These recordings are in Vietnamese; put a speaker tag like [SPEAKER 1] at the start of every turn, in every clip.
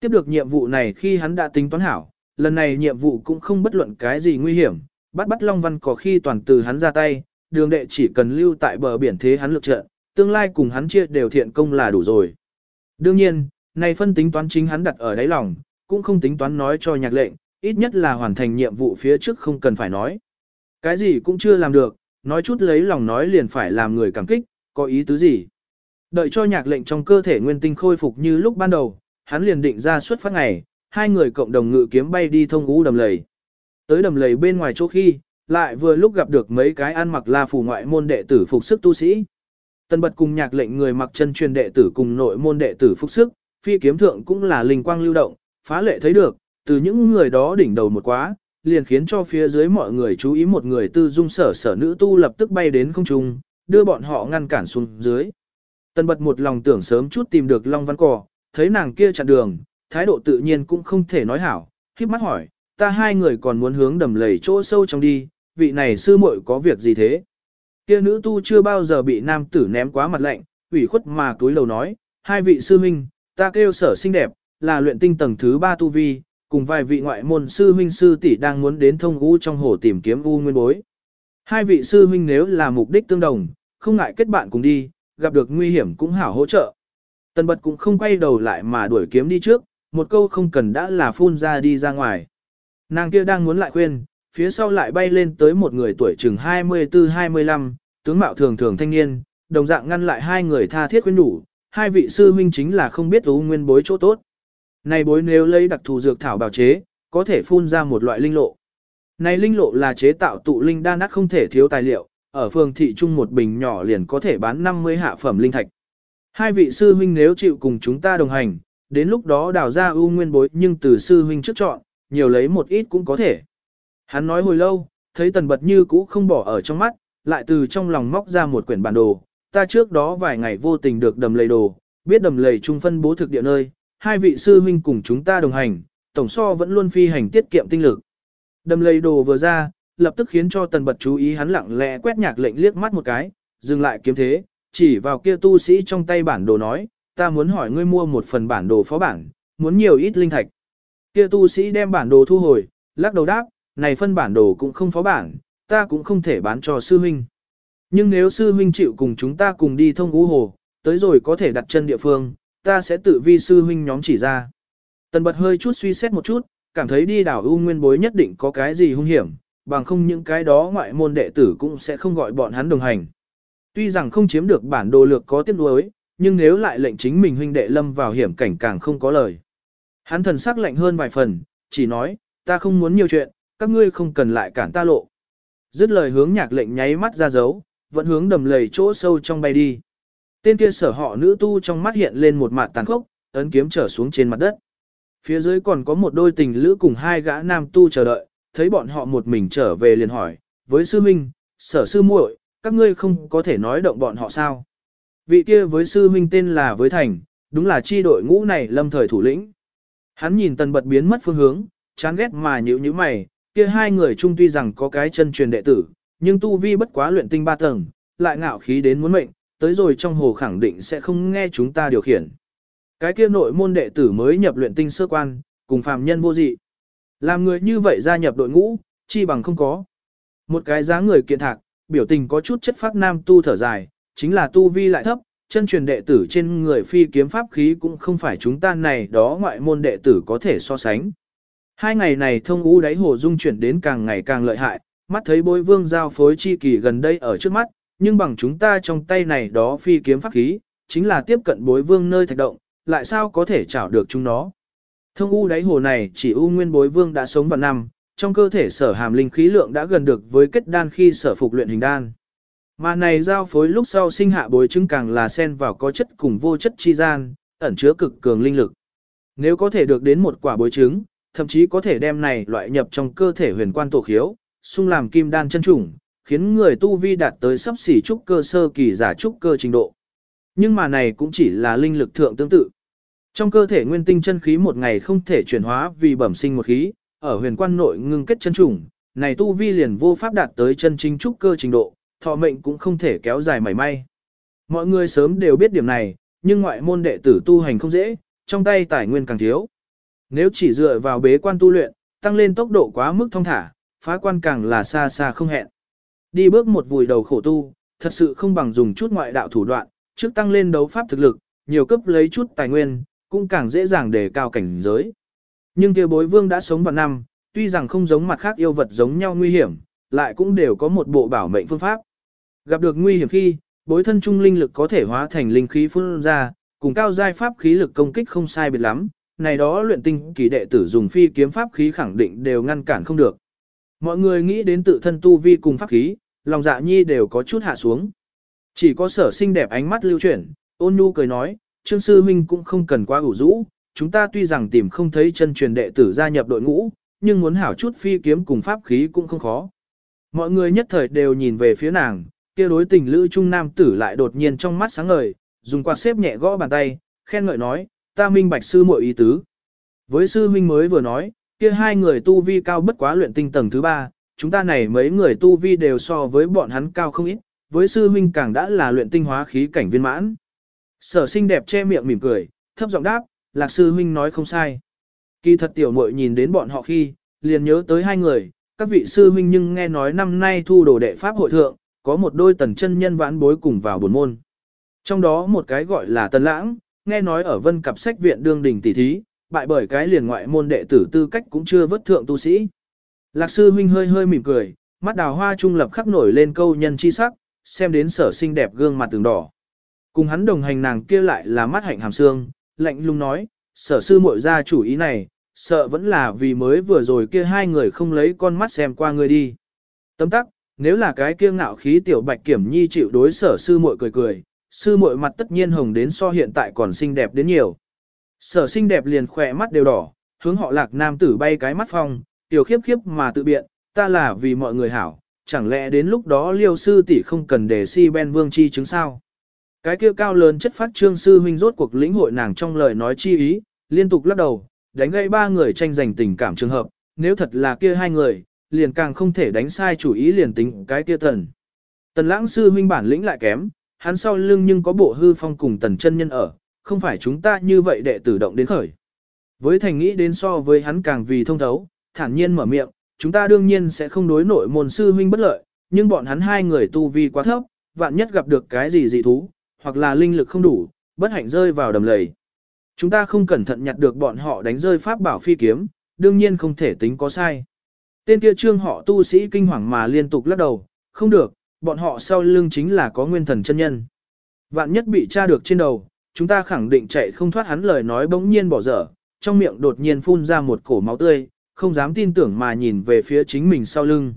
[SPEAKER 1] Tiếp được nhiệm vụ này khi hắn đã tính toán hảo, lần này nhiệm vụ cũng không bất luận cái gì nguy hiểm, bắt bắt Long Văn có khi toàn từ hắn ra tay, đường đệ chỉ cần lưu tại bờ biển thế hắn lực trận, tương lai cùng hắn chia đều thiện công là đủ rồi. Đương nhiên, này phân tính toán chính hắn đặt ở đáy lòng, cũng không tính toán nói cho nhạc lệnh, ít nhất là hoàn thành nhiệm vụ phía trước không cần phải nói. Cái gì cũng chưa làm được, nói chút lấy lòng nói liền phải làm người cảm kích, có ý tứ gì. Đợi cho nhạc lệnh trong cơ thể nguyên tinh khôi phục như lúc ban đầu, hắn liền định ra xuất phát ngày, hai người cộng đồng ngự kiếm bay đi thông ngũ đầm lầy. Tới đầm lầy bên ngoài chỗ khi, lại vừa lúc gặp được mấy cái ăn mặc la phù ngoại môn đệ tử phục sức tu sĩ. Tân bật cùng nhạc lệnh người mặc chân truyền đệ tử cùng nội môn đệ tử phục sức, phi kiếm thượng cũng là linh quang lưu động, phá lệ thấy được, từ những người đó đỉnh đầu một quá, liền khiến cho phía dưới mọi người chú ý một người tư dung sở sở nữ tu lập tức bay đến không trung, đưa bọn họ ngăn cản xuống dưới. Tân bật một lòng tưởng sớm chút tìm được Long Văn cỏ thấy nàng kia chặn đường, thái độ tự nhiên cũng không thể nói hảo, khiếp mắt hỏi, ta hai người còn muốn hướng đầm lầy chỗ sâu trong đi, vị này sư muội có việc gì thế? Kia nữ tu chưa bao giờ bị nam tử ném quá mặt lạnh, ủy khuất mà túi lầu nói, hai vị sư huynh, ta kêu sở xinh đẹp, là luyện tinh tầng thứ ba tu vi, cùng vài vị ngoại môn sư huynh sư tỷ đang muốn đến thông u trong hồ tìm kiếm u nguyên bối. Hai vị sư huynh nếu là mục đích tương đồng, không ngại kết bạn cùng đi, gặp được nguy hiểm cũng hảo hỗ trợ. Tần bật cũng không quay đầu lại mà đuổi kiếm đi trước, một câu không cần đã là phun ra đi ra ngoài. Nàng kia đang muốn lại khuyên, phía sau lại bay lên tới một người tuổi chừng 24-25, tướng mạo thường thường thanh niên, đồng dạng ngăn lại hai người tha thiết khuyên đủ, hai vị sư huynh chính là không biết u nguyên bối chỗ tốt. Này bối nếu lấy đặc thù dược thảo bào chế, có thể phun ra một loại linh lộ. Này linh lộ là chế tạo tụ linh đa nát không thể thiếu tài liệu, ở phường thị trung một bình nhỏ liền có thể bán 50 hạ phẩm linh thạch. Hai vị sư huynh nếu chịu cùng chúng ta đồng hành, đến lúc đó đào ra ưu nguyên bối nhưng từ sư huynh trước chọn, nhiều lấy một ít cũng có thể. Hắn nói hồi lâu, thấy tần bật như cũ không bỏ ở trong mắt, lại từ trong lòng móc ra một quyển bản đồ. Ta trước đó vài ngày vô tình được đầm lầy đồ, biết đầm lầy trung phân bố thực địa nơi, hai vị sư huynh cùng chúng ta đồng hành, tổng so vẫn luôn phi hành tiết kiệm tinh lực. Đầm lầy đồ vừa ra, lập tức khiến cho tần bật chú ý hắn lặng lẽ quét nhạc lệnh liếc mắt một cái, dừng lại kiếm thế, chỉ vào kia tu sĩ trong tay bản đồ nói, ta muốn hỏi ngươi mua một phần bản đồ phó bản, muốn nhiều ít linh thạch. Kia tu sĩ đem bản đồ thu hồi, lắc đầu đáp, này phân bản đồ cũng không phó bản, ta cũng không thể bán cho sư huynh. Nhưng nếu sư huynh chịu cùng chúng ta cùng đi thông ngũ hồ, tới rồi có thể đặt chân địa phương, ta sẽ tự vi sư huynh nhóm chỉ ra. Tần bật hơi chút suy xét một chút, cảm thấy đi đảo ưu nguyên bối nhất định có cái gì hung hiểm, bằng không những cái đó ngoại môn đệ tử cũng sẽ không gọi bọn hắn đồng hành. Tuy rằng không chiếm được bản đồ lược có tiếc nuối, nhưng nếu lại lệnh chính mình huynh đệ lâm vào hiểm cảnh càng không có lời. Hắn thần sắc lạnh hơn vài phần, chỉ nói, ta không muốn nhiều chuyện, các ngươi không cần lại cản ta lộ. Dứt lời hướng nhạc lệnh nháy mắt ra dấu, vẫn hướng đầm lầy chỗ sâu trong bay đi. Tên kia sở họ nữ tu trong mắt hiện lên một mặt tàn khốc, ấn kiếm trở xuống trên mặt đất. Phía dưới còn có một đôi tình lữ cùng hai gã nam tu chờ đợi, thấy bọn họ một mình trở về liền hỏi, với sư minh, sở sư muội, các ngươi không có thể nói động bọn họ sao. Vị kia với sư huynh tên là với thành, đúng là chi đội ngũ này lâm thời thủ lĩnh. Hắn nhìn tần bật biến mất phương hướng, chán ghét mà nhữ như mày, kia hai người chung tuy rằng có cái chân truyền đệ tử, nhưng tu vi bất quá luyện tinh ba tầng, lại ngạo khí đến muốn mệnh, tới rồi trong hồ khẳng định sẽ không nghe chúng ta điều khiển. Cái kia nội môn đệ tử mới nhập luyện tinh sơ quan, cùng phàm nhân vô dị. Làm người như vậy gia nhập đội ngũ, chi bằng không có. Một cái giá người kiện thạc, biểu tình có chút chất phác nam tu thở dài, chính là tu vi lại thấp, chân truyền đệ tử trên người phi kiếm pháp khí cũng không phải chúng ta này đó ngoại môn đệ tử có thể so sánh. Hai ngày này thông ú đáy hồ dung chuyển đến càng ngày càng lợi hại, mắt thấy bối vương giao phối chi kỳ gần đây ở trước mắt, nhưng bằng chúng ta trong tay này đó phi kiếm pháp khí, chính là tiếp cận bối vương nơi thạch động, lại sao có thể chảo được chúng nó. Thông u đáy hồ này chỉ u nguyên bối vương đã sống vào năm, trong cơ thể sở hàm linh khí lượng đã gần được với kết đan khi sở phục luyện hình đan. Mà này giao phối lúc sau sinh hạ bối chứng càng là xen vào có chất cùng vô chất chi gian, ẩn chứa cực cường linh lực. Nếu có thể được đến một quả bối chứng, thậm chí có thể đem này loại nhập trong cơ thể huyền quan tổ khiếu, xung làm kim đan chân trùng, khiến người tu vi đạt tới sắp xỉ trúc cơ sơ kỳ giả trúc cơ trình độ. Nhưng mà này cũng chỉ là linh lực thượng tương tự. Trong cơ thể nguyên tinh chân khí một ngày không thể chuyển hóa vì bẩm sinh một khí, ở huyền quan nội ngưng kết chân trùng, này tu vi liền vô pháp đạt tới chân chính trúc cơ trình độ, thọ mệnh cũng không thể kéo dài mảy may. Mọi người sớm đều biết điểm này, nhưng ngoại môn đệ tử tu hành không dễ, trong tay tài nguyên càng thiếu. Nếu chỉ dựa vào bế quan tu luyện, tăng lên tốc độ quá mức thông thả, phá quan càng là xa xa không hẹn. Đi bước một vùi đầu khổ tu, thật sự không bằng dùng chút ngoại đạo thủ đoạn, trước tăng lên đấu pháp thực lực, nhiều cấp lấy chút tài nguyên, cũng càng dễ dàng để cao cảnh giới. Nhưng kia bối vương đã sống vào năm, tuy rằng không giống mặt khác yêu vật giống nhau nguy hiểm, lại cũng đều có một bộ bảo mệnh phương pháp. Gặp được nguy hiểm khi, bối thân trung linh lực có thể hóa thành linh khí phun ra, cùng cao giai pháp khí lực công kích không sai biệt lắm, này đó luyện tinh kỳ đệ tử dùng phi kiếm pháp khí khẳng định đều ngăn cản không được. Mọi người nghĩ đến tự thân tu vi cùng pháp khí, lòng dạ nhi đều có chút hạ xuống. Chỉ có sở sinh đẹp ánh mắt lưu chuyển, ôn nhu cười nói, trương sư huynh cũng không cần quá ủ rũ, chúng ta tuy rằng tìm không thấy chân truyền đệ tử gia nhập đội ngũ, nhưng muốn hảo chút phi kiếm cùng pháp khí cũng không khó. Mọi người nhất thời đều nhìn về phía nàng, kia đối tình lữ trung nam tử lại đột nhiên trong mắt sáng ngời, dùng quạt xếp nhẹ gõ bàn tay, khen ngợi nói, ta minh bạch sư muội ý tứ. Với sư huynh mới vừa nói, kia hai người tu vi cao bất quá luyện tinh tầng thứ ba, chúng ta này mấy người tu vi đều so với bọn hắn cao không ít, với sư huynh càng đã là luyện tinh hóa khí cảnh viên mãn. Sở sinh đẹp che miệng mỉm cười, thấp giọng đáp, lạc sư huynh nói không sai. Kỳ thật tiểu muội nhìn đến bọn họ khi, liền nhớ tới hai người, các vị sư huynh nhưng nghe nói năm nay thu đồ đệ pháp hội thượng, có một đôi tần chân nhân vãn bối cùng vào buồn môn. Trong đó một cái gọi là tần lãng, nghe nói ở vân cặp sách viện đương đình tỷ thí, bại bởi cái liền ngoại môn đệ tử tư cách cũng chưa vất thượng tu sĩ. Lạc sư huynh hơi hơi mỉm cười, mắt đào hoa trung lập khắc nổi lên câu nhân chi sắc, xem đến sở sinh đẹp gương mặt tường đỏ. Cùng hắn đồng hành nàng kia lại là mắt hạnh hàm xương, lạnh lùng nói, sở sư muội ra chủ ý này, sợ vẫn là vì mới vừa rồi kia hai người không lấy con mắt xem qua người đi. Tấm tắc, nếu là cái kia ngạo khí tiểu bạch kiểm nhi chịu đối sở sư muội cười cười, sư muội mặt tất nhiên hồng đến so hiện tại còn xinh đẹp đến nhiều. Sở xinh đẹp liền khỏe mắt đều đỏ, hướng họ lạc nam tử bay cái mắt phong, tiểu khiếp khiếp mà tự biện, ta là vì mọi người hảo, chẳng lẽ đến lúc đó liêu sư tỷ không cần để si ben vương chi chứng sao. Cái kia cao lớn chất phát trương sư huynh rốt cuộc lĩnh hội nàng trong lời nói chi ý, liên tục lắc đầu, đánh gây ba người tranh giành tình cảm trường hợp, nếu thật là kia hai người, liền càng không thể đánh sai chủ ý liền tính cái kia thần. Tần lãng sư huynh bản lĩnh lại kém, hắn sau lưng nhưng có bộ hư phong cùng tần chân nhân ở, không phải chúng ta như vậy đệ tử động đến khởi. Với thành nghĩ đến so với hắn càng vì thông thấu, thản nhiên mở miệng, chúng ta đương nhiên sẽ không đối nội môn sư huynh bất lợi, nhưng bọn hắn hai người tu vi quá thấp, vạn nhất gặp được cái gì dị thú, hoặc là linh lực không đủ, bất hạnh rơi vào đầm lầy. Chúng ta không cẩn thận nhặt được bọn họ đánh rơi pháp bảo phi kiếm, đương nhiên không thể tính có sai. Tên kia trương họ tu sĩ kinh hoàng mà liên tục lắc đầu, không được, bọn họ sau lưng chính là có nguyên thần chân nhân. Vạn nhất bị tra được trên đầu, chúng ta khẳng định chạy không thoát hắn lời nói bỗng nhiên bỏ dở, trong miệng đột nhiên phun ra một cổ máu tươi, không dám tin tưởng mà nhìn về phía chính mình sau lưng.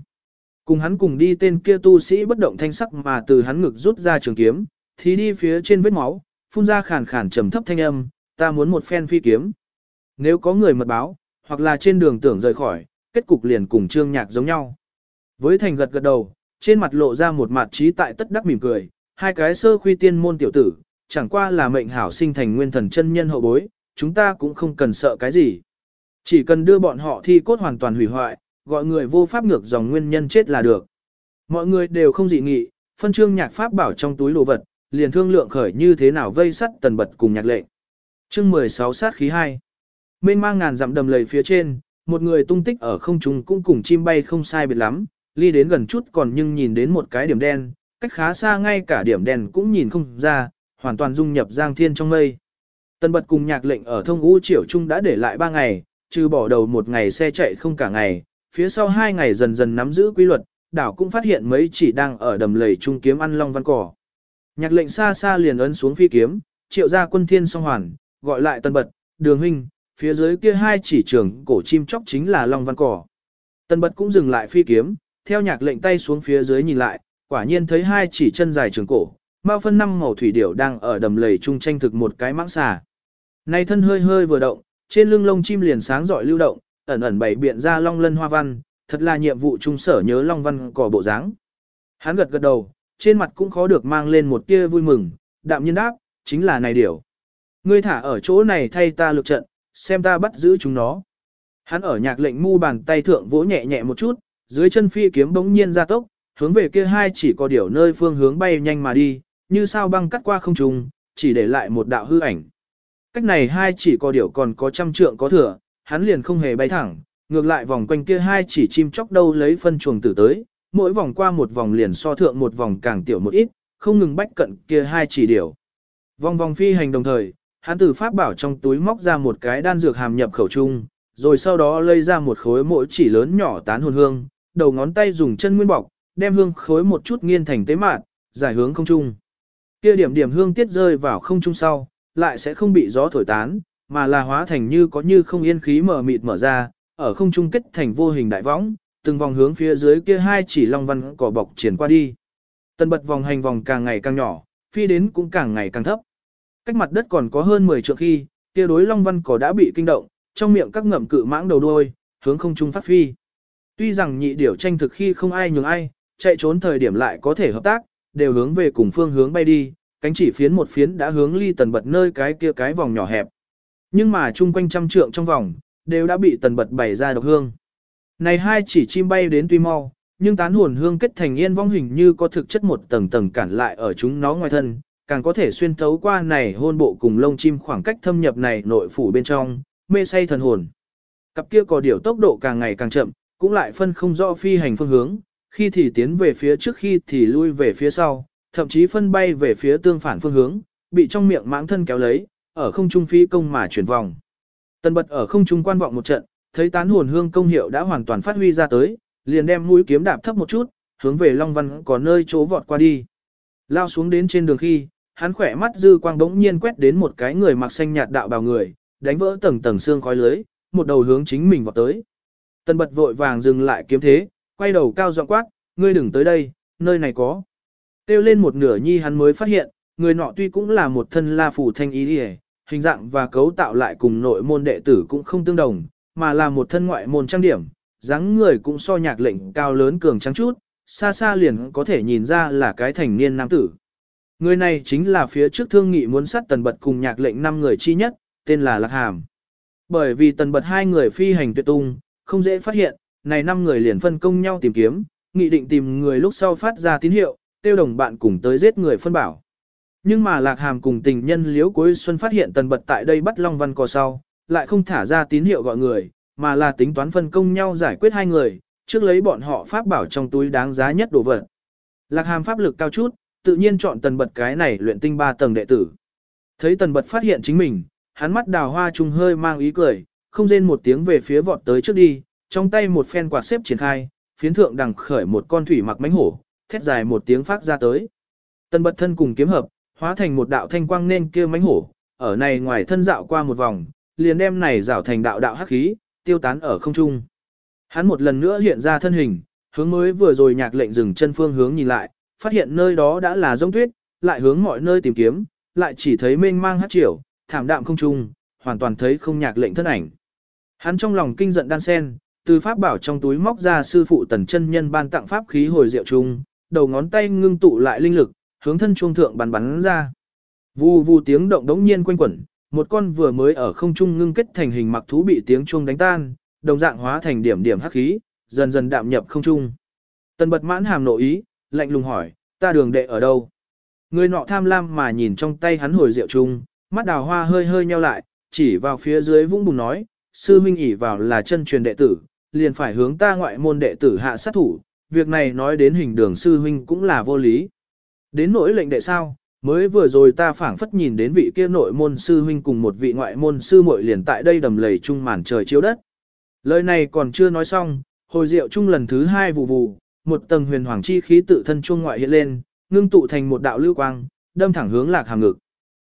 [SPEAKER 1] Cùng hắn cùng đi tên kia tu sĩ bất động thanh sắc mà từ hắn ngực rút ra trường kiếm, thì đi phía trên vết máu, phun ra khàn khàn trầm thấp thanh âm, ta muốn một phen phi kiếm. Nếu có người mật báo, hoặc là trên đường tưởng rời khỏi, kết cục liền cùng trương nhạc giống nhau. Với thành gật gật đầu, trên mặt lộ ra một mặt trí tại tất đắc mỉm cười, hai cái sơ khuy tiên môn tiểu tử, chẳng qua là mệnh hảo sinh thành nguyên thần chân nhân hậu bối, chúng ta cũng không cần sợ cái gì. Chỉ cần đưa bọn họ thi cốt hoàn toàn hủy hoại, gọi người vô pháp ngược dòng nguyên nhân chết là được. Mọi người đều không dị nghị, phân trương nhạc pháp bảo trong túi đồ vật, liền thương lượng khởi như thế nào vây sắt tần bật cùng nhạc lệnh. Chương 16 sát khí 2 Mênh mang ngàn dặm đầm lầy phía trên, một người tung tích ở không trung cũng cùng chim bay không sai biệt lắm, ly đến gần chút còn nhưng nhìn đến một cái điểm đen, cách khá xa ngay cả điểm đen cũng nhìn không ra, hoàn toàn dung nhập giang thiên trong mây. Tần bật cùng nhạc lệnh ở thông ngũ triệu trung đã để lại 3 ngày, trừ bỏ đầu một ngày xe chạy không cả ngày, phía sau hai ngày dần dần nắm giữ quy luật, đảo cũng phát hiện mấy chỉ đang ở đầm lầy trung kiếm ăn long văn cỏ. Nhạc lệnh xa xa liền ấn xuống phi kiếm, triệu ra quân thiên song hoàn, gọi lại tân bật, đường huynh, phía dưới kia hai chỉ trường cổ chim chóc chính là long văn cỏ. Tân bật cũng dừng lại phi kiếm, theo nhạc lệnh tay xuống phía dưới nhìn lại, quả nhiên thấy hai chỉ chân dài trường cổ, mao phân năm màu thủy điểu đang ở đầm lầy chung tranh thực một cái mãng xà. Này thân hơi hơi vừa động, trên lưng lông chim liền sáng rọi lưu động, ẩn ẩn bảy biện ra long lân hoa văn, thật là nhiệm vụ trung sở nhớ long văn cỏ bộ dáng. Hắn gật gật đầu, trên mặt cũng khó được mang lên một tia vui mừng, đạm nhiên đáp, chính là này điểu. Ngươi thả ở chỗ này thay ta lực trận, xem ta bắt giữ chúng nó. Hắn ở nhạc lệnh mu bàn tay thượng vỗ nhẹ nhẹ một chút, dưới chân phi kiếm bỗng nhiên ra tốc, hướng về kia hai chỉ có điểu nơi phương hướng bay nhanh mà đi, như sao băng cắt qua không trung, chỉ để lại một đạo hư ảnh. Cách này hai chỉ có điểu còn có trăm trượng có thừa, hắn liền không hề bay thẳng, ngược lại vòng quanh kia hai chỉ chim chóc đâu lấy phân chuồng tử tới, mỗi vòng qua một vòng liền so thượng một vòng càng tiểu một ít, không ngừng bách cận kia hai chỉ điểu. Vòng vòng phi hành đồng thời, hắn từ pháp bảo trong túi móc ra một cái đan dược hàm nhập khẩu trung, rồi sau đó lấy ra một khối mỗi chỉ lớn nhỏ tán hồn hương, đầu ngón tay dùng chân nguyên bọc, đem hương khối một chút nghiên thành tế mạn, giải hướng không trung. Kia điểm điểm hương tiết rơi vào không trung sau, lại sẽ không bị gió thổi tán, mà là hóa thành như có như không yên khí mở mịt mở ra, ở không trung kết thành vô hình đại võng, từng vòng hướng phía dưới kia hai chỉ long văn cỏ bọc triển qua đi. Tần bật vòng hành vòng càng ngày càng nhỏ, phi đến cũng càng ngày càng thấp. Cách mặt đất còn có hơn 10 trượng khi, kia đối long văn cỏ đã bị kinh động, trong miệng các ngậm cự mãng đầu đuôi, hướng không trung phát phi. Tuy rằng nhị điểu tranh thực khi không ai nhường ai, chạy trốn thời điểm lại có thể hợp tác, đều hướng về cùng phương hướng bay đi, cánh chỉ phiến một phiến đã hướng ly tần bật nơi cái kia cái vòng nhỏ hẹp. Nhưng mà chung quanh trăm trượng trong vòng, đều đã bị tần bật bày ra độc hương. Này hai chỉ chim bay đến tuy mau, nhưng tán hồn hương kết thành yên vong hình như có thực chất một tầng tầng cản lại ở chúng nó ngoài thân, càng có thể xuyên thấu qua này hôn bộ cùng lông chim khoảng cách thâm nhập này nội phủ bên trong, mê say thần hồn. Cặp kia có điều tốc độ càng ngày càng chậm, cũng lại phân không rõ phi hành phương hướng, khi thì tiến về phía trước khi thì lui về phía sau, thậm chí phân bay về phía tương phản phương hướng, bị trong miệng mãng thân kéo lấy, ở không trung phi công mà chuyển vòng. Tần bật ở không trung quan vọng một trận, thấy tán hồn hương công hiệu đã hoàn toàn phát huy ra tới, liền đem mũi kiếm đạp thấp một chút, hướng về Long Văn có nơi chỗ vọt qua đi. Lao xuống đến trên đường khi, hắn khỏe mắt dư quang bỗng nhiên quét đến một cái người mặc xanh nhạt đạo bào người, đánh vỡ tầng tầng xương khói lưới, một đầu hướng chính mình vọt tới. Tần bật vội vàng dừng lại kiếm thế, quay đầu cao giọng quát, ngươi đừng tới đây, nơi này có. Tiêu lên một nửa nhi hắn mới phát hiện, người nọ tuy cũng là một thân la phủ thanh ý đi hình dạng và cấu tạo lại cùng nội môn đệ tử cũng không tương đồng, mà là một thân ngoại môn trang điểm, dáng người cũng so nhạc lệnh cao lớn cường trắng chút, xa xa liền có thể nhìn ra là cái thành niên nam tử. Người này chính là phía trước thương nghị muốn sát tần bật cùng nhạc lệnh năm người chi nhất, tên là Lạc Hàm. Bởi vì tần bật hai người phi hành tuyệt tung, không dễ phát hiện, này năm người liền phân công nhau tìm kiếm, nghị định tìm người lúc sau phát ra tín hiệu, tiêu đồng bạn cùng tới giết người phân bảo. Nhưng mà Lạc Hàm cùng tình nhân Liễu Cuối Xuân phát hiện tần bật tại đây bắt Long Văn cò sau, lại không thả ra tín hiệu gọi người, mà là tính toán phân công nhau giải quyết hai người, trước lấy bọn họ pháp bảo trong túi đáng giá nhất đồ vật. Lạc Hàm pháp lực cao chút, tự nhiên chọn tần bật cái này luyện tinh ba tầng đệ tử. Thấy tần bật phát hiện chính mình, hắn mắt đào hoa trung hơi mang ý cười, không rên một tiếng về phía vọt tới trước đi, trong tay một phen quạt xếp triển khai, phiến thượng đằng khởi một con thủy mặc mánh hổ, thét dài một tiếng phát ra tới. Tần bật thân cùng kiếm hợp, hóa thành một đạo thanh quang nên kia mánh hổ, ở này ngoài thân dạo qua một vòng, liền đem này rảo thành đạo đạo hắc khí, tiêu tán ở không trung. Hắn một lần nữa hiện ra thân hình, hướng mới vừa rồi nhạc lệnh dừng chân phương hướng nhìn lại, phát hiện nơi đó đã là giống tuyết, lại hướng mọi nơi tìm kiếm, lại chỉ thấy mênh mang hát triều, thảm đạm không trung, hoàn toàn thấy không nhạc lệnh thân ảnh. Hắn trong lòng kinh giận đan sen, từ pháp bảo trong túi móc ra sư phụ tần chân nhân ban tặng pháp khí hồi diệu trung, đầu ngón tay ngưng tụ lại linh lực, hướng thân chuông thượng bắn bắn ra. Vù vù tiếng động đống nhiên quanh quẩn, một con vừa mới ở không trung ngưng kết thành hình mặc thú bị tiếng chuông đánh tan, đồng dạng hóa thành điểm điểm hắc khí, dần dần đạm nhập không trung. Tần bật mãn hàm nội ý, lạnh lùng hỏi, ta đường đệ ở đâu? Người nọ tham lam mà nhìn trong tay hắn hồi rượu chung, mắt đào hoa hơi hơi nheo lại, chỉ vào phía dưới vũng bùn nói, sư huynh ỉ vào là chân truyền đệ tử, liền phải hướng ta ngoại môn đệ tử hạ sát thủ, việc này nói đến hình đường sư huynh cũng là vô lý. Đến nỗi lệnh đệ sao, mới vừa rồi ta phảng phất nhìn đến vị kia nội môn sư huynh cùng một vị ngoại môn sư muội liền tại đây đầm lầy chung màn trời chiếu đất. Lời này còn chưa nói xong, hồi rượu chung lần thứ hai vụ vụ, một tầng huyền hoàng chi khí tự thân chung ngoại hiện lên, ngưng tụ thành một đạo lưu quang, đâm thẳng hướng lạc hàm ngực.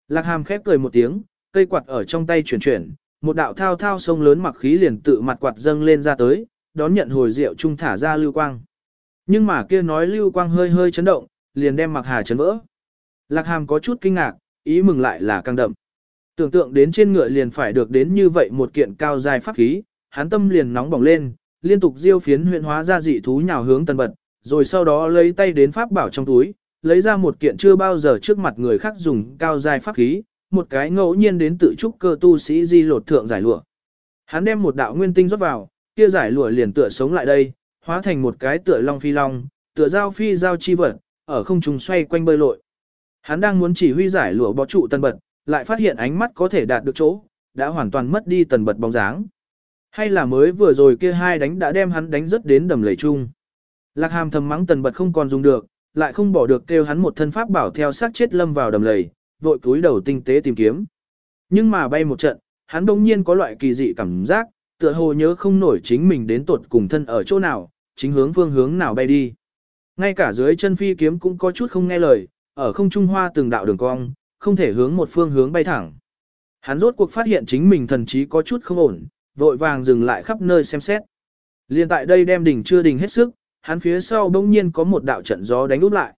[SPEAKER 1] Lạc hàm khép cười một tiếng, cây quạt ở trong tay chuyển chuyển, một đạo thao thao sông lớn mặc khí liền tự mặt quạt dâng lên ra tới, đón nhận hồi rượu chung thả ra lưu quang. Nhưng mà kia nói lưu quang hơi hơi chấn động, liền đem mặc hà chấn vỡ. Lạc hàm có chút kinh ngạc, ý mừng lại là căng đậm. Tưởng tượng đến trên ngựa liền phải được đến như vậy một kiện cao dài pháp khí, hắn tâm liền nóng bỏng lên, liên tục diêu phiến huyện hóa ra dị thú nhào hướng tần bật, rồi sau đó lấy tay đến pháp bảo trong túi, lấy ra một kiện chưa bao giờ trước mặt người khác dùng cao dài pháp khí, một cái ngẫu nhiên đến tự trúc cơ tu sĩ di lột thượng giải lụa. Hắn đem một đạo nguyên tinh rót vào, kia giải lụa liền tựa sống lại đây, hóa thành một cái tựa long phi long, tựa giao phi giao chi vật, ở không trung xoay quanh bơi lội. Hắn đang muốn chỉ huy giải lụa bó trụ tần bật, lại phát hiện ánh mắt có thể đạt được chỗ, đã hoàn toàn mất đi tần bật bóng dáng. Hay là mới vừa rồi kia hai đánh đã đem hắn đánh rất đến đầm lầy chung. Lạc hàm thầm mắng tần bật không còn dùng được, lại không bỏ được kêu hắn một thân pháp bảo theo sát chết lâm vào đầm lầy, vội cúi đầu tinh tế tìm kiếm. Nhưng mà bay một trận, hắn đông nhiên có loại kỳ dị cảm giác, tựa hồ nhớ không nổi chính mình đến tuột cùng thân ở chỗ nào, chính hướng phương hướng nào bay đi. Ngay cả dưới chân phi kiếm cũng có chút không nghe lời, ở không trung hoa từng đạo đường cong, không thể hướng một phương hướng bay thẳng. Hắn rốt cuộc phát hiện chính mình thần trí có chút không ổn, vội vàng dừng lại khắp nơi xem xét. Liên tại đây đem đỉnh chưa đỉnh hết sức, hắn phía sau bỗng nhiên có một đạo trận gió đánh úp lại.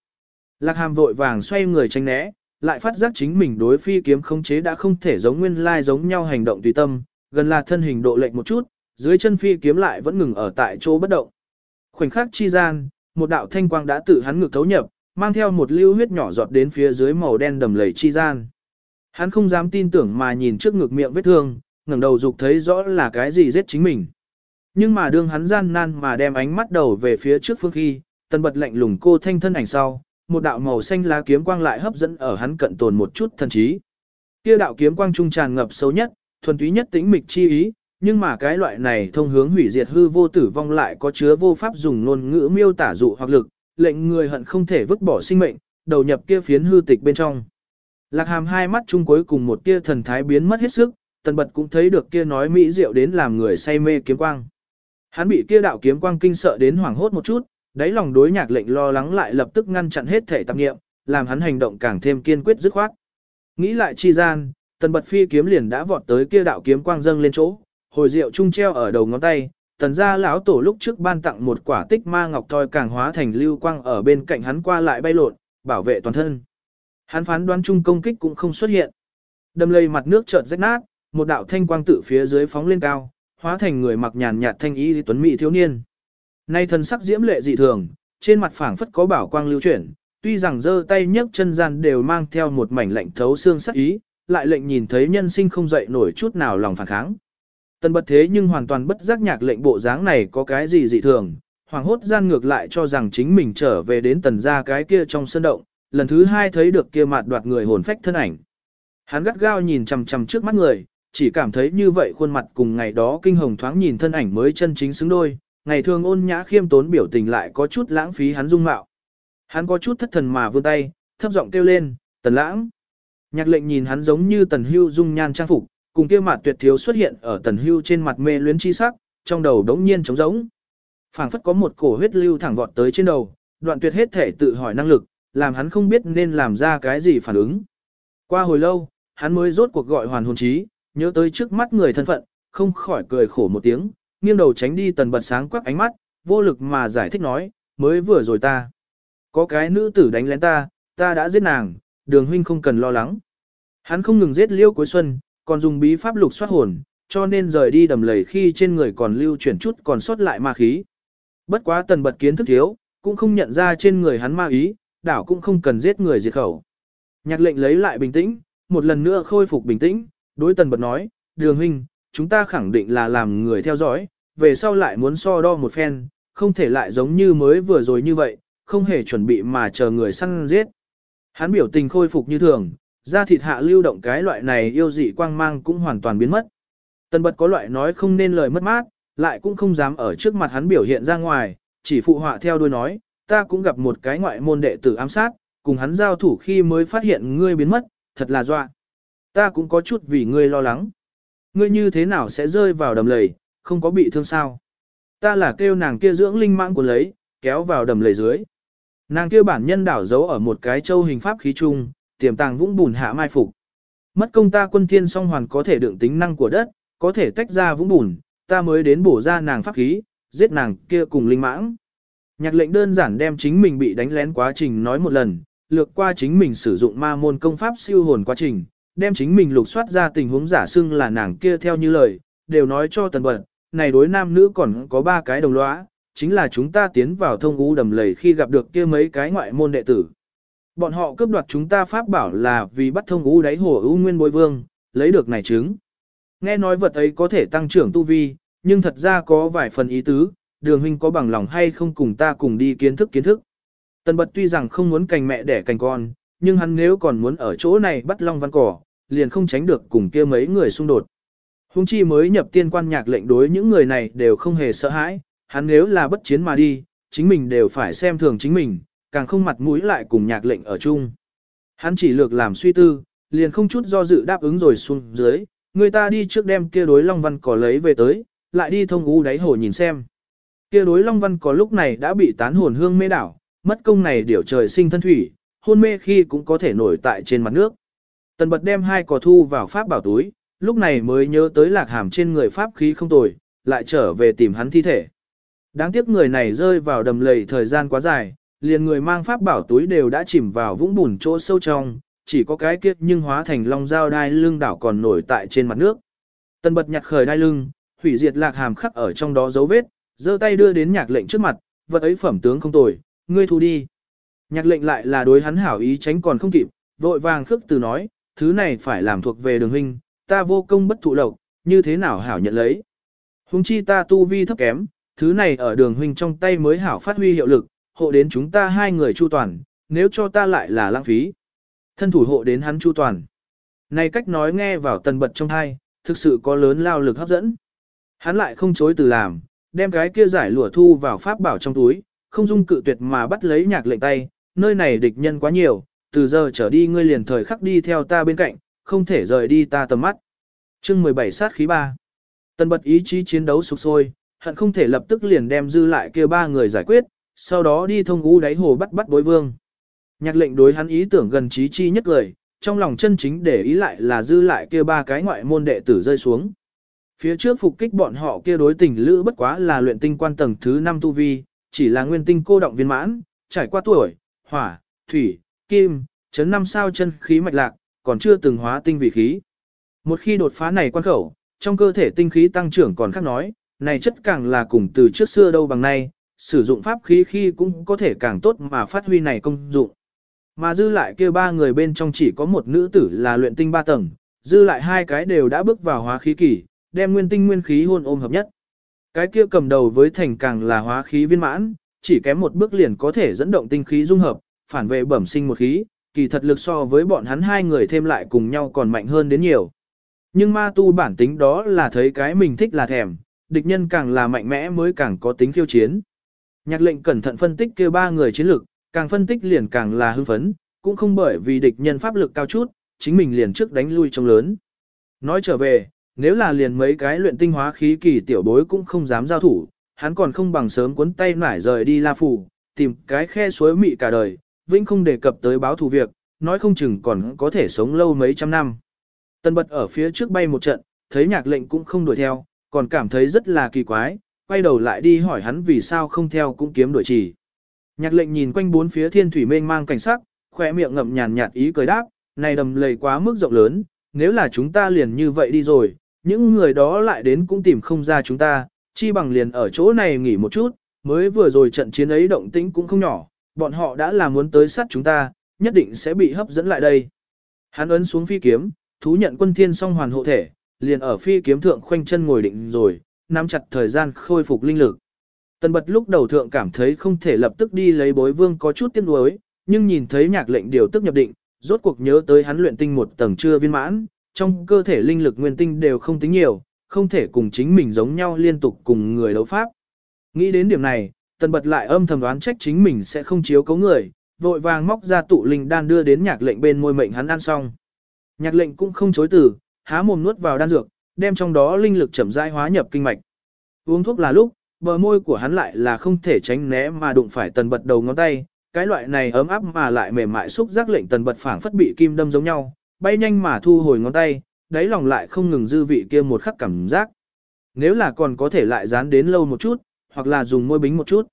[SPEAKER 1] Lạc hàm vội vàng xoay người tránh né, lại phát giác chính mình đối phi kiếm khống chế đã không thể giống nguyên lai giống nhau hành động tùy tâm, gần là thân hình độ lệch một chút, dưới chân phi kiếm lại vẫn ngừng ở tại chỗ bất động. Khoảnh khắc chi gian, một đạo thanh quang đã tự hắn ngược thấu nhập, mang theo một lưu huyết nhỏ giọt đến phía dưới màu đen đầm lầy chi gian. Hắn không dám tin tưởng mà nhìn trước ngực miệng vết thương, ngẩng đầu dục thấy rõ là cái gì giết chính mình. Nhưng mà đương hắn gian nan mà đem ánh mắt đầu về phía trước phương khi, tần bật lạnh lùng cô thanh thân ảnh sau, một đạo màu xanh lá kiếm quang lại hấp dẫn ở hắn cận tồn một chút thần trí. Kia đạo kiếm quang trung tràn ngập sâu nhất, thuần túy nhất tĩnh mịch chi ý, nhưng mà cái loại này thông hướng hủy diệt hư vô tử vong lại có chứa vô pháp dùng ngôn ngữ miêu tả dụ hoặc lực, lệnh người hận không thể vứt bỏ sinh mệnh, đầu nhập kia phiến hư tịch bên trong. Lạc hàm hai mắt chung cuối cùng một tia thần thái biến mất hết sức, tần bật cũng thấy được kia nói mỹ diệu đến làm người say mê kiếm quang. Hắn bị kia đạo kiếm quang kinh sợ đến hoảng hốt một chút, đáy lòng đối nhạc lệnh lo lắng lại lập tức ngăn chặn hết thể tạp nghiệm, làm hắn hành động càng thêm kiên quyết dứt khoát. Nghĩ lại chi gian, tần bật phi kiếm liền đã vọt tới kia đạo kiếm quang dâng lên chỗ, hồi rượu trung treo ở đầu ngón tay, tần gia lão tổ lúc trước ban tặng một quả tích ma ngọc thoi càng hóa thành lưu quang ở bên cạnh hắn qua lại bay lộn, bảo vệ toàn thân. Hắn phán đoán chung công kích cũng không xuất hiện. Đâm lây mặt nước chợt rách nát, một đạo thanh quang tự phía dưới phóng lên cao, hóa thành người mặc nhàn nhạt thanh y tuấn mỹ thiếu niên. Nay thân sắc diễm lệ dị thường, trên mặt phảng phất có bảo quang lưu chuyển, tuy rằng giơ tay nhấc chân gian đều mang theo một mảnh lạnh thấu xương sắc ý, lại lệnh nhìn thấy nhân sinh không dậy nổi chút nào lòng phản kháng. Tần bất thế nhưng hoàn toàn bất giác nhạc lệnh bộ dáng này có cái gì dị thường, hoàng hốt gian ngược lại cho rằng chính mình trở về đến tần gia cái kia trong sân động, lần thứ hai thấy được kia mặt đoạt người hồn phách thân ảnh. Hắn gắt gao nhìn chằm chằm trước mắt người, chỉ cảm thấy như vậy khuôn mặt cùng ngày đó kinh hồng thoáng nhìn thân ảnh mới chân chính xứng đôi, ngày thường ôn nhã khiêm tốn biểu tình lại có chút lãng phí hắn dung mạo. Hắn có chút thất thần mà vươn tay, thấp giọng kêu lên, tần lãng. Nhạc lệnh nhìn hắn giống như tần hưu dung nhan trang phục, cùng kia mặt tuyệt thiếu xuất hiện ở tần hưu trên mặt mê luyến chi sắc, trong đầu đống nhiên trống rỗng. phảng phất có một cổ huyết lưu thẳng vọt tới trên đầu, đoạn tuyệt hết thể tự hỏi năng lực, làm hắn không biết nên làm ra cái gì phản ứng. Qua hồi lâu, hắn mới rốt cuộc gọi hoàn hồn trí, nhớ tới trước mắt người thân phận, không khỏi cười khổ một tiếng, nghiêng đầu tránh đi tần bật sáng quắc ánh mắt, vô lực mà giải thích nói, mới vừa rồi ta. Có cái nữ tử đánh lén ta, ta đã giết nàng, đường huynh không cần lo lắng. Hắn không ngừng giết liêu cuối xuân, còn dùng bí pháp lục soát hồn, cho nên rời đi đầm lầy khi trên người còn lưu chuyển chút còn sót lại ma khí. Bất quá tần bật kiến thức thiếu, cũng không nhận ra trên người hắn ma ý, đảo cũng không cần giết người diệt khẩu. Nhạc lệnh lấy lại bình tĩnh, một lần nữa khôi phục bình tĩnh, đối tần bật nói, đường huynh, chúng ta khẳng định là làm người theo dõi, về sau lại muốn so đo một phen, không thể lại giống như mới vừa rồi như vậy, không hề chuẩn bị mà chờ người săn giết. Hắn biểu tình khôi phục như thường, da thịt hạ lưu động cái loại này yêu dị quang mang cũng hoàn toàn biến mất. Tần bật có loại nói không nên lời mất mát, lại cũng không dám ở trước mặt hắn biểu hiện ra ngoài, chỉ phụ họa theo đuôi nói, ta cũng gặp một cái ngoại môn đệ tử ám sát, cùng hắn giao thủ khi mới phát hiện ngươi biến mất, thật là dọa. Ta cũng có chút vì ngươi lo lắng. Ngươi như thế nào sẽ rơi vào đầm lầy, không có bị thương sao? Ta là kêu nàng kia dưỡng linh mãng của lấy, kéo vào đầm lầy dưới. Nàng kia bản nhân đảo giấu ở một cái châu hình pháp khí trung, tiềm tàng vũng bùn hạ mai phục. Mất công ta quân thiên song hoàn có thể đựng tính năng của đất, có thể tách ra vũng bùn, ta mới đến bổ ra nàng pháp khí, giết nàng kia cùng linh mãng. Nhạc lệnh đơn giản đem chính mình bị đánh lén quá trình nói một lần, lược qua chính mình sử dụng ma môn công pháp siêu hồn quá trình, đem chính mình lục soát ra tình huống giả xưng là nàng kia theo như lời, đều nói cho tần bật, này đối nam nữ còn có ba cái đồng lõa, chính là chúng ta tiến vào thông ngũ đầm lầy khi gặp được kia mấy cái ngoại môn đệ tử. Bọn họ cướp đoạt chúng ta pháp bảo là vì bắt thông u đáy hồ ưu nguyên bối vương, lấy được này chứng. Nghe nói vật ấy có thể tăng trưởng tu vi, nhưng thật ra có vài phần ý tứ, đường huynh có bằng lòng hay không cùng ta cùng đi kiến thức kiến thức. Tần bật tuy rằng không muốn cành mẹ đẻ cành con, nhưng hắn nếu còn muốn ở chỗ này bắt long văn cỏ, liền không tránh được cùng kia mấy người xung đột. Hùng chi mới nhập tiên quan nhạc lệnh đối những người này đều không hề sợ hãi, hắn nếu là bất chiến mà đi, chính mình đều phải xem thường chính mình, càng không mặt mũi lại cùng nhạc lệnh ở chung. Hắn chỉ lược làm suy tư, liền không chút do dự đáp ứng rồi xuống dưới, người ta đi trước đem kia đối Long Văn cỏ lấy về tới, lại đi thông u đáy hồ nhìn xem. Kia đối Long Văn cỏ lúc này đã bị tán hồn hương mê đảo, mất công này điểu trời sinh thân thủy, hôn mê khi cũng có thể nổi tại trên mặt nước. Tần bật đem hai cỏ thu vào pháp bảo túi, lúc này mới nhớ tới lạc hàm trên người pháp khí không tồi, lại trở về tìm hắn thi thể. Đáng tiếc người này rơi vào đầm lầy thời gian quá dài, liền người mang pháp bảo túi đều đã chìm vào vũng bùn chỗ sâu trong, chỉ có cái kiếp nhưng hóa thành long dao đai lưng đảo còn nổi tại trên mặt nước. Tần bật nhặt khởi đai lưng, hủy diệt lạc hàm khắc ở trong đó dấu vết, giơ tay đưa đến nhạc lệnh trước mặt, vật ấy phẩm tướng không tồi, ngươi thu đi. Nhạc lệnh lại là đối hắn hảo ý tránh còn không kịp, vội vàng khước từ nói, thứ này phải làm thuộc về đường huynh, ta vô công bất thụ lộc, như thế nào hảo nhận lấy. Hùng chi ta tu vi thấp kém, thứ này ở đường huynh trong tay mới hảo phát huy hiệu lực, hộ đến chúng ta hai người chu toàn, nếu cho ta lại là lãng phí. Thân thủ hộ đến hắn chu toàn. Này cách nói nghe vào tần bật trong hai, thực sự có lớn lao lực hấp dẫn. Hắn lại không chối từ làm, đem cái kia giải lụa thu vào pháp bảo trong túi, không dung cự tuyệt mà bắt lấy nhạc lệnh tay, nơi này địch nhân quá nhiều, từ giờ trở đi ngươi liền thời khắc đi theo ta bên cạnh, không thể rời đi ta tầm mắt. Chương 17 sát khí 3 Tần bật ý chí chiến đấu sục sôi, hận không thể lập tức liền đem dư lại kia ba người giải quyết, sau đó đi thông u đáy hồ bắt bắt bối vương. Nhạc lệnh đối hắn ý tưởng gần trí chi nhất lời, trong lòng chân chính để ý lại là dư lại kia ba cái ngoại môn đệ tử rơi xuống. Phía trước phục kích bọn họ kia đối tình lữ bất quá là luyện tinh quan tầng thứ 5 tu vi, chỉ là nguyên tinh cô động viên mãn, trải qua tuổi, hỏa, thủy, kim, chấn năm sao chân khí mạch lạc, còn chưa từng hóa tinh vị khí. Một khi đột phá này quan khẩu, trong cơ thể tinh khí tăng trưởng còn khác nói, này chất càng là cùng từ trước xưa đâu bằng nay, sử dụng pháp khí khi cũng có thể càng tốt mà phát huy này công dụng. Mà dư lại kia ba người bên trong chỉ có một nữ tử là luyện tinh ba tầng, dư lại hai cái đều đã bước vào hóa khí kỳ, đem nguyên tinh nguyên khí hôn ôm hợp nhất. Cái kia cầm đầu với thành càng là hóa khí viên mãn, chỉ kém một bước liền có thể dẫn động tinh khí dung hợp, phản vệ bẩm sinh một khí, kỳ thật lực so với bọn hắn hai người thêm lại cùng nhau còn mạnh hơn đến nhiều. Nhưng ma tu bản tính đó là thấy cái mình thích là thèm, địch nhân càng là mạnh mẽ mới càng có tính khiêu chiến. Nhạc lệnh cẩn thận phân tích kêu ba người chiến lực, càng phân tích liền càng là hưng phấn, cũng không bởi vì địch nhân pháp lực cao chút, chính mình liền trước đánh lui trong lớn. Nói trở về, nếu là liền mấy cái luyện tinh hóa khí kỳ tiểu bối cũng không dám giao thủ, hắn còn không bằng sớm cuốn tay nải rời đi La Phủ, tìm cái khe suối mị cả đời, vĩnh không đề cập tới báo thù việc, nói không chừng còn có thể sống lâu mấy trăm năm. Tân bật ở phía trước bay một trận, thấy nhạc lệnh cũng không đuổi theo, còn cảm thấy rất là kỳ quái, quay đầu lại đi hỏi hắn vì sao không theo cũng kiếm đuổi chỉ. Nhạc lệnh nhìn quanh bốn phía thiên thủy mênh mang cảnh sắc, khỏe miệng ngậm nhàn nhạt ý cười đáp, này đầm lầy quá mức rộng lớn, nếu là chúng ta liền như vậy đi rồi, những người đó lại đến cũng tìm không ra chúng ta, chi bằng liền ở chỗ này nghỉ một chút, mới vừa rồi trận chiến ấy động tĩnh cũng không nhỏ, bọn họ đã là muốn tới sát chúng ta, nhất định sẽ bị hấp dẫn lại đây. Hắn ấn xuống phi kiếm, thú nhận quân thiên song hoàn hộ thể, liền ở phi kiếm thượng khoanh chân ngồi định rồi, nắm chặt thời gian khôi phục linh lực. Tần bật lúc đầu thượng cảm thấy không thể lập tức đi lấy bối vương có chút tiếc nuối, nhưng nhìn thấy nhạc lệnh điều tức nhập định, rốt cuộc nhớ tới hắn luyện tinh một tầng chưa viên mãn, trong cơ thể linh lực nguyên tinh đều không tính nhiều, không thể cùng chính mình giống nhau liên tục cùng người đấu pháp. Nghĩ đến điểm này, tần bật lại âm thầm đoán trách chính mình sẽ không chiếu cấu người, vội vàng móc ra tụ linh đan đưa đến nhạc lệnh bên môi mệnh hắn ăn xong. Nhạc lệnh cũng không chối từ, há mồm nuốt vào đan dược, đem trong đó linh lực chậm rãi hóa nhập kinh mạch. Uống thuốc là lúc, bờ môi của hắn lại là không thể tránh né mà đụng phải tần bật đầu ngón tay, cái loại này ấm áp mà lại mềm mại xúc giác lệnh tần bật phảng phất bị kim đâm giống nhau, bay nhanh mà thu hồi ngón tay, đáy lòng lại không ngừng dư vị kia một khắc cảm giác. Nếu là còn có thể lại dán đến lâu một chút, hoặc là dùng môi bính một chút.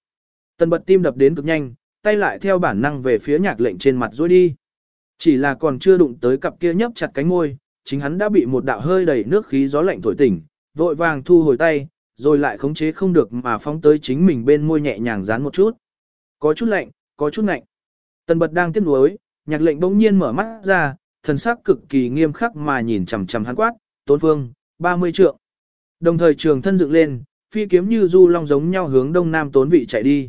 [SPEAKER 1] Tần bật tim đập đến cực nhanh, tay lại theo bản năng về phía nhạc lệnh trên mặt rồi đi. Chỉ là còn chưa đụng tới cặp kia nhấp chặt cánh môi, chính hắn đã bị một đạo hơi đầy nước khí gió lạnh thổi tỉnh, vội vàng thu hồi tay, rồi lại khống chế không được mà phóng tới chính mình bên môi nhẹ nhàng dán một chút. Có chút lạnh, có chút lạnh. Tần bật đang tiếc nuối, nhạc lệnh bỗng nhiên mở mắt ra, thần sắc cực kỳ nghiêm khắc mà nhìn chằm chằm hắn quát, tốn phương, 30 trượng. Đồng thời trường thân dựng lên, phi kiếm như du long giống nhau hướng đông nam tốn vị chạy đi.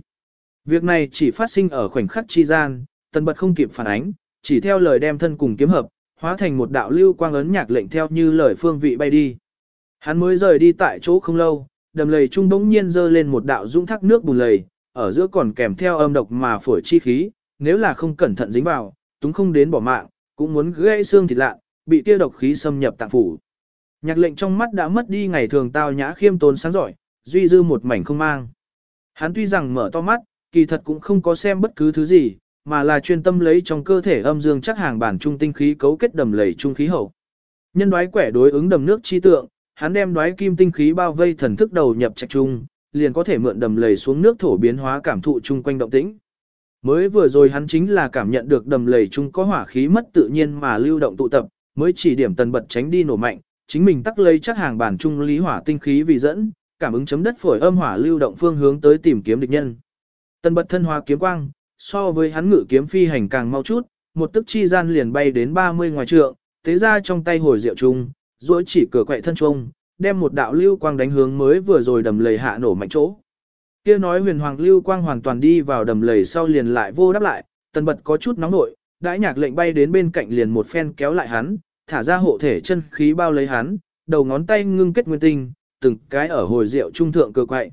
[SPEAKER 1] Việc này chỉ phát sinh ở khoảnh khắc chi gian, tần bật không kịp phản ánh, chỉ theo lời đem thân cùng kiếm hợp, hóa thành một đạo lưu quang ấn nhạc lệnh theo như lời phương vị bay đi. Hắn mới rời đi tại chỗ không lâu, đầm lầy trung bỗng nhiên dơ lên một đạo dũng thác nước bùn lầy, ở giữa còn kèm theo âm độc mà phổi chi khí, nếu là không cẩn thận dính vào, túng không đến bỏ mạng, cũng muốn gãy xương thịt lạ, bị kia độc khí xâm nhập tạng phủ. Nhạc lệnh trong mắt đã mất đi ngày thường tao nhã khiêm tốn sáng giỏi, duy dư một mảnh không mang. Hắn tuy rằng mở to mắt, kỳ thật cũng không có xem bất cứ thứ gì, mà là chuyên tâm lấy trong cơ thể âm dương chắc hàng bản trung tinh khí cấu kết đầm lầy trung khí hậu. Nhân đoái quẻ đối ứng đầm nước chi tượng, hắn đem đoái kim tinh khí bao vây thần thức đầu nhập trạch trung, liền có thể mượn đầm lầy xuống nước thổ biến hóa cảm thụ chung quanh động tĩnh. Mới vừa rồi hắn chính là cảm nhận được đầm lầy chung có hỏa khí mất tự nhiên mà lưu động tụ tập, mới chỉ điểm tần bật tránh đi nổ mạnh, chính mình tắc lấy chắc hàng bản trung lý hỏa tinh khí vì dẫn, cảm ứng chấm đất phổi âm hỏa lưu động phương hướng tới tìm kiếm địch nhân. Tần bật thân hóa kiếm quang, so với hắn ngự kiếm phi hành càng mau chút, một tức chi gian liền bay đến 30 ngoài trượng, thế ra trong tay hồi rượu trung, duỗi chỉ cửa quậy thân trung, đem một đạo lưu quang đánh hướng mới vừa rồi đầm lầy hạ nổ mạnh chỗ. Kia nói huyền hoàng lưu quang hoàn toàn đi vào đầm lầy sau liền lại vô đáp lại, tần bật có chút nóng nội, đãi nhạc lệnh bay đến bên cạnh liền một phen kéo lại hắn, thả ra hộ thể chân khí bao lấy hắn, đầu ngón tay ngưng kết nguyên tinh, từng cái ở hồi rượu trung thượng cơ quậy.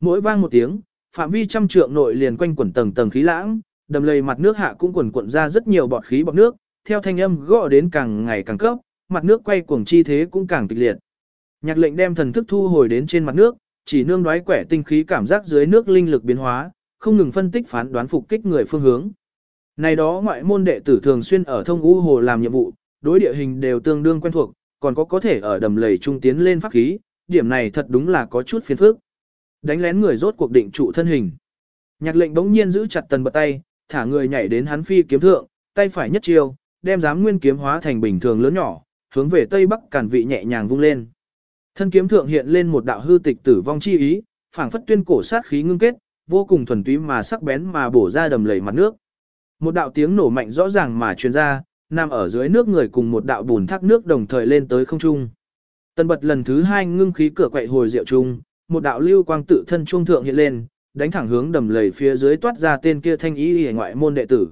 [SPEAKER 1] Mỗi vang một tiếng, phạm vi trăm trượng nội liền quanh quẩn tầng tầng khí lãng, đầm lầy mặt nước hạ cũng quần cuộn ra rất nhiều bọt khí bọt nước, theo thanh âm gõ đến càng ngày càng cấp, mặt nước quay cuồng chi thế cũng càng kịch liệt. Nhạc lệnh đem thần thức thu hồi đến trên mặt nước, chỉ nương đoái quẻ tinh khí cảm giác dưới nước linh lực biến hóa, không ngừng phân tích phán đoán phục kích người phương hướng. Này đó ngoại môn đệ tử thường xuyên ở thông u hồ làm nhiệm vụ, đối địa hình đều tương đương quen thuộc, còn có có thể ở đầm lầy trung tiến lên pháp khí, điểm này thật đúng là có chút phiền phức. Đánh lén người rốt cuộc định trụ thân hình. Nhạc lệnh bỗng nhiên giữ chặt tần bật tay, thả người nhảy đến hắn phi kiếm thượng, tay phải nhất chiêu, đem giám nguyên kiếm hóa thành bình thường lớn nhỏ, hướng về tây bắc cản vị nhẹ nhàng vung lên. Thân kiếm thượng hiện lên một đạo hư tịch tử vong chi ý, phảng phất tuyên cổ sát khí ngưng kết, vô cùng thuần túy mà sắc bén mà bổ ra đầm lầy mặt nước. Một đạo tiếng nổ mạnh rõ ràng mà truyền ra, nằm ở dưới nước người cùng một đạo bùn thác nước đồng thời lên tới không trung. Tần bật lần thứ hai ngưng khí cửa quậy hồi diệu trung, một đạo lưu quang tự thân trung thượng hiện lên, đánh thẳng hướng đầm lầy phía dưới toát ra tên kia thanh ý hề ngoại môn đệ tử.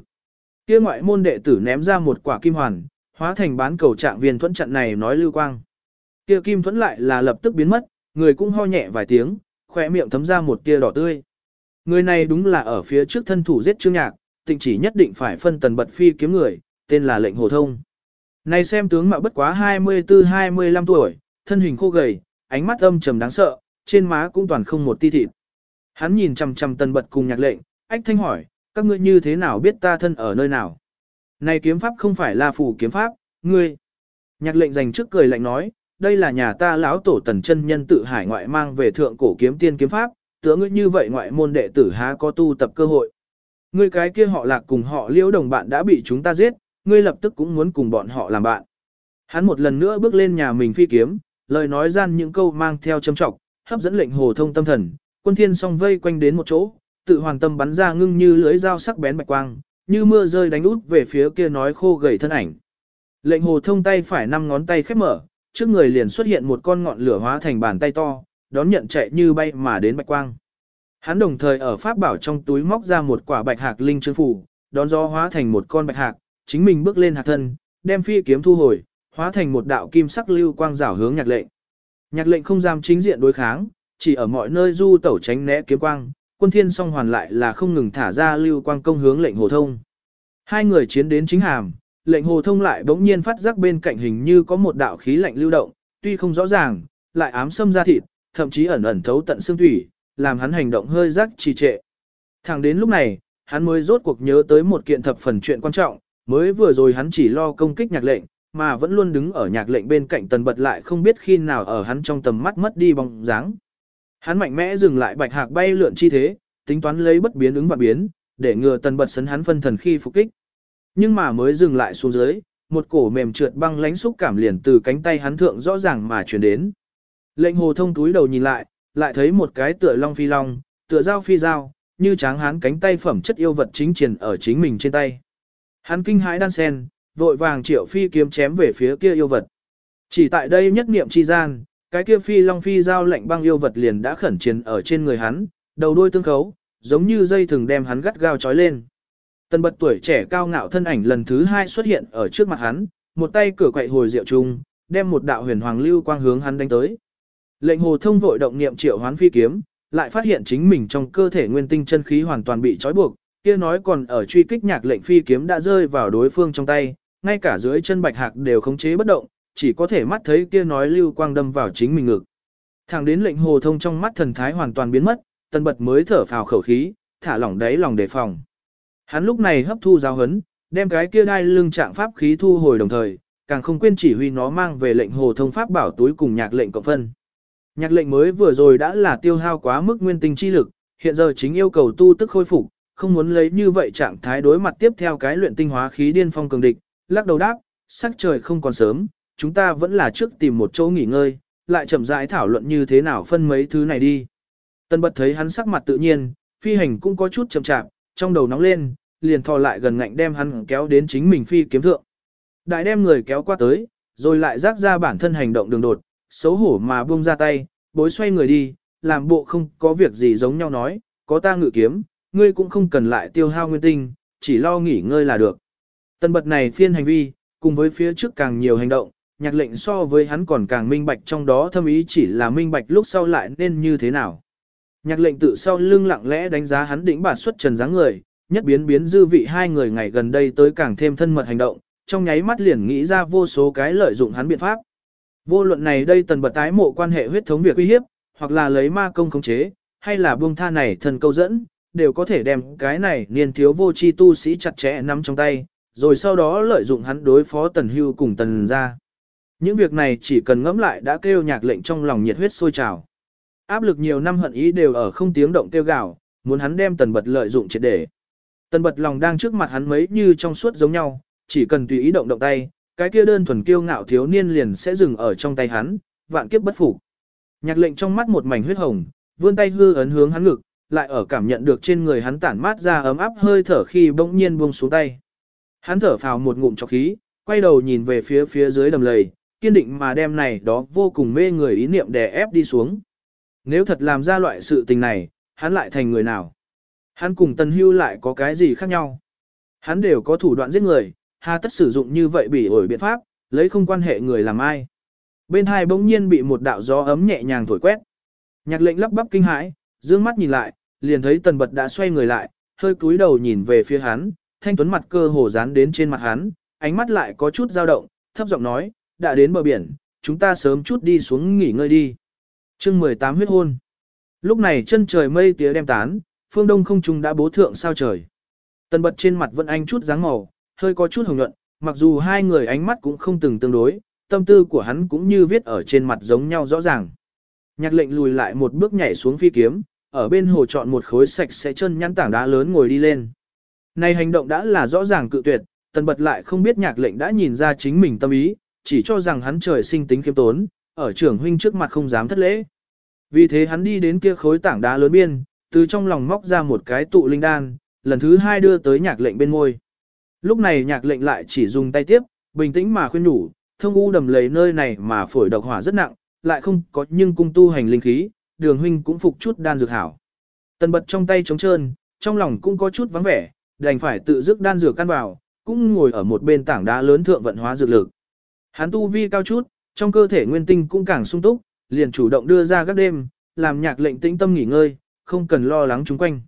[SPEAKER 1] Kia ngoại môn đệ tử ném ra một quả kim hoàn, hóa thành bán cầu trạng viên thuẫn trận này nói lưu quang. Kia kim thuẫn lại là lập tức biến mất, người cũng ho nhẹ vài tiếng, khỏe miệng thấm ra một tia đỏ tươi. Người này đúng là ở phía trước thân thủ giết Trương Nhạc, tịnh chỉ nhất định phải phân tần bật phi kiếm người, tên là lệnh hồ thông. Này xem tướng mạo bất quá 24-25 tuổi, thân hình khô gầy, ánh mắt âm trầm đáng sợ, trên má cũng toàn không một ti thịt. Hắn nhìn chằm chằm tần bật cùng nhạc lệnh, ách thanh hỏi, các ngươi như thế nào biết ta thân ở nơi nào? Này kiếm pháp không phải là phù kiếm pháp, ngươi. Nhạc lệnh dành trước cười lạnh nói, đây là nhà ta lão tổ tần chân nhân tự hải ngoại mang về thượng cổ kiếm tiên kiếm pháp, tựa ngươi như vậy ngoại môn đệ tử há có tu tập cơ hội. Ngươi cái kia họ lạc cùng họ liễu đồng bạn đã bị chúng ta giết, ngươi lập tức cũng muốn cùng bọn họ làm bạn. Hắn một lần nữa bước lên nhà mình phi kiếm, lời nói gian những câu mang theo châm trọng, hấp dẫn lệnh hồ thông tâm thần, quân thiên song vây quanh đến một chỗ, tự hoàn tâm bắn ra ngưng như lưới dao sắc bén bạch quang, như mưa rơi đánh út về phía kia nói khô gầy thân ảnh. Lệnh hồ thông tay phải năm ngón tay khép mở, trước người liền xuất hiện một con ngọn lửa hóa thành bàn tay to, đón nhận chạy như bay mà đến bạch quang. Hắn đồng thời ở pháp bảo trong túi móc ra một quả bạch hạc linh chương phủ, đón gió hóa thành một con bạch hạc, chính mình bước lên hạc thân, đem phi kiếm thu hồi, hóa thành một đạo kim sắc lưu quang rảo hướng nhạc lệnh. Nhạc lệnh không dám chính diện đối kháng, chỉ ở mọi nơi du tẩu tránh né kiếm quang, quân thiên song hoàn lại là không ngừng thả ra lưu quang công hướng lệnh hồ thông. Hai người chiến đến chính hàm, lệnh hồ thông lại bỗng nhiên phát giác bên cạnh hình như có một đạo khí lạnh lưu động, tuy không rõ ràng, lại ám xâm ra thịt, thậm chí ẩn ẩn thấu tận xương thủy, làm hắn hành động hơi rắc trì trệ. Thẳng đến lúc này, hắn mới rốt cuộc nhớ tới một kiện thập phần chuyện quan trọng, mới vừa rồi hắn chỉ lo công kích nhạc lệnh, mà vẫn luôn đứng ở nhạc lệnh bên cạnh tần bật lại không biết khi nào ở hắn trong tầm mắt mất đi bóng dáng. Hắn mạnh mẽ dừng lại bạch hạc bay lượn chi thế, tính toán lấy bất biến ứng và biến, để ngừa tần bật sấn hắn phân thần khi phục kích. Nhưng mà mới dừng lại xuống dưới, một cổ mềm trượt băng lánh xúc cảm liền từ cánh tay hắn thượng rõ ràng mà chuyển đến. Lệnh hồ thông túi đầu nhìn lại, lại thấy một cái tựa long phi long, tựa dao phi dao, như tráng hắn cánh tay phẩm chất yêu vật chính triển ở chính mình trên tay. Hắn kinh hãi đan sen, vội vàng triệu phi kiếm chém về phía kia yêu vật. Chỉ tại đây nhất niệm chi gian, cái kia phi long phi giao lạnh băng yêu vật liền đã khẩn chiến ở trên người hắn, đầu đuôi tương khấu, giống như dây thường đem hắn gắt gao trói lên. tân bật tuổi trẻ cao ngạo thân ảnh lần thứ hai xuất hiện ở trước mặt hắn, một tay cửa quậy hồi rượu trung đem một đạo huyền hoàng lưu quang hướng hắn đánh tới. Lệnh hồ thông vội động niệm triệu hoán phi kiếm, lại phát hiện chính mình trong cơ thể nguyên tinh chân khí hoàn toàn bị trói buộc, kia nói còn ở truy kích nhạc lệnh phi kiếm đã rơi vào đối phương trong tay, ngay cả dưới chân bạch hạc đều khống chế bất động, chỉ có thể mắt thấy kia nói lưu quang đâm vào chính mình ngực. Thẳng đến lệnh hồ thông trong mắt thần thái hoàn toàn biến mất, tân bật mới thở phào khẩu khí, thả lỏng đáy lòng đề phòng. Hắn lúc này hấp thu giáo hấn, đem cái kia đai lưng trạng pháp khí thu hồi đồng thời, càng không quên chỉ huy nó mang về lệnh hồ thông pháp bảo túi cùng nhạc lệnh cộng phân. Nhạc lệnh mới vừa rồi đã là tiêu hao quá mức nguyên tinh chi lực, hiện giờ chính yêu cầu tu tức khôi phục, không muốn lấy như vậy trạng thái đối mặt tiếp theo cái luyện tinh hóa khí điên phong cường địch, lắc đầu đáp, sắc trời không còn sớm, chúng ta vẫn là trước tìm một chỗ nghỉ ngơi, lại chậm rãi thảo luận như thế nào phân mấy thứ này đi. Tân bật thấy hắn sắc mặt tự nhiên, phi hành cũng có chút chậm chạp, trong đầu nóng lên, liền thò lại gần ngạnh đem hắn kéo đến chính mình phi kiếm thượng. Đại đem người kéo qua tới, rồi lại rác ra bản thân hành động đường đột, xấu hổ mà buông ra tay, bối xoay người đi, làm bộ không có việc gì giống nhau nói, có ta ngự kiếm, ngươi cũng không cần lại tiêu hao nguyên tinh, chỉ lo nghỉ ngơi là được. Tân bật này phiên hành vi, cùng với phía trước càng nhiều hành động, nhạc lệnh so với hắn còn càng minh bạch trong đó thâm ý chỉ là minh bạch lúc sau lại nên như thế nào. Nhạc lệnh tự sau lưng lặng lẽ đánh giá hắn đỉnh bản xuất trần dáng người, nhất biến biến dư vị hai người ngày gần đây tới càng thêm thân mật hành động, trong nháy mắt liền nghĩ ra vô số cái lợi dụng hắn biện pháp. Vô luận này đây tần bật tái mộ quan hệ huyết thống việc uy hiếp, hoặc là lấy ma công khống chế, hay là buông tha này thần câu dẫn, đều có thể đem cái này niên thiếu vô chi tu sĩ chặt chẽ nắm trong tay, rồi sau đó lợi dụng hắn đối phó tần hưu cùng tần ra. Những việc này chỉ cần ngẫm lại đã kêu nhạc lệnh trong lòng nhiệt huyết sôi trào. Áp lực nhiều năm hận ý đều ở không tiếng động kêu gào, muốn hắn đem tần bật lợi dụng triệt để. Tần bật lòng đang trước mặt hắn mấy như trong suốt giống nhau, chỉ cần tùy ý động động tay, cái kia đơn thuần kiêu ngạo thiếu niên liền sẽ dừng ở trong tay hắn, vạn kiếp bất phục. Nhạc lệnh trong mắt một mảnh huyết hồng, vươn tay hư ấn hướng hắn ngực, lại ở cảm nhận được trên người hắn tản mát ra ấm áp hơi thở khi bỗng nhiên buông xuống tay. Hắn thở phào một ngụm trọc khí, quay đầu nhìn về phía phía dưới đầm lầy, kiên định mà đem này đó vô cùng mê người ý niệm đè ép đi xuống. Nếu thật làm ra loại sự tình này, hắn lại thành người nào? Hắn cùng Tần Hưu lại có cái gì khác nhau? Hắn đều có thủ đoạn giết người, hà tất sử dụng như vậy bị ổi biện pháp, lấy không quan hệ người làm ai. Bên hai bỗng nhiên bị một đạo gió ấm nhẹ nhàng thổi quét. Nhạc lệnh lắp bắp kinh hãi, dương mắt nhìn lại, liền thấy tần bật đã xoay người lại, hơi cúi đầu nhìn về phía hắn, thanh tuấn mặt cơ hồ dán đến trên mặt hắn, ánh mắt lại có chút dao động, thấp giọng nói, đã đến bờ biển, chúng ta sớm chút đi xuống nghỉ ngơi đi. chương 18 huyết hôn. Lúc này chân trời mây tía đem tán, phương đông không trung đã bố thượng sao trời. Tần bật trên mặt vẫn anh chút dáng màu, hơi có chút hồng nhuận, mặc dù hai người ánh mắt cũng không từng tương đối, tâm tư của hắn cũng như viết ở trên mặt giống nhau rõ ràng. Nhạc lệnh lùi lại một bước nhảy xuống phi kiếm, ở bên hồ chọn một khối sạch sẽ chân nhắn tảng đá lớn ngồi đi lên. Này hành động đã là rõ ràng cự tuyệt, tần bật lại không biết nhạc lệnh đã nhìn ra chính mình tâm ý, chỉ cho rằng hắn trời sinh tính khiêm tốn, ở trưởng huynh trước mặt không dám thất lễ. Vì thế hắn đi đến kia khối tảng đá lớn biên, từ trong lòng móc ra một cái tụ linh đan, lần thứ hai đưa tới nhạc lệnh bên ngôi. Lúc này nhạc lệnh lại chỉ dùng tay tiếp, bình tĩnh mà khuyên nhủ, thông u đầm lầy nơi này mà phổi độc hỏa rất nặng, lại không có nhưng cung tu hành linh khí, đường huynh cũng phục chút đan dược hảo. Tần bật trong tay trống trơn, trong lòng cũng có chút vắng vẻ, đành phải tự dứt đan dược căn vào, cũng ngồi ở một bên tảng đá lớn thượng vận hóa dược lực. Hắn tu vi cao chút, trong cơ thể nguyên tinh cũng càng sung túc, liền chủ động đưa ra các đêm, làm nhạc lệnh tĩnh tâm nghỉ ngơi, không cần lo lắng chúng quanh.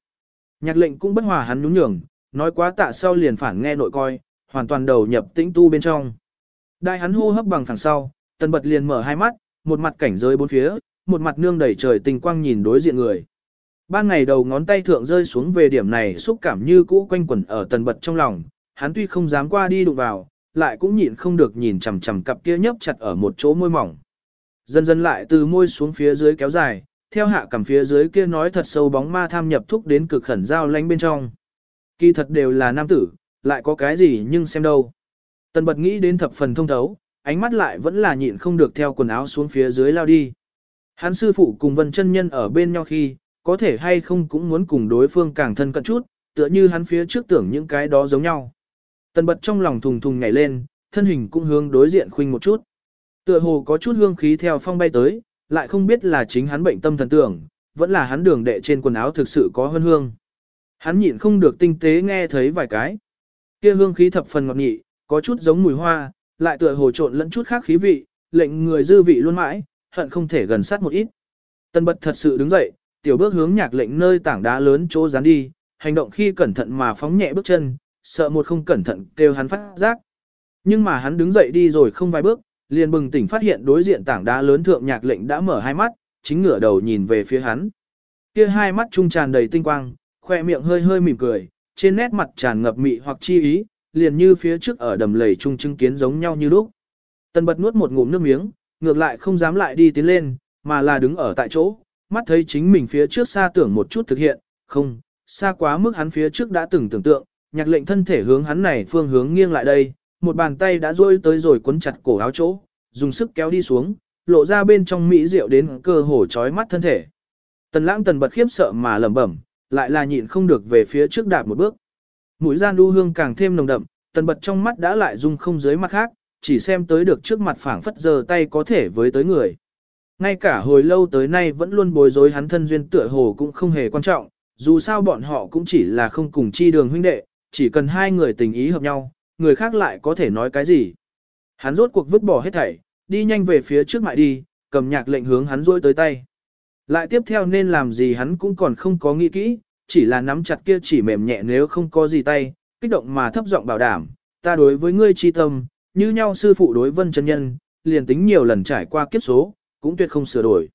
[SPEAKER 1] Nhạc lệnh cũng bất hòa hắn nhún nhường, nói quá tạ sau liền phản nghe nội coi, hoàn toàn đầu nhập tĩnh tu bên trong. Đại hắn hô hấp bằng phẳng sau, tần bật liền mở hai mắt, một mặt cảnh giới bốn phía, một mặt nương đẩy trời tình quang nhìn đối diện người. Ban ngày đầu ngón tay thượng rơi xuống về điểm này xúc cảm như cũ quanh quẩn ở tần bật trong lòng, hắn tuy không dám qua đi đụng vào, lại cũng nhịn không được nhìn chằm chằm cặp kia nhấp chặt ở một chỗ môi mỏng. Dần dần lại từ môi xuống phía dưới kéo dài, theo hạ cằm phía dưới kia nói thật sâu bóng ma tham nhập thúc đến cực khẩn giao lánh bên trong. Kỳ thật đều là nam tử, lại có cái gì nhưng xem đâu. Tần bật nghĩ đến thập phần thông thấu, ánh mắt lại vẫn là nhịn không được theo quần áo xuống phía dưới lao đi. Hắn sư phụ cùng vân chân nhân ở bên nhau khi, có thể hay không cũng muốn cùng đối phương càng thân cận chút, tựa như hắn phía trước tưởng những cái đó giống nhau. Tần bật trong lòng thùng thùng nhảy lên, thân hình cũng hướng đối diện khuynh một chút. Tựa hồ có chút hương khí theo phong bay tới, lại không biết là chính hắn bệnh tâm thần tưởng, vẫn là hắn đường đệ trên quần áo thực sự có hương hương. Hắn nhịn không được tinh tế nghe thấy vài cái. Kia hương khí thập phần ngọt nhị, có chút giống mùi hoa, lại tựa hồ trộn lẫn chút khác khí vị, lệnh người dư vị luôn mãi, hận không thể gần sát một ít. Tân bật thật sự đứng dậy, tiểu bước hướng nhạc lệnh nơi tảng đá lớn chỗ dán đi, hành động khi cẩn thận mà phóng nhẹ bước chân, sợ một không cẩn thận kêu hắn phát giác. Nhưng mà hắn đứng dậy đi rồi không vài bước, liền bừng tỉnh phát hiện đối diện tảng đá lớn thượng nhạc lệnh đã mở hai mắt, chính ngửa đầu nhìn về phía hắn. Kia hai mắt trung tràn đầy tinh quang, khoe miệng hơi hơi mỉm cười, trên nét mặt tràn ngập mị hoặc chi ý, liền như phía trước ở đầm lầy trung chứng kiến giống nhau như lúc. Tần bật nuốt một ngụm nước miếng, ngược lại không dám lại đi tiến lên, mà là đứng ở tại chỗ, mắt thấy chính mình phía trước xa tưởng một chút thực hiện, không, xa quá mức hắn phía trước đã từng tưởng tượng, nhạc lệnh thân thể hướng hắn này phương hướng nghiêng lại đây, một bàn tay đã rôi tới rồi quấn chặt cổ áo chỗ, dùng sức kéo đi xuống, lộ ra bên trong mỹ rượu đến cơ hồ chói mắt thân thể. Tần lãng tần bật khiếp sợ mà lẩm bẩm, lại là nhịn không được về phía trước đạp một bước. Mũi gian đu hương càng thêm nồng đậm, tần bật trong mắt đã lại dung không dưới mắt khác, chỉ xem tới được trước mặt phảng phất giờ tay có thể với tới người. Ngay cả hồi lâu tới nay vẫn luôn bối rối hắn thân duyên tựa hồ cũng không hề quan trọng, dù sao bọn họ cũng chỉ là không cùng chi đường huynh đệ, chỉ cần hai người tình ý hợp nhau, người khác lại có thể nói cái gì. Hắn rốt cuộc vứt bỏ hết thảy, đi nhanh về phía trước mại đi, cầm nhạc lệnh hướng hắn rôi tới tay. Lại tiếp theo nên làm gì hắn cũng còn không có nghĩ kỹ, chỉ là nắm chặt kia chỉ mềm nhẹ nếu không có gì tay, kích động mà thấp giọng bảo đảm, ta đối với ngươi chi tâm, như nhau sư phụ đối vân chân nhân, liền tính nhiều lần trải qua kiếp số, cũng tuyệt không sửa đổi.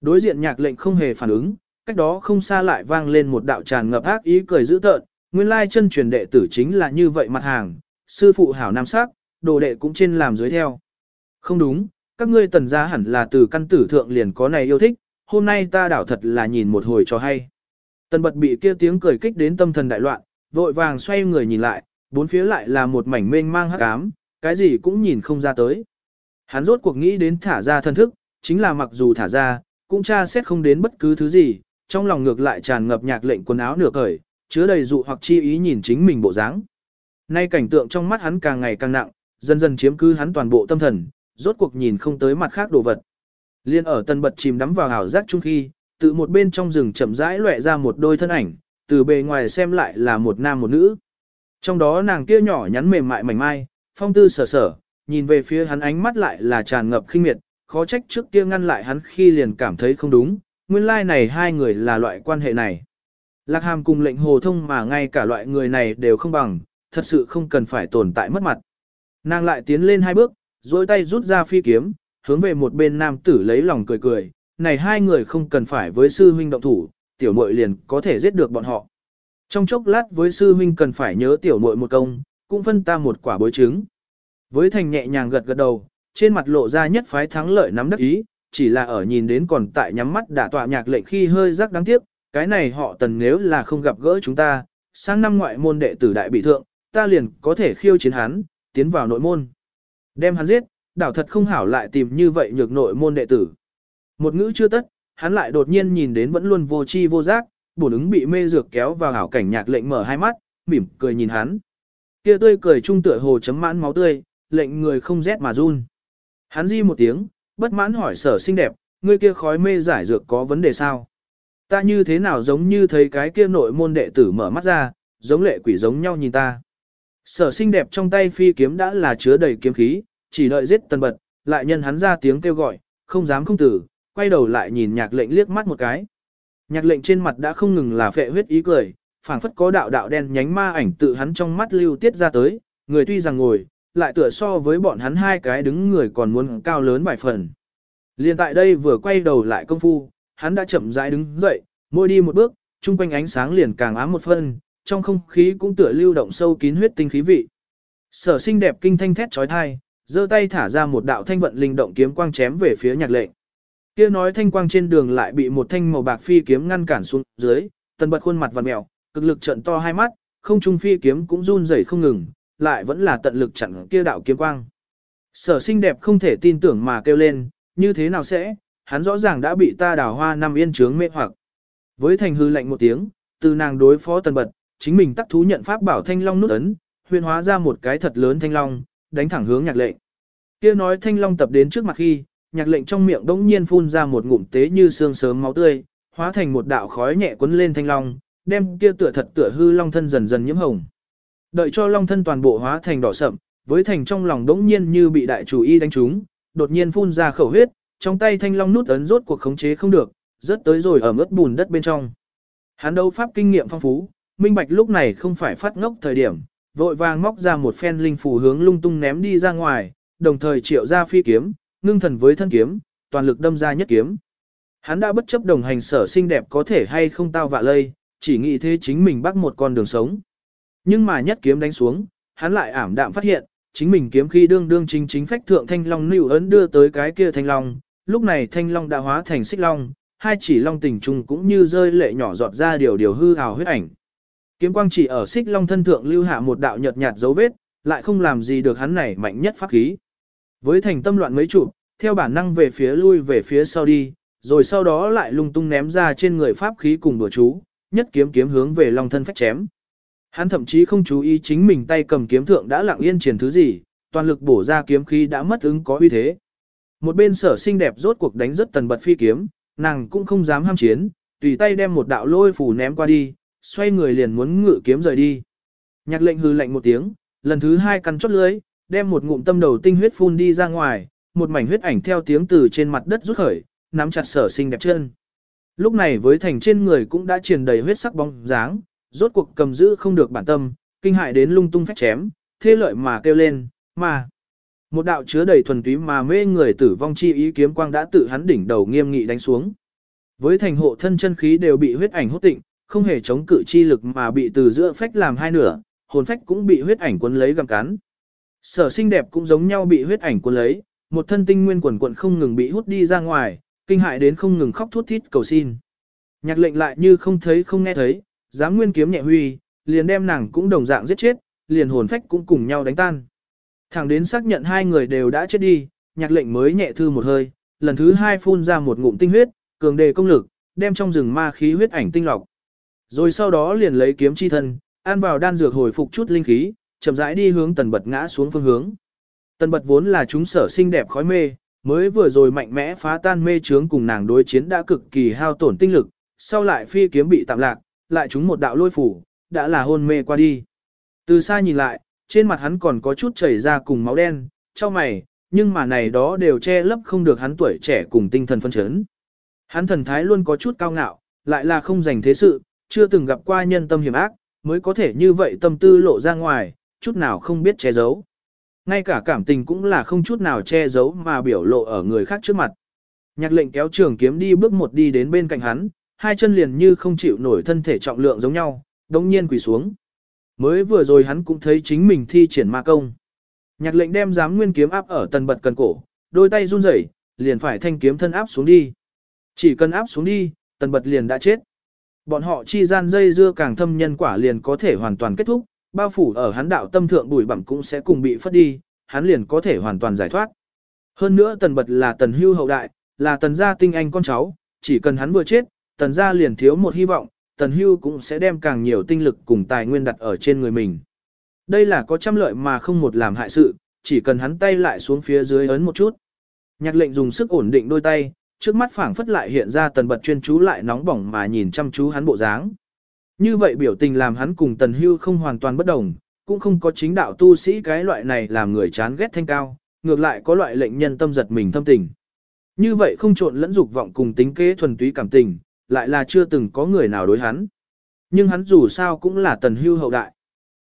[SPEAKER 1] Đối diện nhạc lệnh không hề phản ứng, cách đó không xa lại vang lên một đạo tràn ngập ác ý cười dữ tợn, nguyên lai chân truyền đệ tử chính là như vậy mặt hàng, sư phụ hảo nam sắc, đồ đệ cũng trên làm dưới theo. Không đúng, các ngươi tần gia hẳn là từ căn tử thượng liền có này yêu thích, hôm nay ta đảo thật là nhìn một hồi cho hay. Tần bật bị kia tiếng cười kích đến tâm thần đại loạn, vội vàng xoay người nhìn lại, bốn phía lại là một mảnh mênh mang hắc ám, cái gì cũng nhìn không ra tới. Hắn rốt cuộc nghĩ đến thả ra thân thức, chính là mặc dù thả ra, cũng tra xét không đến bất cứ thứ gì, trong lòng ngược lại tràn ngập nhạc lệnh quần áo nửa cởi, chứa đầy dụ hoặc chi ý nhìn chính mình bộ dáng. Nay cảnh tượng trong mắt hắn càng ngày càng nặng, dần dần chiếm cứ hắn toàn bộ tâm thần, rốt cuộc nhìn không tới mặt khác đồ vật. Liên ở tân bật chìm đắm vào ảo giác chung khi, tự một bên trong rừng chậm rãi lóe ra một đôi thân ảnh, từ bề ngoài xem lại là một nam một nữ. Trong đó nàng kia nhỏ nhắn mềm mại mảnh mai, phong tư sở sở, nhìn về phía hắn ánh mắt lại là tràn ngập khinh miệt, khó trách trước kia ngăn lại hắn khi liền cảm thấy không đúng, nguyên lai like này hai người là loại quan hệ này. Lạc hàm cùng lệnh hồ thông mà ngay cả loại người này đều không bằng, thật sự không cần phải tồn tại mất mặt. Nàng lại tiến lên hai bước, dối tay rút ra phi kiếm, hướng về một bên nam tử lấy lòng cười cười, này hai người không cần phải với sư huynh động thủ, tiểu muội liền có thể giết được bọn họ. Trong chốc lát với sư huynh cần phải nhớ tiểu muội một công, cũng phân ta một quả bối chứng. Với thành nhẹ nhàng gật gật đầu, trên mặt lộ ra nhất phái thắng lợi nắm đắc ý, chỉ là ở nhìn đến còn tại nhắm mắt đả tọa nhạc lệnh khi hơi rắc đáng tiếc, cái này họ tần nếu là không gặp gỡ chúng ta, sang năm ngoại môn đệ tử đại bị thượng, ta liền có thể khiêu chiến hắn, tiến vào nội môn. Đem hắn giết, đảo thật không hảo lại tìm như vậy nhược nội môn đệ tử. Một ngữ chưa tất, hắn lại đột nhiên nhìn đến vẫn luôn vô chi vô giác, bổn ứng bị mê dược kéo vào hảo cảnh nhạc lệnh mở hai mắt, mỉm cười nhìn hắn. Kia tươi cười trung tựa hồ chấm mãn máu tươi, lệnh người không rét mà run. Hắn di một tiếng, bất mãn hỏi sở xinh đẹp, ngươi kia khói mê giải dược có vấn đề sao? Ta như thế nào giống như thấy cái kia nội môn đệ tử mở mắt ra, giống lệ quỷ giống nhau nhìn ta. Sở xinh đẹp trong tay phi kiếm đã là chứa đầy kiếm khí, chỉ đợi giết tần bật, lại nhân hắn ra tiếng kêu gọi, không dám không tử, quay đầu lại nhìn nhạc lệnh liếc mắt một cái. Nhạc lệnh trên mặt đã không ngừng là phệ huyết ý cười, phảng phất có đạo đạo đen nhánh ma ảnh tự hắn trong mắt lưu tiết ra tới, người tuy rằng ngồi, lại tựa so với bọn hắn hai cái đứng người còn muốn cao lớn vài phần. Liên tại đây vừa quay đầu lại công phu, hắn đã chậm rãi đứng dậy, môi đi một bước, trung quanh ánh sáng liền càng ám một phân, trong không khí cũng tựa lưu động sâu kín huyết tinh khí vị. Sở sinh đẹp kinh thanh thét trói thai, giơ tay thả ra một đạo thanh vận linh động kiếm quang chém về phía nhạc lệnh. Kia nói thanh quang trên đường lại bị một thanh màu bạc phi kiếm ngăn cản xuống dưới, tần bật khuôn mặt vặn mèo, cực lực trận to hai mắt, không trung phi kiếm cũng run rẩy không ngừng, lại vẫn là tận lực chặn kia đạo kiếm quang. Sở sinh đẹp không thể tin tưởng mà kêu lên, như thế nào sẽ, hắn rõ ràng đã bị ta đào hoa năm yên trướng mê hoặc. Với thành hư lạnh một tiếng, từ nàng đối phó tần bật, chính mình tắc thú nhận pháp bảo thanh long nút ấn, huyền hóa ra một cái thật lớn thanh long, đánh thẳng hướng nhạc lệnh. Kia nói thanh long tập đến trước mặt khi, nhạc lệnh trong miệng đống nhiên phun ra một ngụm tế như xương sớm máu tươi, hóa thành một đạo khói nhẹ quấn lên thanh long, đem kia tựa thật tựa hư long thân dần dần nhiễm hồng. Đợi cho long thân toàn bộ hóa thành đỏ sậm, với thành trong lòng đống nhiên như bị đại chủ y đánh trúng, đột nhiên phun ra khẩu huyết, trong tay thanh long nút ấn rốt cuộc khống chế không được, rớt tới rồi ở ướt bùn đất bên trong. Hắn đấu pháp kinh nghiệm phong phú, minh bạch lúc này không phải phát ngốc thời điểm, vội vàng móc ra một phen linh phù hướng lung tung ném đi ra ngoài, đồng thời triệu ra phi kiếm, ngưng thần với thân kiếm, toàn lực đâm ra nhất kiếm. Hắn đã bất chấp đồng hành sở xinh đẹp có thể hay không tao vạ lây, chỉ nghĩ thế chính mình bắt một con đường sống. Nhưng mà nhất kiếm đánh xuống, hắn lại ảm đạm phát hiện, chính mình kiếm khi đương đương chính chính phách thượng thanh long lưu ấn đưa tới cái kia thanh long, lúc này thanh long đã hóa thành xích long, hai chỉ long tình trùng cũng như rơi lệ nhỏ giọt ra điều điều hư hào huyết ảnh. Kiếm quang chỉ ở xích long thân thượng lưu hạ một đạo nhợt nhạt dấu vết, lại không làm gì được hắn này mạnh nhất pháp khí. Với thành tâm loạn mấy chụp, theo bản năng về phía lui về phía sau đi, rồi sau đó lại lung tung ném ra trên người pháp khí cùng đùa chú, nhất kiếm kiếm hướng về long thân phách chém. Hắn thậm chí không chú ý chính mình tay cầm kiếm thượng đã lặng yên triển thứ gì, toàn lực bổ ra kiếm khí đã mất ứng có uy thế. Một bên sở xinh đẹp rốt cuộc đánh rất tần bật phi kiếm, nàng cũng không dám ham chiến, tùy tay đem một đạo lôi phủ ném qua đi, xoay người liền muốn ngự kiếm rời đi. Nhạc lệnh hư lệnh một tiếng, lần thứ hai căn chốt lưới, đem một ngụm tâm đầu tinh huyết phun đi ra ngoài, một mảnh huyết ảnh theo tiếng từ trên mặt đất rút khởi, nắm chặt sở xinh đẹp chân. Lúc này với thành trên người cũng đã truyền đầy huyết sắc bóng dáng, rốt cuộc cầm giữ không được bản tâm, kinh hại đến lung tung phách chém, thế lợi mà kêu lên, mà. Một đạo chứa đầy thuần túy mà mê người tử vong chi ý kiếm quang đã tự hắn đỉnh đầu nghiêm nghị đánh xuống. Với thành hộ thân chân khí đều bị huyết ảnh hút tịnh, không hề chống cự chi lực mà bị từ giữa phách làm hai nửa, hồn phách cũng bị huyết ảnh cuốn lấy gặm cắn. Sở sinh đẹp cũng giống nhau bị huyết ảnh cuốn lấy, một thân tinh nguyên quần quần không ngừng bị hút đi ra ngoài, kinh hại đến không ngừng khóc thút thít cầu xin. Nhạc lệnh lại như không thấy không nghe thấy, dám nguyên kiếm nhẹ huy, liền đem nàng cũng đồng dạng giết chết, liền hồn phách cũng cùng nhau đánh tan. Thẳng đến xác nhận hai người đều đã chết đi, nhạc lệnh mới nhẹ thư một hơi, lần thứ hai phun ra một ngụm tinh huyết, cường đề công lực, đem trong rừng ma khí huyết ảnh tinh lọc. Rồi sau đó liền lấy kiếm chi thân, ăn vào đan dược hồi phục chút linh khí, chậm rãi đi hướng tần bật ngã xuống phương hướng. Tần bật vốn là chúng sở xinh đẹp khói mê, mới vừa rồi mạnh mẽ phá tan mê trướng cùng nàng đối chiến đã cực kỳ hao tổn tinh lực, sau lại phi kiếm bị tạm lạc, lại chúng một đạo lôi phủ, đã là hôn mê qua đi. Từ xa nhìn lại, trên mặt hắn còn có chút chảy ra cùng máu đen, cho mày, nhưng mà này đó đều che lấp không được hắn tuổi trẻ cùng tinh thần phân chấn. Hắn thần thái luôn có chút cao ngạo, lại là không dành thế sự, chưa từng gặp qua nhân tâm hiểm ác, mới có thể như vậy tâm tư lộ ra ngoài, chút nào không biết che giấu. Ngay cả cảm tình cũng là không chút nào che giấu mà biểu lộ ở người khác trước mặt. Nhạc lệnh kéo trường kiếm đi bước một đi đến bên cạnh hắn, hai chân liền như không chịu nổi thân thể trọng lượng giống nhau, đồng nhiên quỳ xuống. Mới vừa rồi hắn cũng thấy chính mình thi triển ma công. Nhạc lệnh đem giám nguyên kiếm áp ở tần bật cần cổ, đôi tay run rẩy, liền phải thanh kiếm thân áp xuống đi. Chỉ cần áp xuống đi, tần bật liền đã chết. Bọn họ chi gian dây dưa càng thâm nhân quả liền có thể hoàn toàn kết thúc, bao phủ ở hắn đạo tâm thượng bùi bẩm cũng sẽ cùng bị phất đi, hắn liền có thể hoàn toàn giải thoát. Hơn nữa tần bật là tần hưu hậu đại, là tần gia tinh anh con cháu, chỉ cần hắn vừa chết, tần gia liền thiếu một hy vọng, tần hưu cũng sẽ đem càng nhiều tinh lực cùng tài nguyên đặt ở trên người mình. Đây là có trăm lợi mà không một làm hại sự, chỉ cần hắn tay lại xuống phía dưới ấn một chút. Nhạc lệnh dùng sức ổn định đôi tay, trước mắt phảng phất lại hiện ra tần bật chuyên chú lại nóng bỏng mà nhìn chăm chú hắn bộ dáng. Như vậy biểu tình làm hắn cùng tần hưu không hoàn toàn bất đồng, cũng không có chính đạo tu sĩ cái loại này làm người chán ghét thanh cao, ngược lại có loại lệnh nhân tâm giật mình thâm tình. Như vậy không trộn lẫn dục vọng cùng tính kế thuần túy cảm tình, lại là chưa từng có người nào đối hắn. Nhưng hắn dù sao cũng là tần hưu hậu đại.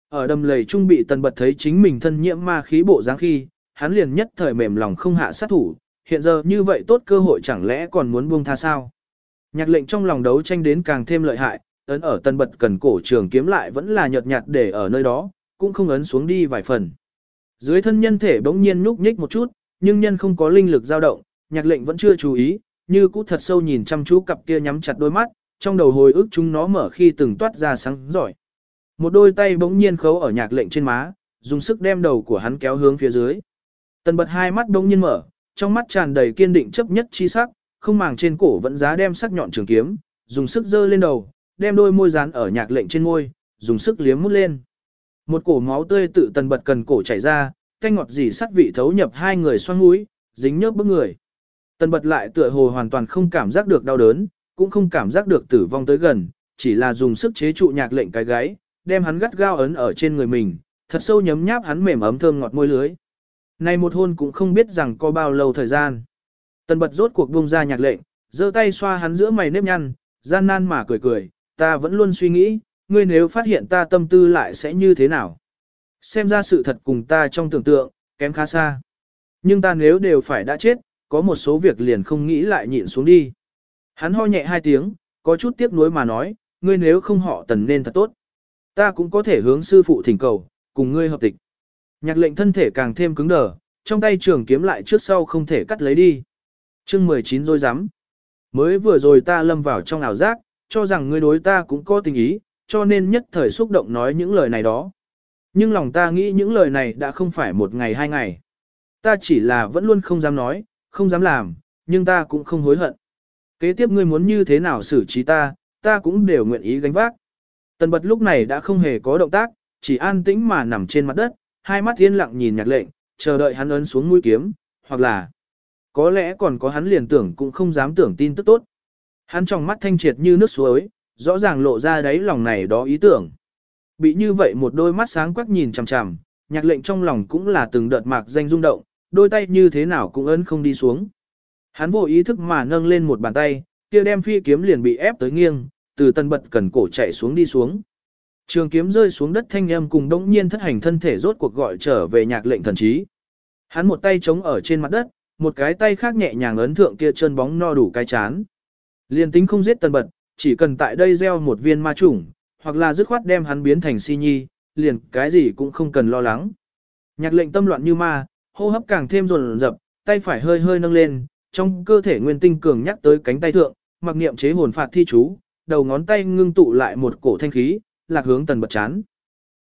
[SPEAKER 1] Ở đầm lầy trung bị tần bật thấy chính mình thân nhiễm ma khí bộ dáng khi, hắn liền nhất thời mềm lòng không hạ sát thủ, hiện giờ như vậy tốt cơ hội chẳng lẽ còn muốn buông tha sao. Nhạc lệnh trong lòng đấu tranh đến càng thêm lợi hại, ấn ở tần bật cần cổ trường kiếm lại vẫn là nhợt nhạt để ở nơi đó, cũng không ấn xuống đi vài phần. Dưới thân nhân thể bỗng nhiên nhúc nhích một chút, nhưng nhân không có linh lực dao động, nhạc lệnh vẫn chưa chú ý, như cũ thật sâu nhìn chăm chú cặp kia nhắm chặt đôi mắt, trong đầu hồi ức chúng nó mở khi từng toát ra sáng giỏi. Một đôi tay bỗng nhiên khấu ở nhạc lệnh trên má, dùng sức đem đầu của hắn kéo hướng phía dưới. Tần bật hai mắt bỗng nhiên mở, trong mắt tràn đầy kiên định chấp nhất chi sắc, không màng trên cổ vẫn giá đem sắc nhọn trường kiếm, dùng sức giơ lên đầu, đem đôi môi dán ở nhạc lệnh trên môi, dùng sức liếm mút lên. Một cổ máu tươi tự tần bật cần cổ chảy ra, canh ngọt dì sắt vị thấu nhập hai người xoan mũi, dính nhớp bức người. Tần bật lại tựa hồ hoàn toàn không cảm giác được đau đớn, cũng không cảm giác được tử vong tới gần, chỉ là dùng sức chế trụ nhạc lệnh cái gáy, đem hắn gắt gao ấn ở trên người mình, thật sâu nhấm nháp hắn mềm ấm thơm ngọt môi lưới. Này một hôn cũng không biết rằng có bao lâu thời gian. Tần bật rốt cuộc buông ra nhạc lệnh, giơ tay xoa hắn giữa mày nếp nhăn, gian nan mà cười cười, ta vẫn luôn suy nghĩ, ngươi nếu phát hiện ta tâm tư lại sẽ như thế nào. Xem ra sự thật cùng ta trong tưởng tượng, kém khá xa. Nhưng ta nếu đều phải đã chết, có một số việc liền không nghĩ lại nhịn xuống đi. Hắn ho nhẹ hai tiếng, có chút tiếc nuối mà nói, ngươi nếu không họ tần nên thật tốt. Ta cũng có thể hướng sư phụ thỉnh cầu, cùng ngươi hợp tịch. Nhạc lệnh thân thể càng thêm cứng đờ, trong tay trường kiếm lại trước sau không thể cắt lấy đi. chương 19 rồi dám. Mới vừa rồi ta lâm vào trong ảo giác, cho rằng ngươi đối ta cũng có tình ý, cho nên nhất thời xúc động nói những lời này đó. Nhưng lòng ta nghĩ những lời này đã không phải một ngày hai ngày. Ta chỉ là vẫn luôn không dám nói, không dám làm, nhưng ta cũng không hối hận. Kế tiếp ngươi muốn như thế nào xử trí ta, ta cũng đều nguyện ý gánh vác. Tần bật lúc này đã không hề có động tác, chỉ an tĩnh mà nằm trên mặt đất, hai mắt yên lặng nhìn nhạc lệnh, chờ đợi hắn ấn xuống mũi kiếm, hoặc là có lẽ còn có hắn liền tưởng cũng không dám tưởng tin tức tốt. Hắn trong mắt thanh triệt như nước suối, rõ ràng lộ ra đáy lòng này đó ý tưởng. Bị như vậy một đôi mắt sáng quắc nhìn chằm chằm, nhạc lệnh trong lòng cũng là từng đợt mạc danh rung động, đôi tay như thế nào cũng ấn không đi xuống. Hắn vô ý thức mà nâng lên một bàn tay, kia đem phi kiếm liền bị ép tới nghiêng, từ tân bật cần cổ chạy xuống đi xuống. Trường kiếm rơi xuống đất thanh âm cùng đống nhiên thất hành thân thể rốt cuộc gọi trở về nhạc lệnh thần trí. Hắn một tay chống ở trên mặt đất, một cái tay khác nhẹ nhàng ấn thượng kia chân bóng no đủ cái chán. Liên tính không giết tân bật, chỉ cần tại đây gieo một viên ma chủng, hoặc là dứt khoát đem hắn biến thành si nhi, liền cái gì cũng không cần lo lắng. Nhạc lệnh tâm loạn như ma, hô hấp càng thêm rồn rập, tay phải hơi hơi nâng lên, trong cơ thể nguyên tinh cường nhắc tới cánh tay thượng, mặc niệm chế hồn phạt thi chú, đầu ngón tay ngưng tụ lại một cổ thanh khí, lạc hướng tần bật chán.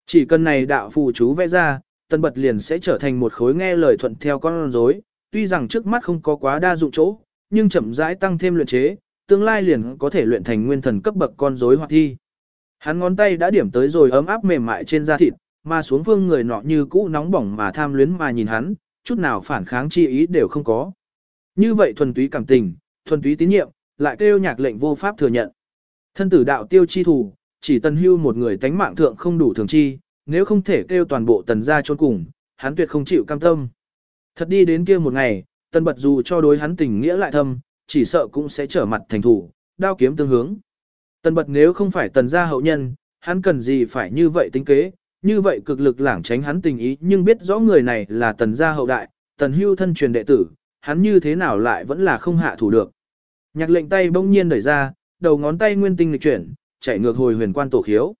[SPEAKER 1] Chỉ cần này đạo phù chú vẽ ra, tần bật liền sẽ trở thành một khối nghe lời thuận theo con rối. tuy rằng trước mắt không có quá đa dụng chỗ, nhưng chậm rãi tăng thêm luyện chế, tương lai liền có thể luyện thành nguyên thần cấp bậc con rối hoặc thi. Hắn ngón tay đã điểm tới rồi ấm áp mềm mại trên da thịt, mà xuống phương người nọ như cũ nóng bỏng mà tham luyến mà nhìn hắn, chút nào phản kháng chi ý đều không có. Như vậy thuần túy cảm tình, thuần túy tín nhiệm, lại kêu nhạc lệnh vô pháp thừa nhận. Thân tử đạo tiêu chi thủ, chỉ tần hưu một người tánh mạng thượng không đủ thường chi, nếu không thể kêu toàn bộ tần gia trốn cùng, hắn tuyệt không chịu cam tâm. Thật đi đến kia một ngày, tần bật dù cho đối hắn tình nghĩa lại thâm, chỉ sợ cũng sẽ trở mặt thành thủ, đao kiếm tương hướng. Tần bật nếu không phải tần gia hậu nhân, hắn cần gì phải như vậy tính kế, như vậy cực lực lảng tránh hắn tình ý nhưng biết rõ người này là tần gia hậu đại, tần hưu thân truyền đệ tử, hắn như thế nào lại vẫn là không hạ thủ được. Nhạc lệnh tay bỗng nhiên đẩy ra, đầu ngón tay nguyên tinh lịch chuyển, chạy ngược hồi huyền quan tổ khiếu.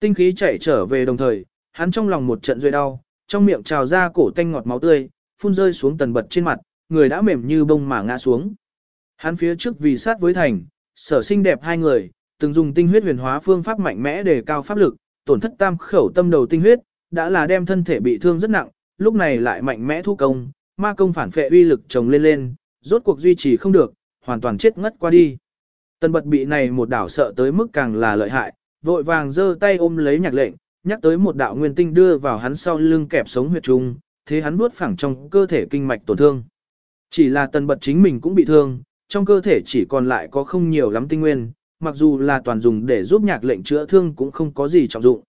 [SPEAKER 1] Tinh khí chạy trở về đồng thời, hắn trong lòng một trận rơi đau, trong miệng trào ra cổ tanh ngọt máu tươi, phun rơi xuống tần bật trên mặt, người đã mềm như bông mà ngã xuống. Hắn phía trước vì sát với thành, sở sinh đẹp hai người, từng dùng tinh huyết huyền hóa phương pháp mạnh mẽ để cao pháp lực, tổn thất tam khẩu tâm đầu tinh huyết, đã là đem thân thể bị thương rất nặng, lúc này lại mạnh mẽ thu công, ma công phản phệ uy lực chồng lên lên, rốt cuộc duy trì không được, hoàn toàn chết ngất qua đi. Tần bật bị này một đảo sợ tới mức càng là lợi hại, vội vàng giơ tay ôm lấy nhạc lệnh, nhắc tới một đạo nguyên tinh đưa vào hắn sau lưng kẹp sống huyệt trung, thế hắn nuốt phẳng trong cơ thể kinh mạch tổn thương. Chỉ là tần bật chính mình cũng bị thương, trong cơ thể chỉ còn lại có không nhiều lắm tinh nguyên, mặc dù là toàn dùng để giúp nhạc lệnh chữa thương cũng không có gì trọng dụng.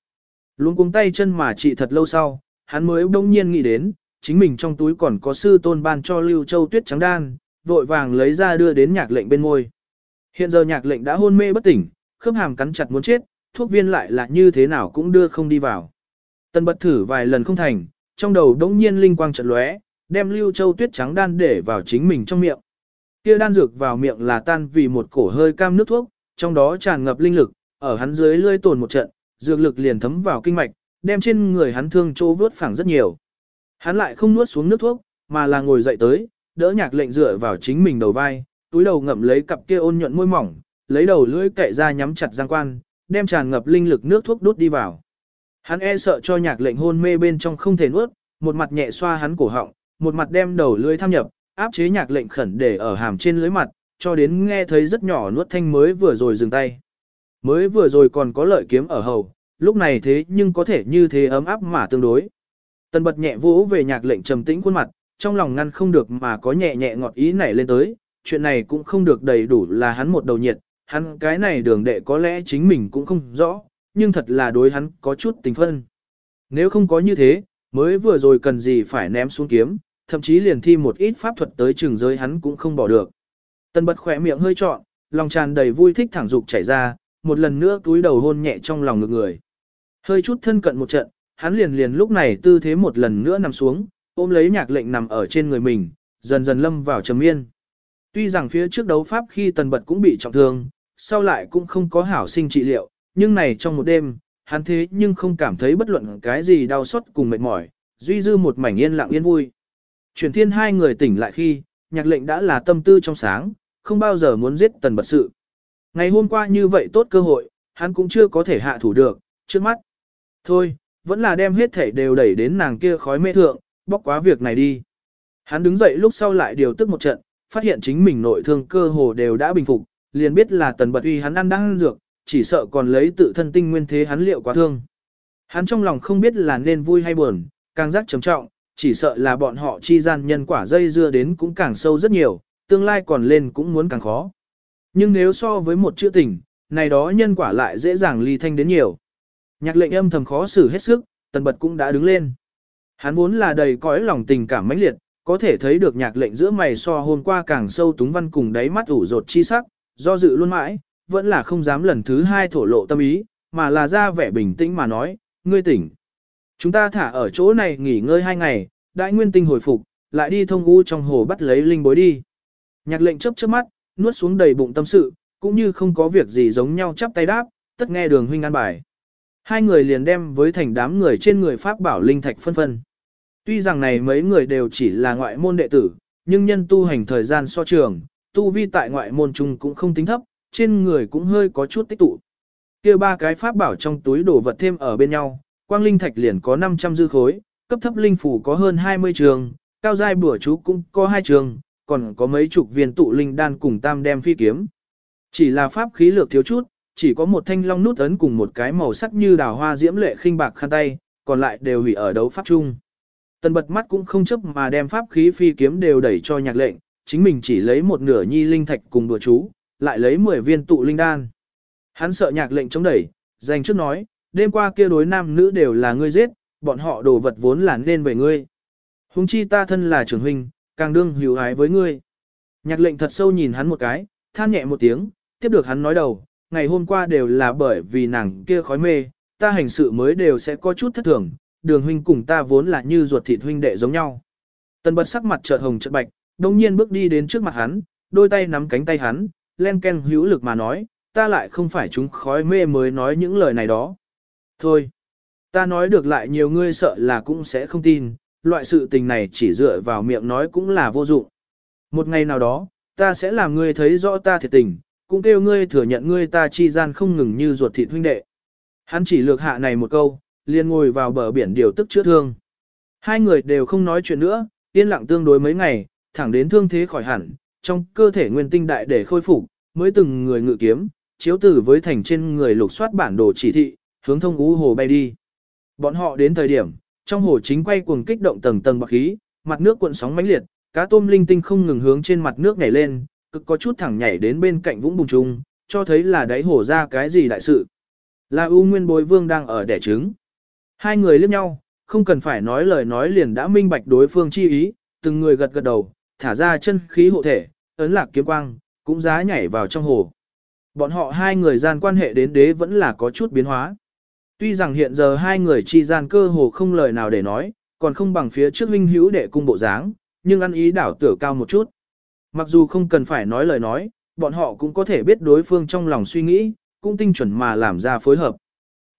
[SPEAKER 1] Luôn cuống tay chân mà trị thật lâu sau, hắn mới đông nhiên nghĩ đến, chính mình trong túi còn có sư tôn ban cho Lưu Châu Tuyết trắng đan, vội vàng lấy ra đưa đến nhạc lệnh bên ngôi. Hiện giờ nhạc lệnh đã hôn mê bất tỉnh, khớp hàm cắn chặt muốn chết, thuốc viên lại là như thế nào cũng đưa không đi vào. Tân bật thử vài lần không thành, trong đầu đống nhiên linh quang trận lóe, đem Lưu Châu Tuyết trắng đan để vào chính mình trong miệng. Kia đan dược vào miệng là tan vì một cổ hơi cam nước thuốc, trong đó tràn ngập linh lực, ở hắn dưới lươi tồn một trận, dược lực liền thấm vào kinh mạch, đem trên người hắn thương chỗ vớt phẳng rất nhiều. Hắn lại không nuốt xuống nước thuốc, mà là ngồi dậy tới, đỡ nhạc lệnh dựa vào chính mình đầu vai, túi đầu ngậm lấy cặp kia ôn nhuận môi mỏng, lấy đầu lưỡi cậy ra nhắm chặt giang quan, đem tràn ngập linh lực nước thuốc đốt đi vào. Hắn e sợ cho nhạc lệnh hôn mê bên trong không thể nuốt, một mặt nhẹ xoa hắn cổ họng, một mặt đem đầu lưỡi tham nhập, áp chế nhạc lệnh khẩn để ở hàm trên lưới mặt, cho đến nghe thấy rất nhỏ nuốt thanh mới vừa rồi dừng tay. Mới vừa rồi còn có lợi kiếm ở hầu, lúc này thế nhưng có thể như thế ấm áp mà tương đối. Tần bật nhẹ vỗ về nhạc lệnh trầm tĩnh khuôn mặt, trong lòng ngăn không được mà có nhẹ nhẹ ngọt ý nảy lên tới, chuyện này cũng không được đầy đủ là hắn một đầu nhiệt, hắn cái này đường đệ có lẽ chính mình cũng không rõ, nhưng thật là đối hắn có chút tình phân. Nếu không có như thế, mới vừa rồi cần gì phải ném xuống kiếm, thậm chí liền thi một ít pháp thuật tới trường giới hắn cũng không bỏ được. Tần bật khỏe miệng hơi trọn, lòng tràn đầy vui thích thẳng dục chảy ra, một lần nữa túi đầu hôn nhẹ trong lòng ngực người. Hơi chút thân cận một trận, hắn liền liền lúc này tư thế một lần nữa nằm xuống, ôm lấy nhạc lệnh nằm ở trên người mình, dần dần lâm vào trầm yên. Tuy rằng phía trước đấu pháp khi tần bật cũng bị trọng thương, sau lại cũng không có hảo sinh trị liệu, nhưng này trong một đêm, hắn thế nhưng không cảm thấy bất luận cái gì đau xót cùng mệt mỏi, duy dư một mảnh yên lặng yên vui. Chuyển thiên hai người tỉnh lại khi, nhạc lệnh đã là tâm tư trong sáng, không bao giờ muốn giết tần bật sự. Ngày hôm qua như vậy tốt cơ hội, hắn cũng chưa có thể hạ thủ được, trước mắt. Thôi, vẫn là đem hết thể đều đẩy đến nàng kia khói mê thượng, bóc quá việc này đi. Hắn đứng dậy lúc sau lại điều tức một trận, phát hiện chính mình nội thương cơ hồ đều đã bình phục, liền biết là tần bật uy hắn ăn đang ăn dược, chỉ sợ còn lấy tự thân tinh nguyên thế hắn liệu quá thương. Hắn trong lòng không biết là nên vui hay buồn, càng giác trầm trọng, chỉ sợ là bọn họ chi gian nhân quả dây dưa đến cũng càng sâu rất nhiều, tương lai còn lên cũng muốn càng khó. Nhưng nếu so với một chữ tình, này đó nhân quả lại dễ dàng ly thanh đến nhiều. Nhạc lệnh âm thầm khó xử hết sức, tần bật cũng đã đứng lên. Hắn vốn là đầy cõi lòng tình cảm mãnh liệt, có thể thấy được nhạc lệnh giữa mày so hôm qua càng sâu túng văn cùng đáy mắt ủ rột chi sắc, do dự luôn mãi, vẫn là không dám lần thứ hai thổ lộ tâm ý, mà là ra vẻ bình tĩnh mà nói, ngươi tỉnh. Chúng ta thả ở chỗ này nghỉ ngơi hai ngày, đại nguyên tinh hồi phục, lại đi thông u trong hồ bắt lấy linh bối đi. Nhạc lệnh chớp chớp mắt, nuốt xuống đầy bụng tâm sự, cũng như không có việc gì giống nhau chắp tay đáp, tất nghe đường huynh an bài. Hai người liền đem với thành đám người trên người pháp bảo linh thạch phân phân. Tuy rằng này mấy người đều chỉ là ngoại môn đệ tử, nhưng nhân tu hành thời gian so trường, tu vi tại ngoại môn chung cũng không tính thấp, trên người cũng hơi có chút tích tụ. kia ba cái pháp bảo trong túi đổ vật thêm ở bên nhau, quang linh thạch liền có 500 dư khối, cấp thấp linh phủ có hơn 20 trường, cao giai bửa chú cũng có hai trường, còn có mấy chục viên tụ linh đan cùng tam đem phi kiếm. Chỉ là pháp khí lược thiếu chút, chỉ có một thanh long nút ấn cùng một cái màu sắc như đào hoa diễm lệ khinh bạc khăn tay, còn lại đều hủy ở đấu pháp chung. Tần bật mắt cũng không chấp mà đem pháp khí phi kiếm đều đẩy cho nhạc lệnh, chính mình chỉ lấy một nửa nhi linh thạch cùng đùa chú, lại lấy 10 viên tụ linh đan. Hắn sợ nhạc lệnh chống đẩy, dành trước nói, đêm qua kia đối nam nữ đều là ngươi giết, bọn họ đồ vật vốn là nên về ngươi. Hùng chi ta thân là trưởng huynh, càng đương hữu ái với ngươi. Nhạc lệnh thật sâu nhìn hắn một cái, than nhẹ một tiếng, tiếp được hắn nói đầu, ngày hôm qua đều là bởi vì nàng kia khói mê, ta hành sự mới đều sẽ có chút thất thường, đường huynh cùng ta vốn là như ruột thịt huynh đệ giống nhau. Tần bật sắc mặt chợt hồng chợt bạch, đồng nhiên bước đi đến trước mặt hắn, đôi tay nắm cánh tay hắn, len ken hữu lực mà nói, ta lại không phải chúng khói mê mới nói những lời này đó. Thôi, ta nói được lại nhiều ngươi sợ là cũng sẽ không tin, loại sự tình này chỉ dựa vào miệng nói cũng là vô dụng. Một ngày nào đó, ta sẽ làm ngươi thấy rõ ta thiệt tình, cũng kêu ngươi thừa nhận ngươi ta chi gian không ngừng như ruột thịt huynh đệ. Hắn chỉ lược hạ này một câu, liền ngồi vào bờ biển điều tức chữa thương. Hai người đều không nói chuyện nữa, yên lặng tương đối mấy ngày, thẳng đến thương thế khỏi hẳn, trong cơ thể nguyên tinh đại để khôi phục, mới từng người ngự kiếm, chiếu tử với thành trên người lục soát bản đồ chỉ thị, hướng thông ú hồ bay đi. Bọn họ đến thời điểm, trong hồ chính quay cuồng kích động tầng tầng bạc khí, mặt nước cuộn sóng mãnh liệt, cá tôm linh tinh không ngừng hướng trên mặt nước nhảy lên, cực có chút thẳng nhảy đến bên cạnh vũng bùng trung, cho thấy là đáy hồ ra cái gì đại sự. Là U Nguyên Bối Vương đang ở đẻ trứng. Hai người liếc nhau, không cần phải nói lời nói liền đã minh bạch đối phương chi ý, từng người gật gật đầu, thả ra chân khí hộ thể, ấn lạc kiếm quang, cũng giá nhảy vào trong hồ. Bọn họ hai người gian quan hệ đến đế vẫn là có chút biến hóa. Tuy rằng hiện giờ hai người chi gian cơ hồ không lời nào để nói, còn không bằng phía trước huynh hữu đệ cung bộ dáng, nhưng ăn ý đảo tử cao một chút. Mặc dù không cần phải nói lời nói, bọn họ cũng có thể biết đối phương trong lòng suy nghĩ, cũng tinh chuẩn mà làm ra phối hợp.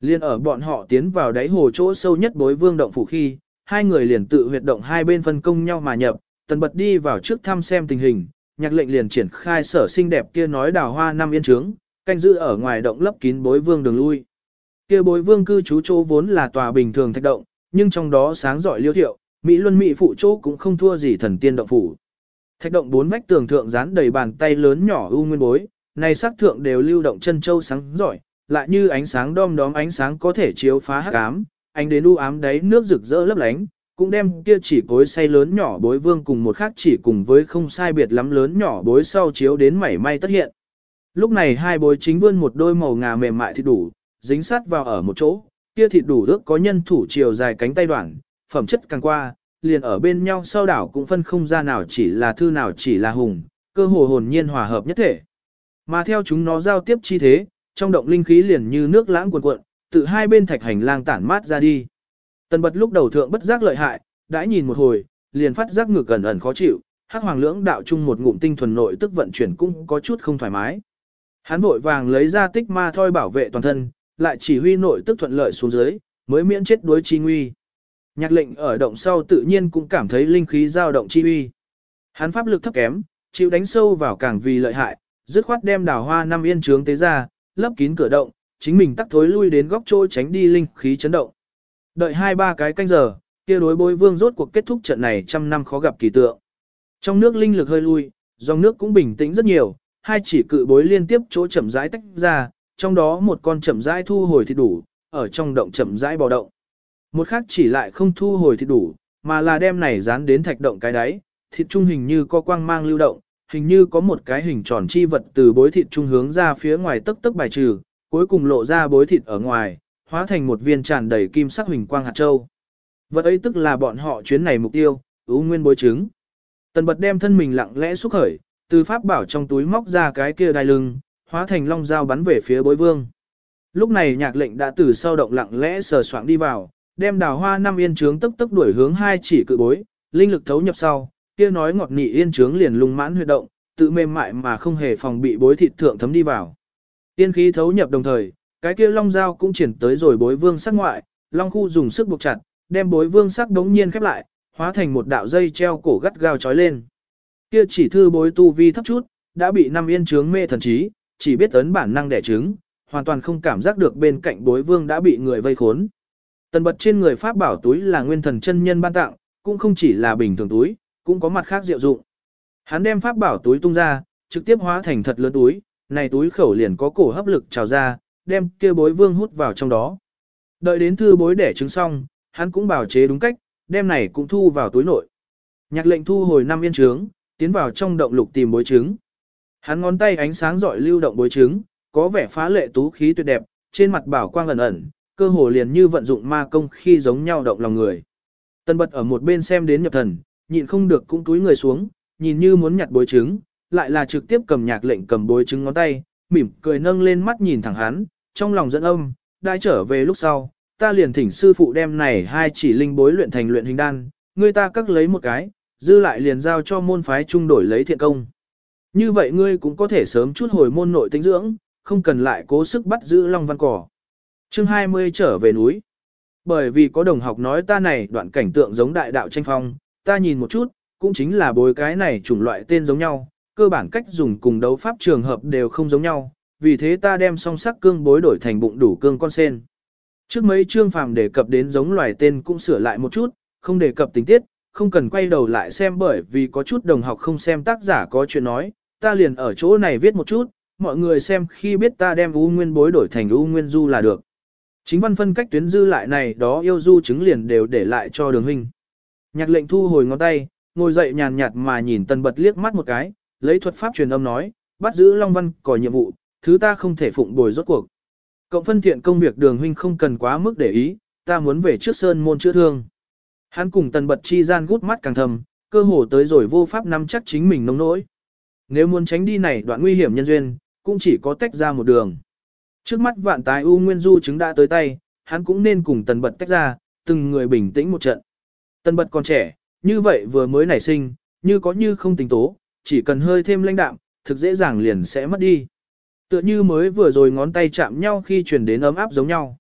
[SPEAKER 1] Liên ở bọn họ tiến vào đáy hồ chỗ sâu nhất bối vương động phủ khi, hai người liền tự huyệt động hai bên phân công nhau mà nhập, tần bật đi vào trước thăm xem tình hình, nhạc lệnh liền triển khai sở xinh đẹp kia nói đào hoa năm yên trướng, canh giữ ở ngoài động lấp kín bối vương đường lui. Kia bối vương cư trú chỗ vốn là tòa bình thường thạch động, nhưng trong đó sáng giỏi liêu thiệu, Mỹ luân Mỹ phụ chỗ cũng không thua gì thần tiên động phủ. Thạch động bốn vách tường thượng dán đầy bàn tay lớn nhỏ u nguyên bối, này sắc thượng đều lưu động chân châu sáng giỏi, lại như ánh sáng đom đóm ánh sáng có thể chiếu phá hắc ám, ánh đến u ám đáy nước rực rỡ lấp lánh, cũng đem kia chỉ cối say lớn nhỏ bối vương cùng một khác chỉ cùng với không sai biệt lắm lớn nhỏ bối sau chiếu đến mảy may tất hiện. Lúc này hai bối chính vươn một đôi màu ngà mềm mại thì đủ, dính sát vào ở một chỗ, kia thịt đủ ước có nhân thủ chiều dài cánh tay đoạn, phẩm chất càng qua, liền ở bên nhau sau đảo cũng phân không ra nào chỉ là thư nào chỉ là hùng, cơ hồ hồn nhiên hòa hợp nhất thể. Mà theo chúng nó giao tiếp chi thế, trong động linh khí liền như nước lãng cuồn cuộn, từ hai bên thạch hành lang tản mát ra đi. Tần bật lúc đầu thượng bất giác lợi hại, đã nhìn một hồi, liền phát giác ngược gần ẩn khó chịu, hắc hoàng lưỡng đạo chung một ngụm tinh thuần nội tức vận chuyển cũng có chút không thoải mái. Hắn vội vàng lấy ra tích ma thoi bảo vệ toàn thân, lại chỉ huy nội tức thuận lợi xuống dưới, mới miễn chết đuối chi nguy. Nhạc lệnh ở động sau tự nhiên cũng cảm thấy linh khí dao động chi uy. Hắn pháp lực thấp kém, chịu đánh sâu vào càng vì lợi hại, dứt khoát đem đào hoa năm yên trướng tế ra, lấp kín cửa động, chính mình tắt thối lui đến góc chỗ tránh đi linh khí chấn động. Đợi hai ba cái canh giờ, kia đối bối vương rốt cuộc kết thúc trận này trăm năm khó gặp kỳ tượng. Trong nước linh lực hơi lui, dòng nước cũng bình tĩnh rất nhiều, hai chỉ cự bối liên tiếp chỗ chậm rãi tách ra, trong đó một con chậm rãi thu hồi thịt đủ, ở trong động chậm rãi bò động. Một khác chỉ lại không thu hồi thịt đủ, mà là đem này dán đến thạch động cái đáy, thịt trung hình như có quang mang lưu động, hình như có một cái hình tròn chi vật từ bối thịt trung hướng ra phía ngoài tức tức bài trừ, cuối cùng lộ ra bối thịt ở ngoài, hóa thành một viên tràn đầy kim sắc hình quang hạt châu. Vật ấy tức là bọn họ chuyến này mục tiêu, ưu nguyên bối trứng. Tần bật đem thân mình lặng lẽ xúc khởi, từ pháp bảo trong túi móc ra cái kia đai lưng, hóa thành long dao bắn về phía bối vương. Lúc này nhạc lệnh đã từ sau động lặng lẽ sờ soạng đi vào, đem đào hoa năm yên trướng tức tức đuổi hướng hai chỉ cự bối, linh lực thấu nhập sau, kia nói ngọt nị yên trướng liền lung mãn huyệt động, tự mềm mại mà không hề phòng bị bối thịt thượng thấm đi vào. Tiên khí thấu nhập đồng thời, cái kia long dao cũng triển tới rồi bối vương sắc ngoại, long khu dùng sức buộc chặt, đem bối vương sắc đống nhiên khép lại, hóa thành một đạo dây treo cổ gắt gao trói lên. Kia chỉ thư bối tu vi thấp chút, đã bị năm yên trướng mê thần trí, chỉ biết ấn bản năng đẻ trứng, hoàn toàn không cảm giác được bên cạnh bối vương đã bị người vây khốn. Tần bật trên người pháp bảo túi là nguyên thần chân nhân ban tặng, cũng không chỉ là bình thường túi, cũng có mặt khác diệu dụng. Hắn đem pháp bảo túi tung ra, trực tiếp hóa thành thật lớn túi, này túi khẩu liền có cổ hấp lực trào ra, đem kia bối vương hút vào trong đó. Đợi đến thư bối đẻ trứng xong, hắn cũng bảo chế đúng cách, đem này cũng thu vào túi nội. Nhạc lệnh thu hồi năm yên trướng, tiến vào trong động lục tìm bối trứng. Hắn ngón tay ánh sáng rọi lưu động bối trứng, có vẻ phá lệ tú khí tuyệt đẹp, trên mặt bảo quang ẩn ẩn, cơ hồ liền như vận dụng ma công khi giống nhau động lòng người. Tân bật ở một bên xem đến nhập thần, nhịn không được cũng túi người xuống, nhìn như muốn nhặt bối trứng, lại là trực tiếp cầm nhạc lệnh cầm bối trứng ngón tay, mỉm cười nâng lên mắt nhìn thẳng hắn, trong lòng dẫn âm, đã trở về lúc sau, ta liền thỉnh sư phụ đem này hai chỉ linh bối luyện thành luyện hình đan, ngươi ta cắt lấy một cái, dư lại liền giao cho môn phái trung đổi lấy thiện công. Như vậy ngươi cũng có thể sớm chút hồi môn nội tinh dưỡng, không cần lại cố sức bắt giữ Long Văn Cỏ. Chương 20 trở về núi. Bởi vì có đồng học nói ta này đoạn cảnh tượng giống đại đạo tranh phong, ta nhìn một chút, cũng chính là bối cái này chủng loại tên giống nhau, cơ bản cách dùng cùng đấu pháp trường hợp đều không giống nhau, vì thế ta đem song sắc cương bối đổi thành bụng đủ cương con sen. Trước mấy chương phàm đề cập đến giống loài tên cũng sửa lại một chút, không đề cập tình tiết, không cần quay đầu lại xem bởi vì có chút đồng học không xem tác giả có chuyện nói, ta liền ở chỗ này viết một chút, mọi người xem khi biết ta đem U Nguyên bối đổi thành U Nguyên Du là được. Chính văn phân cách tuyến dư lại này đó yêu du chứng liền đều để lại cho đường huynh. Nhạc lệnh thu hồi ngón tay, ngồi dậy nhàn nhạt mà nhìn tần bật liếc mắt một cái, lấy thuật pháp truyền âm nói, bắt giữ Long Văn có nhiệm vụ, thứ ta không thể phụng bồi rốt cuộc. Cộng phân thiện công việc đường huynh không cần quá mức để ý, ta muốn về trước sơn môn chữa thương. Hắn cùng tần bật chi gian gút mắt càng thầm, cơ hồ tới rồi vô pháp nắm chắc chính mình nông nỗi. Nếu muốn tránh đi này đoạn nguy hiểm nhân duyên, cũng chỉ có tách ra một đường. Trước mắt vạn tài U Nguyên Du chứng đã tới tay, hắn cũng nên cùng tần bật tách ra, từng người bình tĩnh một trận. Tần bật còn trẻ, như vậy vừa mới nảy sinh, như có như không tình tố, chỉ cần hơi thêm lãnh đạm, thực dễ dàng liền sẽ mất đi. Tựa như mới vừa rồi ngón tay chạm nhau khi truyền đến ấm áp giống nhau.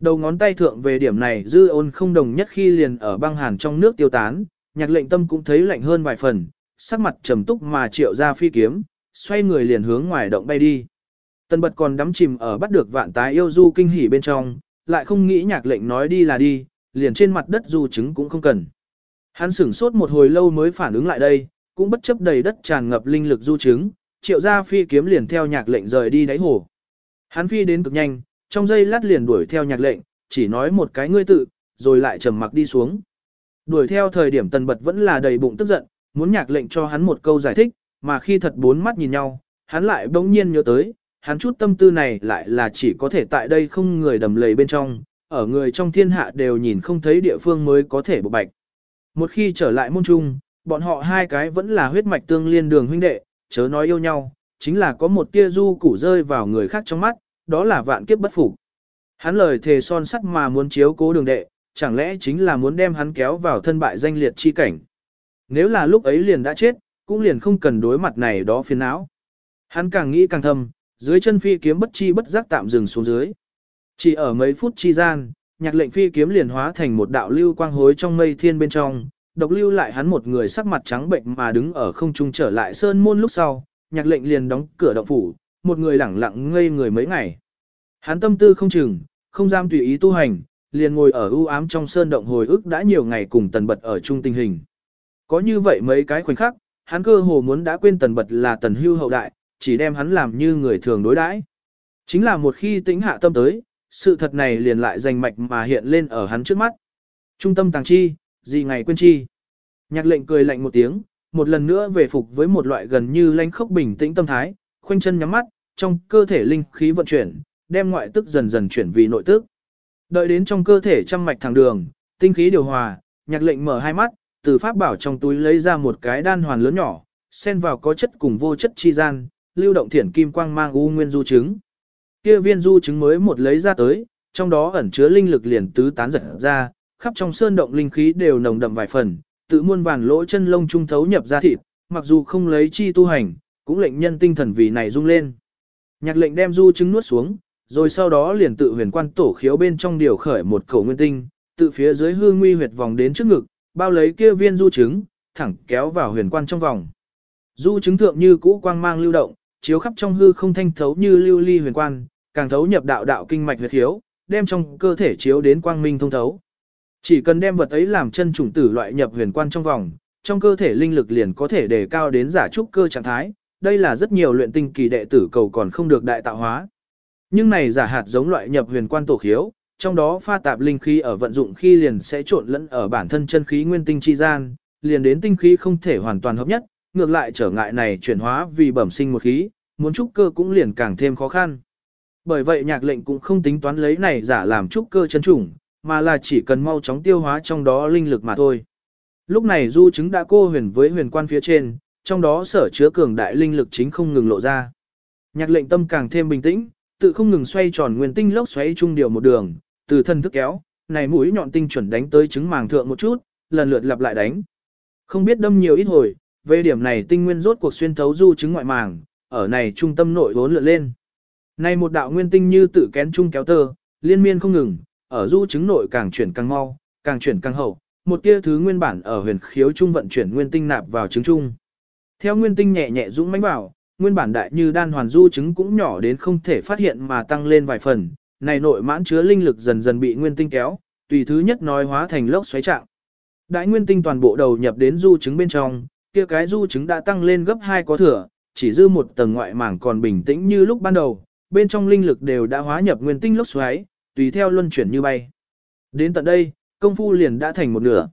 [SPEAKER 1] Đầu ngón tay thượng về điểm này dư ôn không đồng nhất khi liền ở băng hàn trong nước tiêu tán, nhạc lệnh tâm cũng thấy lạnh hơn vài phần, sắc mặt trầm túc mà triệu ra phi kiếm, xoay người liền hướng ngoài động bay đi. Tần bật còn đắm chìm ở bắt được vạn tái yêu du kinh hỉ bên trong, lại không nghĩ nhạc lệnh nói đi là đi, liền trên mặt đất du chứng cũng không cần. Hắn sửng sốt một hồi lâu mới phản ứng lại đây, cũng bất chấp đầy đất tràn ngập linh lực du chứng, triệu ra phi kiếm liền theo nhạc lệnh rời đi đáy hồ. Hắn phi đến cực nhanh, trong giây lát liền đuổi theo nhạc lệnh, chỉ nói một cái ngươi tự, rồi lại trầm mặc đi xuống. Đuổi theo thời điểm tần bật vẫn là đầy bụng tức giận, muốn nhạc lệnh cho hắn một câu giải thích, mà khi thật bốn mắt nhìn nhau, hắn lại bỗng nhiên nhớ tới, hắn chút tâm tư này lại là chỉ có thể tại đây không người đầm lầy bên trong, ở người trong thiên hạ đều nhìn không thấy địa phương mới có thể bộ bạch. Một khi trở lại môn trung, bọn họ hai cái vẫn là huyết mạch tương liên đường huynh đệ, chớ nói yêu nhau, chính là có một tia du củ rơi vào người khác trong mắt, đó là vạn kiếp bất phục. Hắn lời thề son sắt mà muốn chiếu cố đường đệ, chẳng lẽ chính là muốn đem hắn kéo vào thân bại danh liệt chi cảnh. Nếu là lúc ấy liền đã chết, cũng liền không cần đối mặt này đó phiền não. Hắn càng nghĩ càng thầm, dưới chân phi kiếm bất chi bất giác tạm dừng xuống dưới. Chỉ ở mấy phút chi gian, nhạc lệnh phi kiếm liền hóa thành một đạo lưu quang hối trong mây thiên bên trong, độc lưu lại hắn một người sắc mặt trắng bệnh mà đứng ở không trung trở lại sơn môn lúc sau, nhạc lệnh liền đóng cửa động phủ, một người lẳng lặng ngây người mấy ngày. Hắn tâm tư không chừng, không dám tùy ý tu hành, liền ngồi ở u ám trong sơn động hồi ức đã nhiều ngày cùng tần bật ở chung tình hình. Có như vậy mấy cái khoảnh khắc, hắn cơ hồ muốn đã quên tần bật là tần hưu hậu đại, chỉ đem hắn làm như người thường đối đãi. Chính là một khi tĩnh hạ tâm tới, sự thật này liền lại rành mạch mà hiện lên ở hắn trước mắt. Trung tâm tàng chi, gì ngày quên chi. Nhạc lệnh cười lạnh một tiếng, một lần nữa về phục với một loại gần như lanh khốc bình tĩnh tâm thái, khoanh chân nhắm mắt, trong cơ thể linh khí vận chuyển, đem ngoại tức dần dần chuyển vì nội tức. Đợi đến trong cơ thể trăm mạch thẳng đường, tinh khí điều hòa, nhạc lệnh mở hai mắt, từ pháp bảo trong túi lấy ra một cái đan hoàn lớn nhỏ, xen vào có chất cùng vô chất chi gian, lưu động thiển kim quang mang u nguyên du trứng. Kia viên du trứng mới một lấy ra tới, trong đó ẩn chứa linh lực liền tứ tán giật ra, khắp trong sơn động linh khí đều nồng đậm vài phần, tự muôn vàn lỗ chân lông trung thấu nhập ra thịt, mặc dù không lấy chi tu hành, cũng lệnh nhân tinh thần vì này rung lên. Nhạc lệnh đem du trứng nuốt xuống, rồi sau đó liền tự huyền quan tổ khiếu bên trong điều khởi một khẩu nguyên tinh, tự phía dưới hư nguy huyệt vòng đến trước ngực, bao lấy kia viên du trứng, thẳng kéo vào huyền quan trong vòng. Du trứng thượng như cũ quang mang lưu động, chiếu khắp trong hư không thanh thấu như lưu ly huyền quan, càng thấu nhập đạo đạo kinh mạch huyệt khiếu, đem trong cơ thể chiếu đến quang minh thông thấu. Chỉ cần đem vật ấy làm chân chủng tử loại nhập huyền quan trong vòng, trong cơ thể linh lực liền có thể đề cao đến giả trúc cơ trạng thái, đây là rất nhiều luyện tinh kỳ đệ tử cầu còn không được đại tạo hóa. Nhưng này giả hạt giống loại nhập huyền quan tổ khiếu, trong đó pha tạp linh khí ở vận dụng khi liền sẽ trộn lẫn ở bản thân chân khí nguyên tinh chi gian, liền đến tinh khí không thể hoàn toàn hợp nhất, ngược lại trở ngại này chuyển hóa vì bẩm sinh một khí, muốn trúc cơ cũng liền càng thêm khó khăn. Bởi vậy nhạc lệnh cũng không tính toán lấy này giả làm trúc cơ chân chủng, mà là chỉ cần mau chóng tiêu hóa trong đó linh lực mà thôi. Lúc này du chứng đã cô huyền với huyền quan phía trên, trong đó sở chứa cường đại linh lực chính không ngừng lộ ra. Nhạc lệnh tâm càng thêm bình tĩnh, tự không ngừng xoay tròn nguyên tinh lốc xoáy trung điều một đường, từ thân thức kéo, này mũi nhọn tinh chuẩn đánh tới trứng màng thượng một chút, lần lượt lặp lại đánh. Không biết đâm nhiều ít hồi, về điểm này tinh nguyên rốt cuộc xuyên thấu du trứng ngoại màng, ở này trung tâm nội vốn lượn lên. Này một đạo nguyên tinh như tự kén chung kéo tơ, liên miên không ngừng, ở du trứng nội càng chuyển càng mau, càng chuyển càng hậu, một tia thứ nguyên bản ở huyền khiếu trung vận chuyển nguyên tinh nạp vào trứng trung. Theo nguyên tinh nhẹ nhẹ dũng mãnh vào, nguyên bản đại như đan hoàn du trứng cũng nhỏ đến không thể phát hiện mà tăng lên vài phần, này nội mãn chứa linh lực dần dần bị nguyên tinh kéo, tùy thứ nhất nói hóa thành lốc xoáy trạng. Đại nguyên tinh toàn bộ đầu nhập đến du trứng bên trong, kia cái du trứng đã tăng lên gấp hai có thừa, chỉ dư một tầng ngoại mảng còn bình tĩnh như lúc ban đầu, bên trong linh lực đều đã hóa nhập nguyên tinh lốc xoáy, tùy theo luân chuyển như bay. Đến tận đây, công phu liền đã thành một nửa.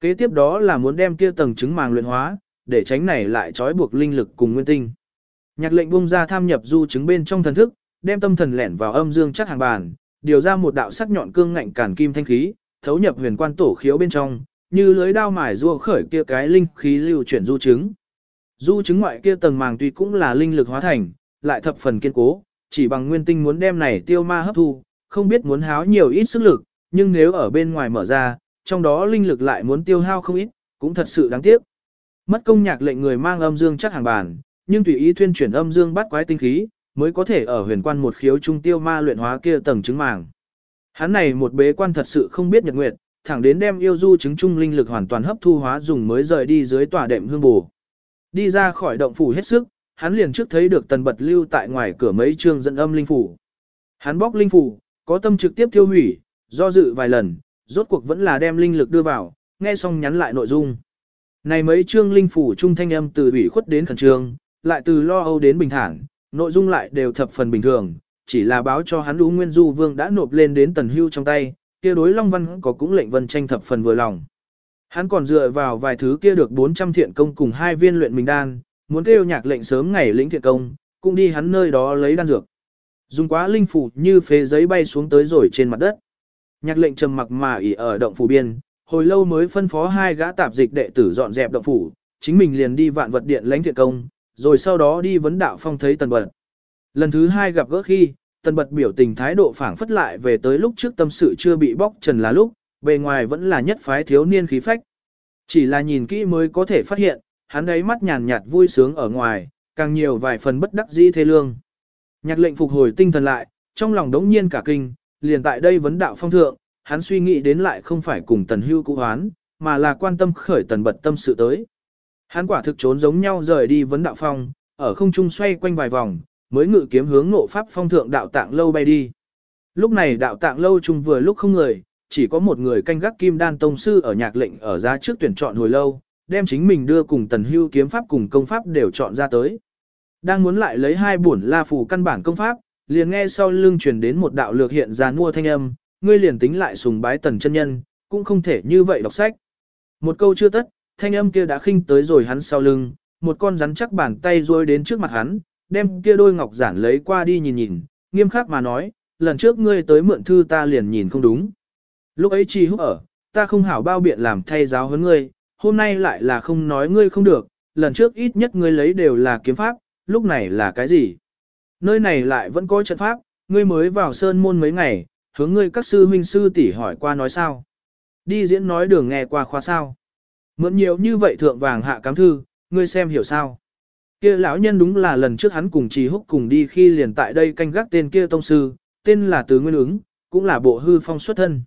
[SPEAKER 1] Kế tiếp đó là muốn đem kia tầng trứng màng luyện hóa, để tránh này lại trói buộc linh lực cùng nguyên tinh. Nhạc lệnh bung ra tham nhập du trứng bên trong thần thức, đem tâm thần lẻn vào âm dương chắc hàng bàn, điều ra một đạo sắc nhọn cương ngạnh cản kim thanh khí, thấu nhập huyền quan tổ khiếu bên trong, như lưới đao mài rua khởi kia cái linh khí lưu chuyển du chứng. Du chứng ngoại kia tầng màng tuy cũng là linh lực hóa thành, lại thập phần kiên cố, chỉ bằng nguyên tinh muốn đem này tiêu ma hấp thu, không biết muốn háo nhiều ít sức lực, nhưng nếu ở bên ngoài mở ra, trong đó linh lực lại muốn tiêu hao không ít, cũng thật sự đáng tiếc. Mất công nhạc lệnh người mang âm dương chắc hàng bàn, nhưng tùy ý thuyên chuyển âm dương bắt quái tinh khí, mới có thể ở huyền quan một khiếu trung tiêu ma luyện hóa kia tầng trứng màng. Hắn này một bế quan thật sự không biết nhật nguyệt, thẳng đến đem yêu du chứng trung linh lực hoàn toàn hấp thu hóa dùng mới rời đi dưới tòa đệm hương bù. Đi ra khỏi động phủ hết sức, hắn liền trước thấy được tần bật lưu tại ngoài cửa mấy chương dẫn âm linh phủ. Hắn bóc linh phủ, có tâm trực tiếp tiêu hủy, do dự vài lần, rốt cuộc vẫn là đem linh lực đưa vào, nghe xong nhắn lại nội dung. Này mấy chương linh phủ trung thanh âm từ ủy khuất đến khẩn trương, lại từ lo âu đến bình thản, nội dung lại đều thập phần bình thường, chỉ là báo cho hắn Ú Nguyên Du Vương đã nộp lên đến Tần Hưu trong tay, kia đối Long Văn có cũng lệnh Vân Tranh thập phần vừa lòng. Hắn còn dựa vào vài thứ kia được 400 thiện công cùng hai viên luyện mình đan, muốn kêu nhạc lệnh sớm ngày lĩnh thiện công, cũng đi hắn nơi đó lấy đan dược. Dùng quá linh phủ như phế giấy bay xuống tới rồi trên mặt đất. Nhạc lệnh trầm mặc mà ỉ ở động phủ biên, hồi lâu mới phân phó hai gã tạp dịch đệ tử dọn dẹp động phủ, chính mình liền đi vạn vật điện lãnh thiện công, rồi sau đó đi vấn đạo phong thấy tần bật. Lần thứ hai gặp gỡ khi, tần bật biểu tình thái độ phản phất lại về tới lúc trước tâm sự chưa bị bóc trần là lúc, bề ngoài vẫn là nhất phái thiếu niên khí phách. Chỉ là nhìn kỹ mới có thể phát hiện, hắn ấy mắt nhàn nhạt vui sướng ở ngoài, càng nhiều vài phần bất đắc dĩ thê lương. Nhạc lệnh phục hồi tinh thần lại, trong lòng đống nhiên cả kinh, liền tại đây vấn đạo phong thượng, hắn suy nghĩ đến lại không phải cùng tần hưu cụ hoán, mà là quan tâm khởi tần bật tâm sự tới. Hắn quả thực trốn giống nhau rời đi vấn đạo phong, ở không trung xoay quanh vài vòng, mới ngự kiếm hướng ngộ pháp phong thượng đạo tạng lâu bay đi. Lúc này đạo tạng lâu chung vừa lúc không người, chỉ có một người canh gác kim đan tông sư ở nhạc lệnh ở ra trước tuyển chọn hồi lâu, đem chính mình đưa cùng tần hưu kiếm pháp cùng công pháp đều chọn ra tới. Đang muốn lại lấy hai bổn la phù căn bản công pháp, liền nghe sau lưng truyền đến một đạo lược hiện ra mua thanh âm, ngươi liền tính lại sùng bái tần chân nhân, cũng không thể như vậy đọc sách. Một câu chưa tất, thanh âm kia đã khinh tới rồi hắn sau lưng, một con rắn chắc bàn tay rôi đến trước mặt hắn, đem kia đôi ngọc giản lấy qua đi nhìn nhìn, nghiêm khắc mà nói, lần trước ngươi tới mượn thư ta liền nhìn không đúng. Lúc ấy chi húc ở, ta không hảo bao biện làm thay giáo huấn ngươi, hôm nay lại là không nói ngươi không được, lần trước ít nhất ngươi lấy đều là kiếm pháp, lúc này là cái gì? Nơi này lại vẫn có trận pháp, ngươi mới vào sơn môn mấy ngày, hướng ngươi các sư huynh sư tỷ hỏi qua nói sao? Đi diễn nói đường nghe qua khóa sao? Mượn nhiều như vậy thượng vàng hạ cám thư, ngươi xem hiểu sao? Kia lão nhân đúng là lần trước hắn cùng Trì Húc cùng đi khi liền tại đây canh gác tên kia tông sư, tên là Từ Nguyên ứng, cũng là bộ hư phong xuất thân.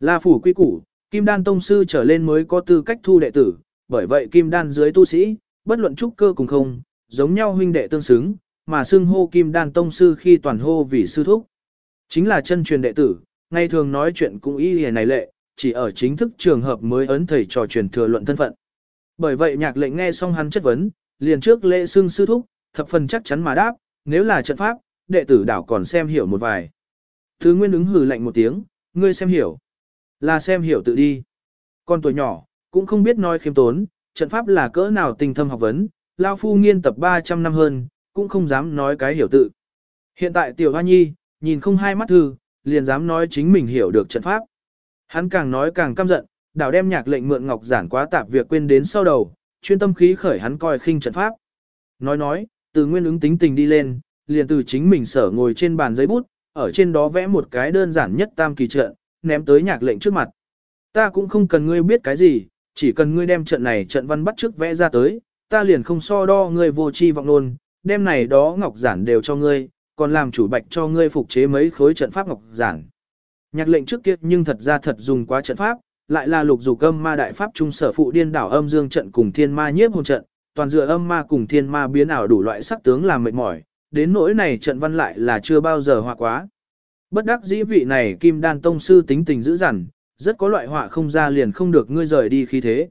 [SPEAKER 1] La phủ quy củ, Kim Đan tông sư trở lên mới có tư cách thu đệ tử, bởi vậy Kim Đan dưới tu sĩ, bất luận trúc cơ cùng không, giống nhau huynh đệ tương xứng, mà xưng hô Kim Đan tông sư khi toàn hô vì sư thúc. Chính là chân truyền đệ tử, ngày thường nói chuyện cũng y hề này lệ, chỉ ở chính thức trường hợp mới ấn thầy trò truyền thừa luận thân phận. Bởi vậy nhạc lệnh nghe xong hắn chất vấn, liền trước lễ xưng sư thúc, thập phần chắc chắn mà đáp, nếu là trận pháp, đệ tử đảo còn xem hiểu một vài. Thứ nguyên ứng hừ lạnh một tiếng, ngươi xem hiểu. Là xem hiểu tự đi. Con tuổi nhỏ, cũng không biết nói khiêm tốn, trận pháp là cỡ nào tình thâm học vấn, Lao Phu nghiên tập 300 năm hơn, cũng không dám nói cái hiểu tự. Hiện tại Tiểu Hoa Nhi, nhìn không hai mắt thư, liền dám nói chính mình hiểu được trận pháp. Hắn càng nói càng căm giận, đảo đem nhạc lệnh mượn ngọc giản quá tạp việc quên đến sau đầu, chuyên tâm khí khởi hắn coi khinh trận pháp. Nói nói, từ nguyên ứng tính tình đi lên, liền từ chính mình sở ngồi trên bàn giấy bút, ở trên đó vẽ một cái đơn giản nhất tam kỳ trận, ném tới nhạc lệnh trước mặt. Ta cũng không cần ngươi biết cái gì, chỉ cần ngươi đem trận này trận văn bắt trước vẽ ra tới, ta liền không so đo ngươi vô chi vọng luôn, đem này đó ngọc giản đều cho ngươi, còn làm chủ bạch cho ngươi phục chế mấy khối trận pháp ngọc giản. Nhạc lệnh trước kia nhưng thật ra thật dùng quá trận pháp, lại là lục dục âm ma đại pháp trung sở phụ điên đảo âm dương trận cùng thiên ma nhiếp hồn trận, toàn dựa âm ma cùng thiên ma biến ảo đủ loại sắc tướng làm mệt mỏi, đến nỗi này trận văn lại là chưa bao giờ hòa quá. Bất đắc dĩ vị này kim đan tông sư tính tình dữ dằn, rất có loại họa không ra liền không được ngươi rời đi khí thế.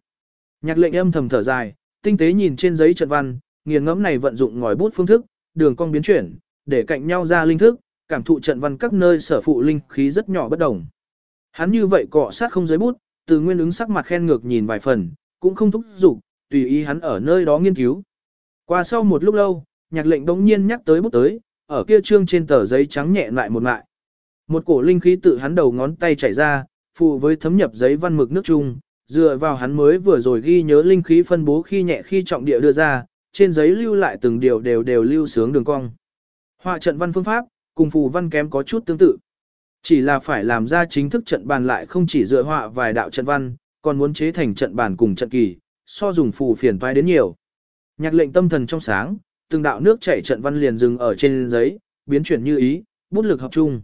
[SPEAKER 1] Nhạc lệnh âm thầm thở dài, tinh tế nhìn trên giấy trận văn, nghiền ngẫm này vận dụng ngòi bút phương thức, đường cong biến chuyển, để cạnh nhau ra linh thức, cảm thụ trận văn các nơi sở phụ linh khí rất nhỏ bất đồng. Hắn như vậy cọ sát không giấy bút, từ nguyên ứng sắc mặt khen ngược nhìn vài phần, cũng không thúc giục, tùy ý hắn ở nơi đó nghiên cứu. Qua sau một lúc lâu, nhạc lệnh đống nhiên nhắc tới bút tới, ở kia trương trên tờ giấy trắng nhẹ lại một lại. Một cổ linh khí tự hắn đầu ngón tay chảy ra, phụ với thấm nhập giấy văn mực nước chung, dựa vào hắn mới vừa rồi ghi nhớ linh khí phân bố khi nhẹ khi trọng địa đưa ra, trên giấy lưu lại từng điều đều đều lưu sướng đường cong. Họa trận văn phương pháp, cùng phù văn kém có chút tương tự. Chỉ là phải làm ra chính thức trận bàn lại không chỉ dựa họa vài đạo trận văn, còn muốn chế thành trận bàn cùng trận kỳ, so dùng phù phiền toái đến nhiều. Nhạc lệnh tâm thần trong sáng, từng đạo nước chảy trận văn liền dừng ở trên giấy, biến chuyển như ý, bút lực hợp chung.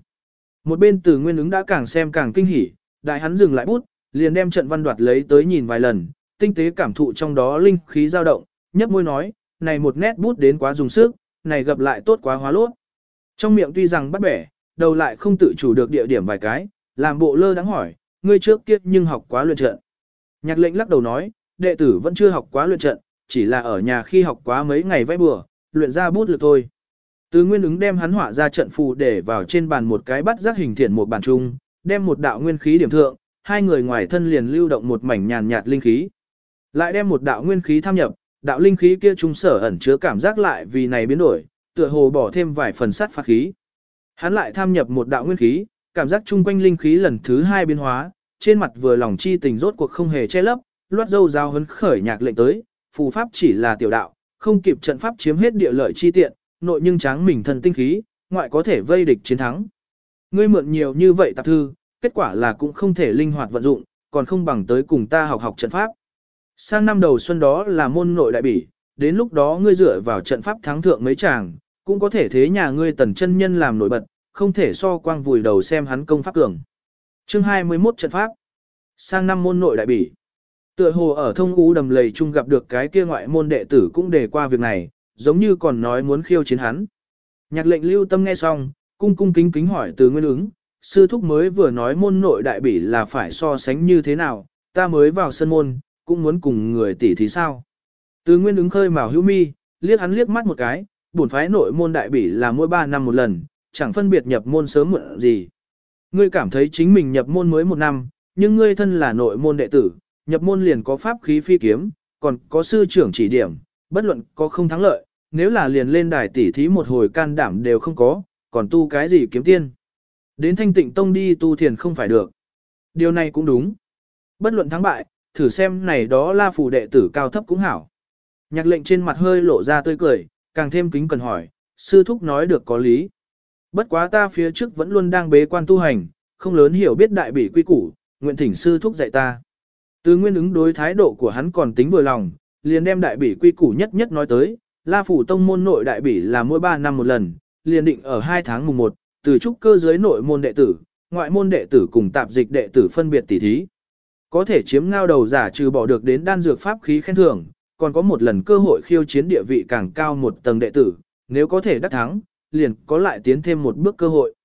[SPEAKER 1] Một bên từ nguyên ứng đã càng xem càng kinh hỉ, đại hắn dừng lại bút, liền đem trận văn đoạt lấy tới nhìn vài lần, tinh tế cảm thụ trong đó linh khí dao động, nhấp môi nói, này một nét bút đến quá dùng sức, này gặp lại tốt quá hóa lốt. Trong miệng tuy rằng bắt bẻ, đầu lại không tự chủ được địa điểm vài cái, làm bộ lơ đáng hỏi, ngươi trước kiếp nhưng học quá luyện trận. Nhạc lệnh lắc đầu nói, đệ tử vẫn chưa học quá luyện trận, chỉ là ở nhà khi học quá mấy ngày vẽ bừa, luyện ra bút lực thôi. Từ nguyên ứng đem hắn họa ra trận phù để vào trên bàn một cái bắt giác hình thiện một bàn chung, đem một đạo nguyên khí điểm thượng, hai người ngoài thân liền lưu động một mảnh nhàn nhạt linh khí. Lại đem một đạo nguyên khí tham nhập, đạo linh khí kia trung sở ẩn chứa cảm giác lại vì này biến đổi, tựa hồ bỏ thêm vài phần sát phạt khí. Hắn lại tham nhập một đạo nguyên khí, cảm giác chung quanh linh khí lần thứ hai biến hóa, trên mặt vừa lòng chi tình rốt cuộc không hề che lấp, loát dâu giao hấn khởi nhạc lệnh tới, phù pháp chỉ là tiểu đạo, không kịp trận pháp chiếm hết địa lợi chi tiện, nội nhưng tráng mình thần tinh khí, ngoại có thể vây địch chiến thắng. Ngươi mượn nhiều như vậy tạp thư, kết quả là cũng không thể linh hoạt vận dụng, còn không bằng tới cùng ta học học trận pháp. Sang năm đầu xuân đó là môn nội đại bỉ, đến lúc đó ngươi dựa vào trận pháp thắng thượng mấy chàng, cũng có thể thế nhà ngươi tần chân nhân làm nổi bật, không thể so quang vùi đầu xem hắn công pháp cường. Chương 21 trận pháp. Sang năm môn nội đại bỉ. Tựa hồ ở thông ú đầm lầy chung gặp được cái kia ngoại môn đệ tử cũng đề qua việc này, giống như còn nói muốn khiêu chiến hắn. Nhạc lệnh lưu tâm nghe xong, cung cung kính kính hỏi từ nguyên ứng, sư thúc mới vừa nói môn nội đại bỉ là phải so sánh như thế nào, ta mới vào sân môn, cũng muốn cùng người tỷ thì sao. Từ nguyên ứng khơi mào hữu mi, liếc hắn liếc mắt một cái, bổn phái nội môn đại bỉ là mỗi 3 năm một lần, chẳng phân biệt nhập môn sớm muộn gì. Ngươi cảm thấy chính mình nhập môn mới một năm, nhưng ngươi thân là nội môn đệ tử, nhập môn liền có pháp khí phi kiếm, còn có sư trưởng chỉ điểm, bất luận có không thắng lợi, nếu là liền lên đài tỉ thí một hồi can đảm đều không có, còn tu cái gì kiếm tiên. Đến thanh tịnh tông đi tu thiền không phải được. Điều này cũng đúng. Bất luận thắng bại, thử xem này đó la phù đệ tử cao thấp cũng hảo. Nhạc lệnh trên mặt hơi lộ ra tươi cười, càng thêm kính cần hỏi, sư thúc nói được có lý. Bất quá ta phía trước vẫn luôn đang bế quan tu hành, không lớn hiểu biết đại bỉ quy củ, nguyện thỉnh sư thúc dạy ta. Từ nguyên ứng đối thái độ của hắn còn tính vừa lòng, liền đem đại bỉ quy củ nhất nhất nói tới, La Phủ Tông môn nội đại bỉ là mỗi 3 năm một lần, liền định ở 2 tháng mùng 1, từ trúc cơ giới nội môn đệ tử, ngoại môn đệ tử cùng tạp dịch đệ tử phân biệt tỉ thí. Có thể chiếm ngao đầu giả trừ bỏ được đến đan dược pháp khí khen thưởng, còn có một lần cơ hội khiêu chiến địa vị càng cao một tầng đệ tử, nếu có thể đắc thắng, liền có lại tiến thêm một bước cơ hội.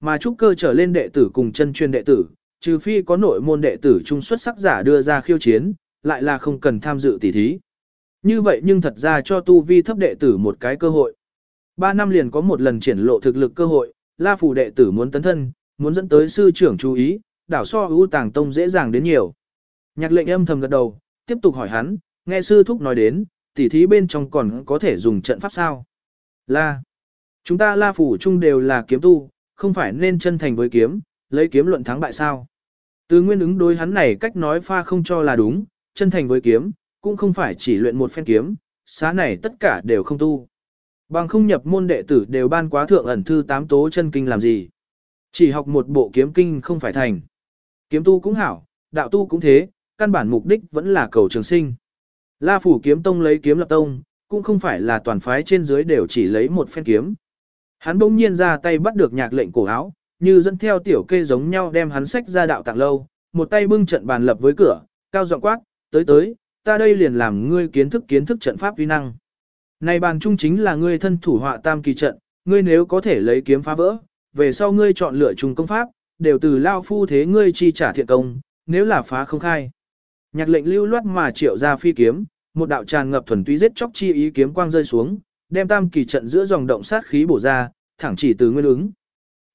[SPEAKER 1] Mà trúc cơ trở lên đệ tử cùng chân chuyên đệ tử, trừ phi có nội môn đệ tử trung xuất sắc giả đưa ra khiêu chiến, lại là không cần tham dự tỉ thí. Như vậy nhưng thật ra cho tu vi thấp đệ tử một cái cơ hội. Ba năm liền có một lần triển lộ thực lực cơ hội, La Phủ đệ tử muốn tấn thân, muốn dẫn tới sư trưởng chú ý, đảo so ưu tàng tông dễ dàng đến nhiều. Nhạc lệnh âm thầm gật đầu, tiếp tục hỏi hắn, nghe sư thúc nói đến, tỉ thí bên trong còn có thể dùng trận pháp sao? La. Chúng ta La Phủ chung đều là kiếm tu, không phải nên chân thành với kiếm, lấy kiếm luận thắng bại sao? Từ nguyên ứng đối hắn này cách nói pha không cho là đúng, chân thành với kiếm, cũng không phải chỉ luyện một phen kiếm, xá này tất cả đều không tu. Bằng không nhập môn đệ tử đều ban quá thượng ẩn thư tám tố chân kinh làm gì. Chỉ học một bộ kiếm kinh không phải thành. Kiếm tu cũng hảo, đạo tu cũng thế, căn bản mục đích vẫn là cầu trường sinh. La phủ kiếm tông lấy kiếm lập tông, cũng không phải là toàn phái trên dưới đều chỉ lấy một phen kiếm. Hắn bỗng nhiên ra tay bắt được nhạc lệnh cổ áo, như dẫn theo tiểu kê giống nhau đem hắn sách ra đạo tạng lâu, một tay bưng trận bàn lập với cửa, cao giọng quát, tới tới, ta đây liền làm ngươi kiến thức kiến thức trận pháp uy năng. Này bàn trung chính là ngươi thân thủ họa tam kỳ trận, ngươi nếu có thể lấy kiếm phá vỡ, về sau ngươi chọn lựa trùng công pháp, đều từ lao phu thế ngươi chi trả thiện công, nếu là phá không khai. Nhạc lệnh lưu loát mà triệu ra phi kiếm, một đạo tràn ngập thuần túy giết chóc chi ý kiếm quang rơi xuống, đem tam kỳ trận giữa dòng động sát khí bổ ra, thẳng chỉ từ nguyên ứng.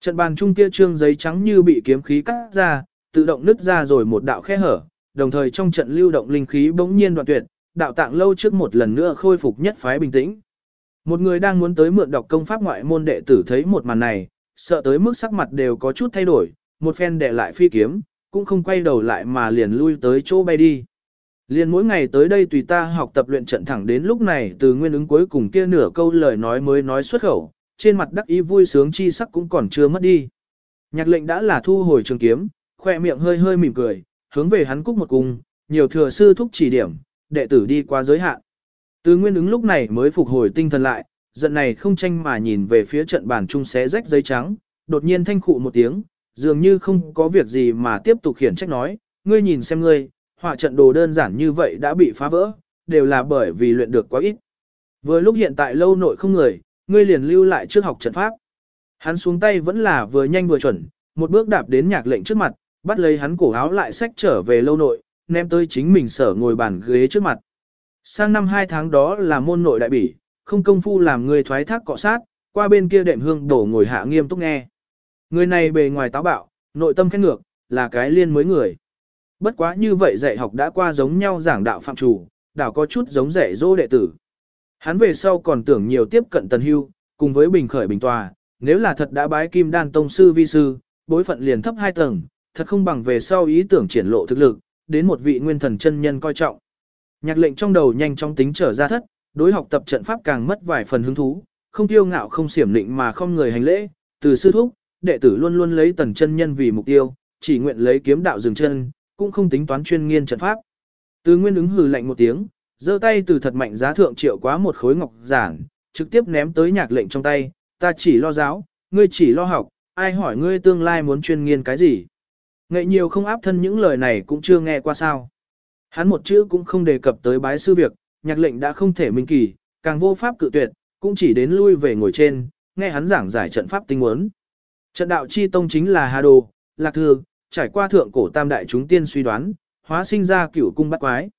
[SPEAKER 1] Trận bàn trung kia trương giấy trắng như bị kiếm khí cắt ra, tự động nứt ra rồi một đạo khe hở, đồng thời trong trận lưu động linh khí bỗng nhiên đoạn tuyệt, đạo tạng lâu trước một lần nữa khôi phục nhất phái bình tĩnh. Một người đang muốn tới mượn đọc công pháp ngoại môn đệ tử thấy một màn này, sợ tới mức sắc mặt đều có chút thay đổi, một phen đệ lại phi kiếm, cũng không quay đầu lại mà liền lui tới chỗ bay đi. Liền mỗi ngày tới đây tùy ta học tập luyện trận thẳng đến lúc này từ nguyên ứng cuối cùng kia nửa câu lời nói mới nói xuất khẩu, trên mặt đắc ý vui sướng chi sắc cũng còn chưa mất đi. Nhạc lệnh đã là thu hồi trường kiếm, khoe miệng hơi hơi mỉm cười, hướng về hắn cúc một cung, nhiều thừa sư thúc chỉ điểm, đệ tử đi qua giới hạn. Từ nguyên ứng lúc này mới phục hồi tinh thần lại, giận này không tranh mà nhìn về phía trận bàn trung xé rách giấy trắng, đột nhiên thanh khụ một tiếng, dường như không có việc gì mà tiếp tục khiển trách nói, ngươi nhìn xem ngươi, họa trận đồ đơn giản như vậy đã bị phá vỡ, đều là bởi vì luyện được quá ít. Vừa lúc hiện tại lâu nội không người, ngươi liền lưu lại trước học trận pháp. Hắn xuống tay vẫn là vừa nhanh vừa chuẩn, một bước đạp đến nhạc lệnh trước mặt, bắt lấy hắn cổ áo lại sách trở về lâu nội, ném tới chính mình sở ngồi bàn ghế trước mặt. Sang năm hai tháng đó là môn nội đại bỉ, không công phu làm người thoái thác cọ sát, qua bên kia đệm hương đổ ngồi hạ nghiêm túc nghe. Người này bề ngoài táo bạo, nội tâm khét ngược, là cái liên mới người. Bất quá như vậy dạy học đã qua giống nhau giảng đạo phạm chủ, đảo có chút giống dạy dỗ đệ tử. Hắn về sau còn tưởng nhiều tiếp cận tần hưu, cùng với bình khởi bình tòa, nếu là thật đã bái kim đan tông sư vi sư, bối phận liền thấp hai tầng, thật không bằng về sau ý tưởng triển lộ thực lực, đến một vị nguyên thần chân nhân coi trọng. Nhạc lệnh trong đầu nhanh chóng tính trở ra thất, đối học tập trận pháp càng mất vài phần hứng thú, không tiêu ngạo không xiểm định mà không người hành lễ, từ sư thúc, đệ tử luôn luôn lấy tần chân nhân vì mục tiêu, chỉ nguyện lấy kiếm đạo dừng chân, cũng không tính toán chuyên nghiên trận pháp. Từ nguyên ứng hừ lạnh một tiếng, giơ tay từ thật mạnh giá thượng triệu quá một khối ngọc giản, trực tiếp ném tới nhạc lệnh trong tay, ta chỉ lo giáo, ngươi chỉ lo học, ai hỏi ngươi tương lai muốn chuyên nghiên cái gì. nghệ nhiều không áp thân những lời này cũng chưa nghe qua sao. Hắn một chữ cũng không đề cập tới bái sư việc, nhạc lệnh đã không thể minh kỳ, càng vô pháp cự tuyệt, cũng chỉ đến lui về ngồi trên, nghe hắn giảng giải trận pháp tinh muốn. Trận đạo chi tông chính là Hà Đồ, Lạc Thư, trải qua thượng cổ tam đại chúng tiên suy đoán, hóa sinh ra cửu cung bắt quái.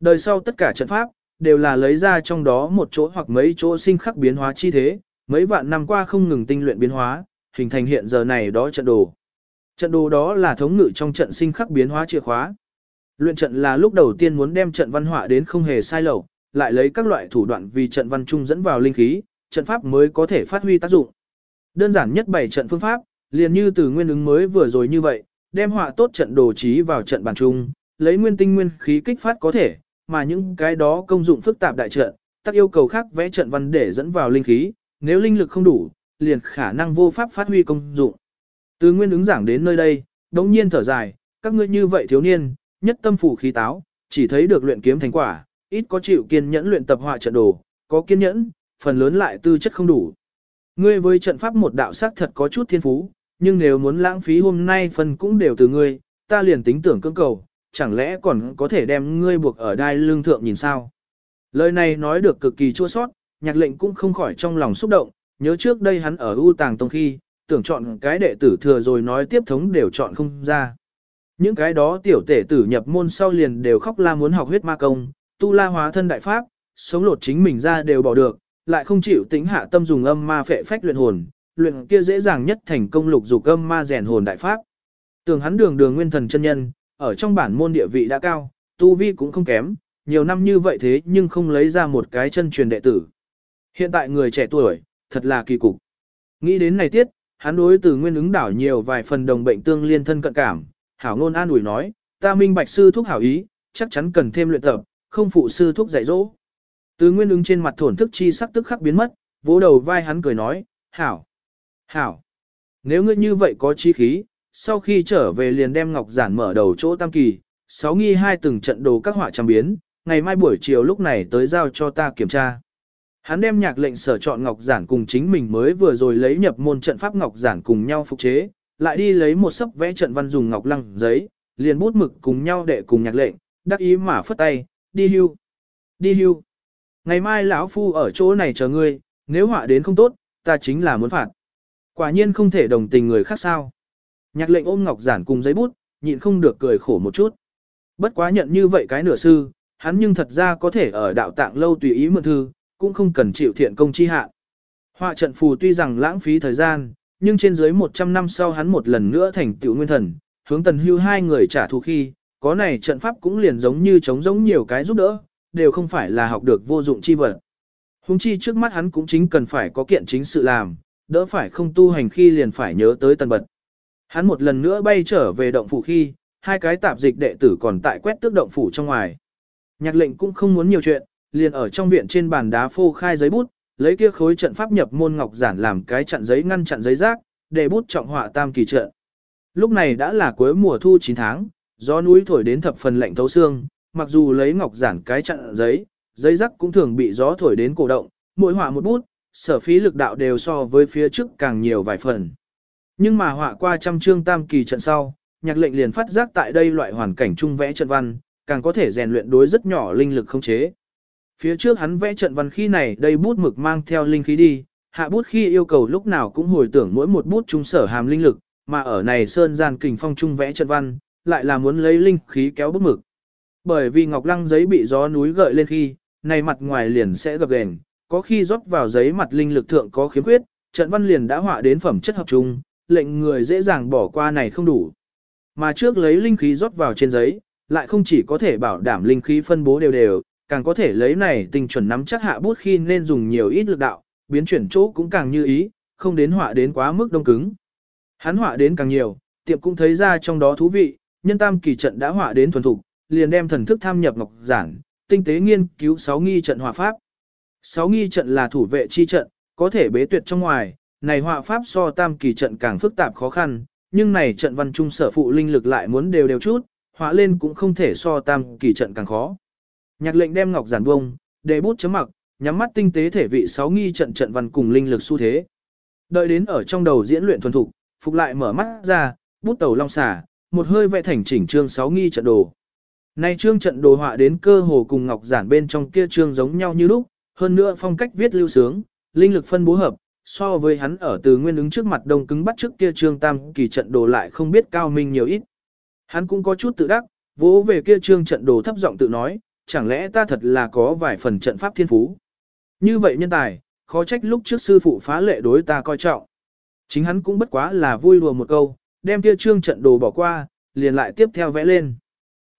[SPEAKER 1] Đời sau tất cả trận pháp, đều là lấy ra trong đó một chỗ hoặc mấy chỗ sinh khắc biến hóa chi thế, mấy vạn năm qua không ngừng tinh luyện biến hóa, hình thành hiện giờ này đó trận đồ. Trận đồ đó là thống ngự trong trận sinh khắc biến hóa chìa khóa. Luyện trận là lúc đầu tiên muốn đem trận văn họa đến không hề sai lầu, lại lấy các loại thủ đoạn vì trận văn trung dẫn vào linh khí, trận pháp mới có thể phát huy tác dụng. Đơn giản nhất bảy trận phương pháp, liền như từ nguyên ứng mới vừa rồi như vậy, đem họa tốt trận đồ trí vào trận bàn trung, lấy nguyên tinh nguyên khí kích phát có thể, mà những cái đó công dụng phức tạp đại trận, tác yêu cầu khác vẽ trận văn để dẫn vào linh khí, nếu linh lực không đủ, liền khả năng vô pháp phát huy công dụng. Từ nguyên ứng giảng đến nơi đây, đống nhiên thở dài, các ngươi như vậy thiếu niên, nhất tâm phủ khí táo, chỉ thấy được luyện kiếm thành quả, ít có chịu kiên nhẫn luyện tập họa trận đồ, có kiên nhẫn, phần lớn lại tư chất không đủ. Ngươi với trận pháp một đạo sắc thật có chút thiên phú, nhưng nếu muốn lãng phí hôm nay phần cũng đều từ ngươi, ta liền tính tưởng cưỡng cầu, chẳng lẽ còn có thể đem ngươi buộc ở đai lương thượng nhìn sao? Lời này nói được cực kỳ chua sót, nhạc lệnh cũng không khỏi trong lòng xúc động, nhớ trước đây hắn ở U Tàng Tông khi, tưởng chọn cái đệ tử thừa rồi nói tiếp thống đều chọn không ra. Những cái đó tiểu tể tử nhập môn sau liền đều khóc la muốn học huyết ma công, tu la hóa thân đại pháp, sống lột chính mình ra đều bỏ được, lại không chịu tính hạ tâm dùng âm ma phệ phách luyện hồn, luyện kia dễ dàng nhất thành công lục dục âm ma rèn hồn đại pháp. Tưởng hắn đường đường nguyên thần chân nhân, ở trong bản môn địa vị đã cao, tu vi cũng không kém, nhiều năm như vậy thế nhưng không lấy ra một cái chân truyền đệ tử. Hiện tại người trẻ tuổi, thật là kỳ cục. Nghĩ đến này tiết, hắn đối từ nguyên ứng đảo nhiều vài phần đồng bệnh tương liên thân cận cảm, hảo ngôn an ủi nói, ta minh bạch sư thúc hảo ý, chắc chắn cần thêm luyện tập, không phụ sư thúc dạy dỗ. Từ nguyên ứng trên mặt thổn thức chi sắc tức khắc biến mất, vỗ đầu vai hắn cười nói, hảo, hảo. Nếu ngươi như vậy có chi khí, sau khi trở về liền đem ngọc giản mở đầu chỗ tam kỳ, sáu nghi hai từng trận đồ các họa trăm biến, ngày mai buổi chiều lúc này tới giao cho ta kiểm tra. Hắn đem nhạc lệnh sở chọn ngọc giản cùng chính mình mới vừa rồi lấy nhập môn trận pháp ngọc giản cùng nhau phục chế, lại đi lấy một sấp vẽ trận văn dùng ngọc lăng giấy, liền bút mực cùng nhau để cùng nhạc lệnh, đắc ý mà phất tay, đi hưu, đi hưu. Ngày mai lão phu ở chỗ này chờ ngươi, nếu họa đến không tốt, ta chính là muốn phạt. Quả nhiên không thể đồng tình người khác sao. Nhạc lệnh ôm ngọc giản cùng giấy bút, nhịn không được cười khổ một chút. Bất quá nhận như vậy cái nửa sư, hắn nhưng thật ra có thể ở đạo tạng lâu tùy ý mượn thư, cũng không cần chịu thiện công chi hạ. Họa trận phù tuy rằng lãng phí thời gian, nhưng trên dưới 100 năm sau hắn một lần nữa thành tiểu nguyên thần, hướng tần hưu hai người trả thù khi, có này trận pháp cũng liền giống như chống giống nhiều cái giúp đỡ, đều không phải là học được vô dụng chi vật. Hùng chi trước mắt hắn cũng chính cần phải có kiện chính sự làm, đỡ phải không tu hành khi liền phải nhớ tới tần bật. Hắn một lần nữa bay trở về động phủ khi, hai cái tạp dịch đệ tử còn tại quét tước động phủ trong ngoài. Nhạc lệnh cũng không muốn nhiều chuyện, liền ở trong viện trên bàn đá phô khai giấy bút, lấy kia khối trận pháp nhập môn ngọc giản làm cái chặn giấy ngăn chặn giấy rác, để bút trọng họa tam kỳ trận. Lúc này đã là cuối mùa thu 9 tháng, gió núi thổi đến thập phần lạnh thấu xương, mặc dù lấy ngọc giản cái chặn giấy, giấy rắc cũng thường bị gió thổi đến cổ động, mỗi họa một bút, sở phí lực đạo đều so với phía trước càng nhiều vài phần. Nhưng mà họa qua trăm chương tam kỳ trận sau, nhạc lệnh liền phát giác tại đây loại hoàn cảnh trung vẽ trận văn, càng có thể rèn luyện đối rất nhỏ linh lực không chế. Phía trước hắn vẽ trận văn khi này đây bút mực mang theo linh khí đi, hạ bút khi yêu cầu lúc nào cũng hồi tưởng mỗi một bút trung sở hàm linh lực, mà ở này sơn gian kình phong trung vẽ trận văn, lại là muốn lấy linh khí kéo bút mực. Bởi vì ngọc lăng giấy bị gió núi gợi lên khi, này mặt ngoài liền sẽ gập ghềnh, có khi rót vào giấy mặt linh lực thượng có khiếm khuyết, trận văn liền đã họa đến phẩm chất hợp trung, lệnh người dễ dàng bỏ qua này không đủ. Mà trước lấy linh khí rót vào trên giấy, lại không chỉ có thể bảo đảm linh khí phân bố đều đều, càng có thể lấy này tình chuẩn nắm chắc hạ bút khi nên dùng nhiều ít lực đạo, biến chuyển chỗ cũng càng như ý, không đến họa đến quá mức đông cứng. Hắn họa đến càng nhiều, tiệm cũng thấy ra trong đó thú vị, nhân tam kỳ trận đã họa đến thuần thục, liền đem thần thức tham nhập ngọc giản, tinh tế nghiên cứu sáu nghi trận hòa pháp. Sáu nghi trận là thủ vệ chi trận, có thể bế tuyệt trong ngoài, này họa pháp so tam kỳ trận càng phức tạp khó khăn, nhưng này trận văn trung sở phụ linh lực lại muốn đều đều chút, họa lên cũng không thể so tam kỳ trận càng khó. Nhạc lệnh đem ngọc giản bông, để bút chấm mặc, nhắm mắt tinh tế thể vị sáu nghi trận trận văn cùng linh lực xu thế. Đợi đến ở trong đầu diễn luyện thuần thục, phục lại mở mắt ra, bút tàu long xả, một hơi vẽ thành chỉnh trương sáu nghi trận đồ. Này trương trận đồ họa đến cơ hồ cùng ngọc giản bên trong kia trương giống nhau như lúc, hơn nữa phong cách viết lưu sướng, linh lực phân bố hợp, so với hắn ở từ nguyên ứng trước mặt đông cứng bắt trước kia trương tam kỳ trận đồ lại không biết cao minh nhiều ít. Hắn cũng có chút tự đắc, vỗ về kia trương trận đồ thấp giọng tự nói, chẳng lẽ ta thật là có vài phần trận pháp thiên phú. Như vậy nhân tài, khó trách lúc trước sư phụ phá lệ đối ta coi trọng. Chính hắn cũng bất quá là vui đùa một câu, đem kia trương trận đồ bỏ qua, liền lại tiếp theo vẽ lên.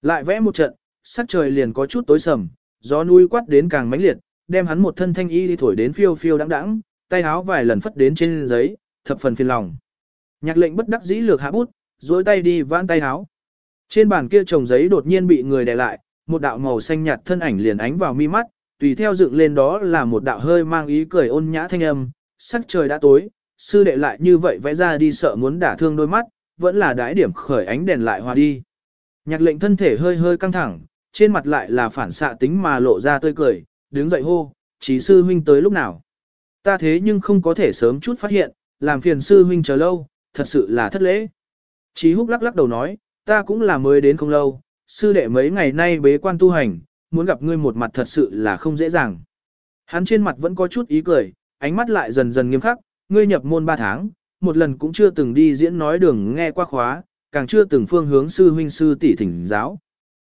[SPEAKER 1] Lại vẽ một trận, sắc trời liền có chút tối sầm, gió núi quát đến càng mãnh liệt, đem hắn một thân thanh y đi thổi đến phiêu phiêu đãng đãng, tay áo vài lần phất đến trên giấy, thập phần phiền lòng. Nhạc lệnh bất đắc dĩ lược hạ bút, duỗi tay đi vãn tay áo. Trên bàn kia chồng giấy đột nhiên bị người đè lại, một đạo màu xanh nhạt thân ảnh liền ánh vào mi mắt, tùy theo dựng lên đó là một đạo hơi mang ý cười ôn nhã thanh âm, sắc trời đã tối, sư đệ lại như vậy vẽ ra đi sợ muốn đả thương đôi mắt, vẫn là đái điểm khởi ánh đèn lại hòa đi. Nhạc lệnh thân thể hơi hơi căng thẳng, trên mặt lại là phản xạ tính mà lộ ra tươi cười, đứng dậy hô, chỉ sư huynh tới lúc nào. Ta thế nhưng không có thể sớm chút phát hiện, làm phiền sư huynh chờ lâu, thật sự là thất lễ. Chí húc lắc lắc đầu nói, ta cũng là mới đến không lâu, sư đệ mấy ngày nay bế quan tu hành, muốn gặp ngươi một mặt thật sự là không dễ dàng. Hắn trên mặt vẫn có chút ý cười, ánh mắt lại dần dần nghiêm khắc, ngươi nhập môn 3 tháng, một lần cũng chưa từng đi diễn nói đường nghe qua khóa, càng chưa từng phương hướng sư huynh sư tỷ thỉnh giáo.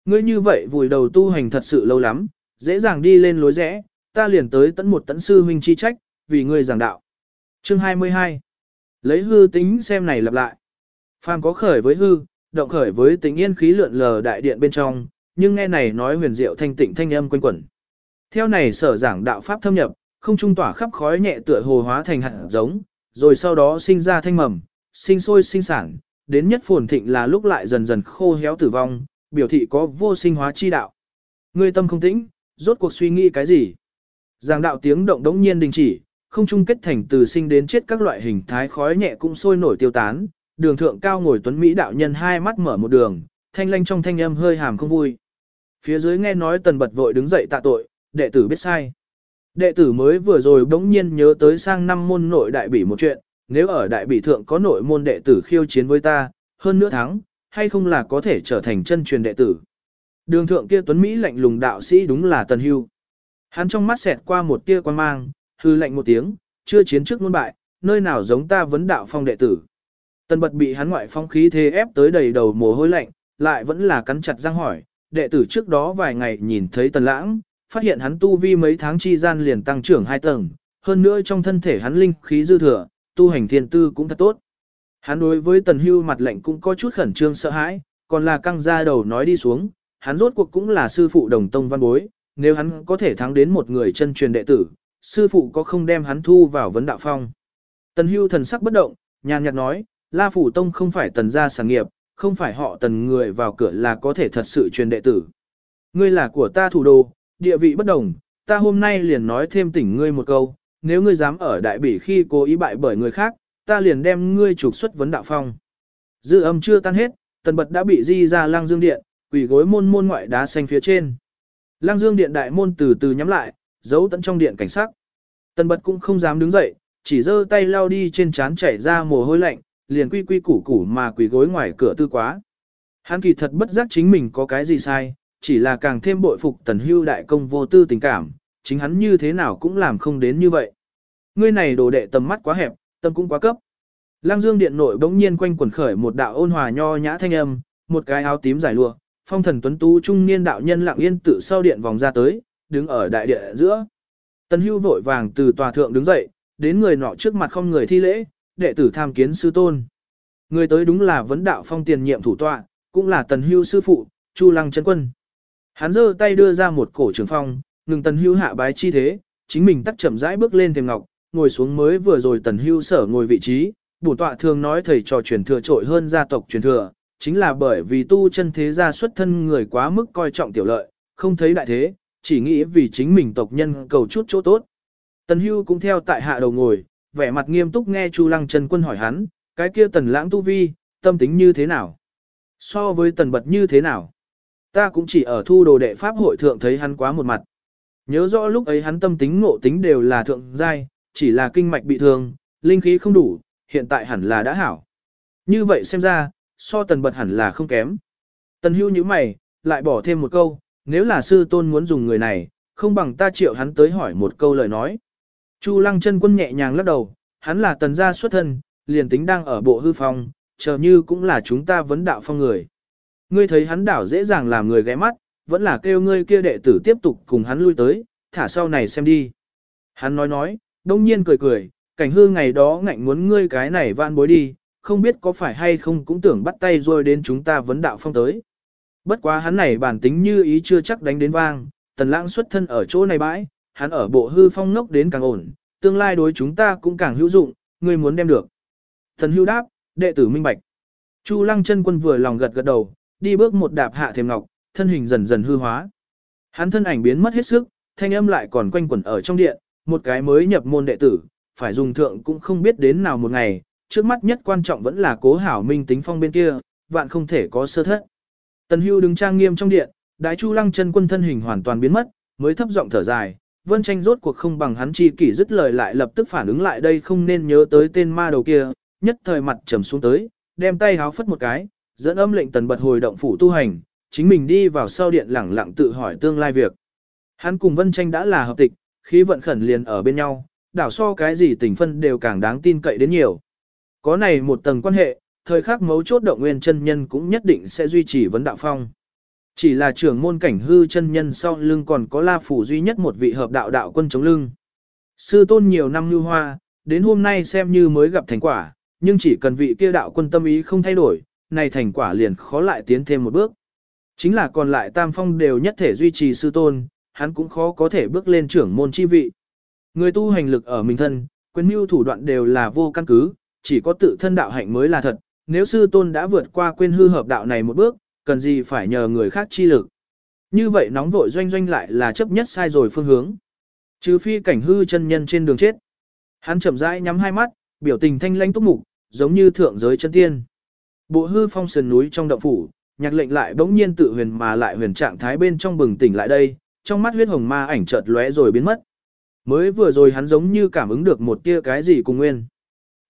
[SPEAKER 1] Ngươi như vậy vùi đầu tu hành thật sự lâu lắm, dễ dàng đi lên lối rẽ, ta liền tới tận một tận sư huynh chi trách, vì ngươi giảng đạo. Chương 22 Lấy hư tính xem này lặp lại. Phàm có khởi với hư, động khởi với tính yên khí lượn lờ đại điện bên trong, nhưng nghe này nói huyền diệu thanh tịnh thanh âm quanh quẩn. Theo này sở giảng đạo pháp thâm nhập, không trung tỏa khắp khói nhẹ tựa hồ hóa thành hạt giống, rồi sau đó sinh ra thanh mầm, sinh sôi sinh sản, đến nhất phồn thịnh là lúc lại dần dần khô héo tử vong, biểu thị có vô sinh hóa chi đạo. Ngươi tâm không tĩnh, rốt cuộc suy nghĩ cái gì? Giảng đạo tiếng động đống nhiên đình chỉ, không chung kết thành từ sinh đến chết các loại hình thái khói nhẹ cũng sôi nổi tiêu tán, đường thượng cao ngồi tuấn Mỹ đạo nhân hai mắt mở một đường, thanh lanh trong thanh âm hơi hàm không vui. Phía dưới nghe nói tần bật vội đứng dậy tạ tội, đệ tử biết sai. Đệ tử mới vừa rồi bỗng nhiên nhớ tới sang năm môn nội đại bỉ một chuyện, nếu ở đại bỉ thượng có nội môn đệ tử khiêu chiến với ta, hơn nửa tháng, hay không là có thể trở thành chân truyền đệ tử. Đường thượng kia tuấn Mỹ lạnh lùng đạo sĩ đúng là tần hưu. Hắn trong mắt xẹt qua một tia quan mang, hư lạnh một tiếng, chưa chiến trước môn bại, nơi nào giống ta vấn đạo phong đệ tử. Tần bật bị hắn ngoại phong khí thế ép tới đầy đầu mồ hôi lạnh, lại vẫn là cắn chặt răng hỏi, đệ tử trước đó vài ngày nhìn thấy tần lãng, phát hiện hắn tu vi mấy tháng chi gian liền tăng trưởng hai tầng, hơn nữa trong thân thể hắn linh khí dư thừa, tu hành thiên tư cũng thật tốt. Hắn đối với tần hưu mặt lạnh cũng có chút khẩn trương sợ hãi, còn là căng ra đầu nói đi xuống, hắn rốt cuộc cũng là sư phụ đồng tông văn bối, nếu hắn có thể thắng đến một người chân truyền đệ tử, sư phụ có không đem hắn thu vào vấn đạo phong. Tần hưu thần sắc bất động, nhàn nhạt nói, La Phủ Tông không phải tần gia sản nghiệp, không phải họ tần người vào cửa là có thể thật sự truyền đệ tử. Ngươi là của ta thủ đô, địa vị bất đồng, ta hôm nay liền nói thêm tỉnh ngươi một câu, nếu ngươi dám ở đại bỉ khi cố ý bại bởi người khác, ta liền đem ngươi trục xuất vấn đạo phong. Dư âm chưa tan hết, tần bật đã bị di ra lang dương điện, quỷ gối môn môn ngoại đá xanh phía trên. Lang dương điện đại môn từ từ nhắm lại, giấu tận trong điện cảnh sắc. Tần bật cũng không dám đứng dậy, chỉ giơ tay lau đi trên trán chảy ra mồ hôi lạnh, liền quy quy củ củ mà quỷ gối ngoài cửa tư quá. Hắn kỳ thật bất giác chính mình có cái gì sai, chỉ là càng thêm bội phục tần hưu đại công vô tư tình cảm, chính hắn như thế nào cũng làm không đến như vậy. Ngươi này đồ đệ tầm mắt quá hẹp, tâm cũng quá cấp. Lăng Dương điện nội bỗng nhiên quanh quẩn khởi một đạo ôn hòa nho nhã thanh âm, một cái áo tím dài lụa, phong thần tuấn tú trung niên đạo nhân lặng yên tự sau điện vòng ra tới, đứng ở đại địa giữa. Tần Hưu vội vàng từ tòa thượng đứng dậy, đến người nọ trước mặt không người thi lễ, đệ tử tham kiến sư tôn. Người tới đúng là vấn đạo phong tiền nhiệm thủ tọa, cũng là Tần Hưu sư phụ, Chu Lăng Trấn quân. Hắn giơ tay đưa ra một cổ trường phong, ngừng Tần Hưu hạ bái chi thế, chính mình tắt chậm rãi bước lên thềm ngọc, ngồi xuống mới vừa rồi Tần Hưu sở ngồi vị trí, bổn tọa thường nói thầy trò truyền thừa trội hơn gia tộc truyền thừa, chính là bởi vì tu chân thế gia xuất thân người quá mức coi trọng tiểu lợi, không thấy đại thế, chỉ nghĩ vì chính mình tộc nhân cầu chút chỗ tốt. Tần Hưu cũng theo tại hạ đầu ngồi, vẻ mặt nghiêm túc nghe Chu Lăng Trần Quân hỏi hắn, cái kia tần lãng tu vi, tâm tính như thế nào? So với tần bật như thế nào? Ta cũng chỉ ở thu đồ đệ pháp hội thượng thấy hắn quá một mặt. Nhớ rõ lúc ấy hắn tâm tính ngộ tính đều là thượng giai, chỉ là kinh mạch bị thương, linh khí không đủ, hiện tại hẳn là đã hảo. Như vậy xem ra, so tần bật hẳn là không kém. Tần hưu như mày, lại bỏ thêm một câu, nếu là sư tôn muốn dùng người này, không bằng ta triệu hắn tới hỏi một câu lời nói. Chu lăng chân quân nhẹ nhàng lắc đầu, hắn là tần gia xuất thân, liền tính đang ở bộ hư phong, chờ như cũng là chúng ta vấn đạo phong người. Ngươi thấy hắn đảo dễ dàng làm người ghé mắt, vẫn là kêu ngươi kia đệ tử tiếp tục cùng hắn lui tới, thả sau này xem đi. Hắn nói nói, đông nhiên cười cười, cảnh hư ngày đó ngạnh muốn ngươi cái này van bối đi, không biết có phải hay không cũng tưởng bắt tay rồi đến chúng ta vấn đạo phong tới. Bất quá hắn này bản tính như ý chưa chắc đánh đến vang, tần lãng xuất thân ở chỗ này bãi, hắn ở bộ hư phong nốc đến càng ổn, tương lai đối chúng ta cũng càng hữu dụng, ngươi muốn đem được. Thần Hưu đáp, đệ tử minh bạch. Chu lăng chân quân vừa lòng gật gật đầu, đi bước một đạp hạ thềm ngọc, thân hình dần dần hư hóa. Hắn thân ảnh biến mất hết sức, thanh âm lại còn quanh quẩn ở trong điện, một cái mới nhập môn đệ tử, phải dùng thượng cũng không biết đến nào một ngày, trước mắt nhất quan trọng vẫn là cố hảo minh tính phong bên kia, vạn không thể có sơ thất. Tần Hưu đứng trang nghiêm trong điện, đại chu lăng chân quân thân hình hoàn toàn biến mất, mới thấp giọng thở dài, vân tranh rốt cuộc không bằng hắn chi kỷ dứt lời lại lập tức phản ứng lại đây không nên nhớ tới tên ma đầu kia, nhất thời mặt trầm xuống tới, đem tay háo phất một cái, dẫn âm lệnh tần bật hồi động phủ tu hành, chính mình đi vào sau điện lẳng lặng tự hỏi tương lai việc. Hắn cùng vân tranh đã là hợp tịch, khí vận khẩn liền ở bên nhau, đảo so cái gì tình phân đều càng đáng tin cậy đến nhiều. Có này một tầng quan hệ, thời khắc mấu chốt động nguyên chân nhân cũng nhất định sẽ duy trì vấn đạo phong. Chỉ là trưởng môn cảnh hư chân nhân sau lưng còn có la phủ duy nhất một vị hợp đạo đạo quân chống lưng. Sư tôn nhiều năm như hoa, đến hôm nay xem như mới gặp thành quả, nhưng chỉ cần vị kia đạo quân tâm ý không thay đổi, này thành quả liền khó lại tiến thêm một bước. Chính là còn lại tam phong đều nhất thể duy trì sư tôn, hắn cũng khó có thể bước lên trưởng môn chi vị. Người tu hành lực ở mình thân, quyền mưu thủ đoạn đều là vô căn cứ, chỉ có tự thân đạo hạnh mới là thật, nếu sư tôn đã vượt qua quên hư hợp đạo này một bước, cần gì phải nhờ người khác chi lực. Như vậy nóng vội doanh doanh lại là chấp nhất sai rồi phương hướng. Trừ phi cảnh hư chân nhân trên đường chết. Hắn chậm rãi nhắm hai mắt, biểu tình thanh lãnh túc mục, giống như thượng giới chân tiên. Bộ hư phong sườn núi trong động phủ, nhạc lệnh lại bỗng nhiên tự huyền mà lại huyền trạng thái bên trong bừng tỉnh lại đây, trong mắt huyết hồng ma ảnh chợt lóe rồi biến mất. Mới vừa rồi hắn giống như cảm ứng được một tia cái gì cùng nguyên.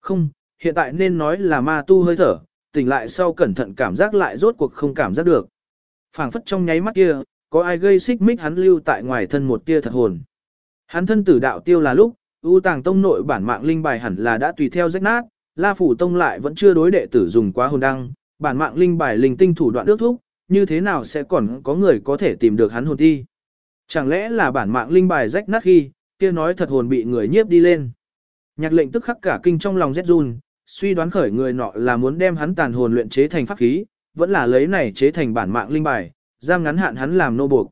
[SPEAKER 1] Không, hiện tại nên nói là ma tu hơi thở, tỉnh lại sau cẩn thận cảm giác lại rốt cuộc không cảm giác được. phảng phất trong nháy mắt kia, có ai gây xích mích hắn lưu tại ngoài thân một tia thật hồn. Hắn thân tử đạo tiêu là lúc, ưu tàng tông nội bản mạng linh bài hẳn là đã tùy theo rách nát, La Phủ Tông lại vẫn chưa đối đệ tử dùng quá hồn đăng, bản mạng linh bài linh tinh thủ đoạn ước thúc, như thế nào sẽ còn có người có thể tìm được hắn hồn thi. Chẳng lẽ là bản mạng linh bài rách nát khi, kia nói thật hồn bị người nhiếp đi lên. Nhạc lệnh tức khắc cả kinh trong lòng rét run, suy đoán khởi người nọ là muốn đem hắn tàn hồn luyện chế thành pháp khí, vẫn là lấy này chế thành bản mạng linh bài, giam ngắn hạn hắn làm nô buộc.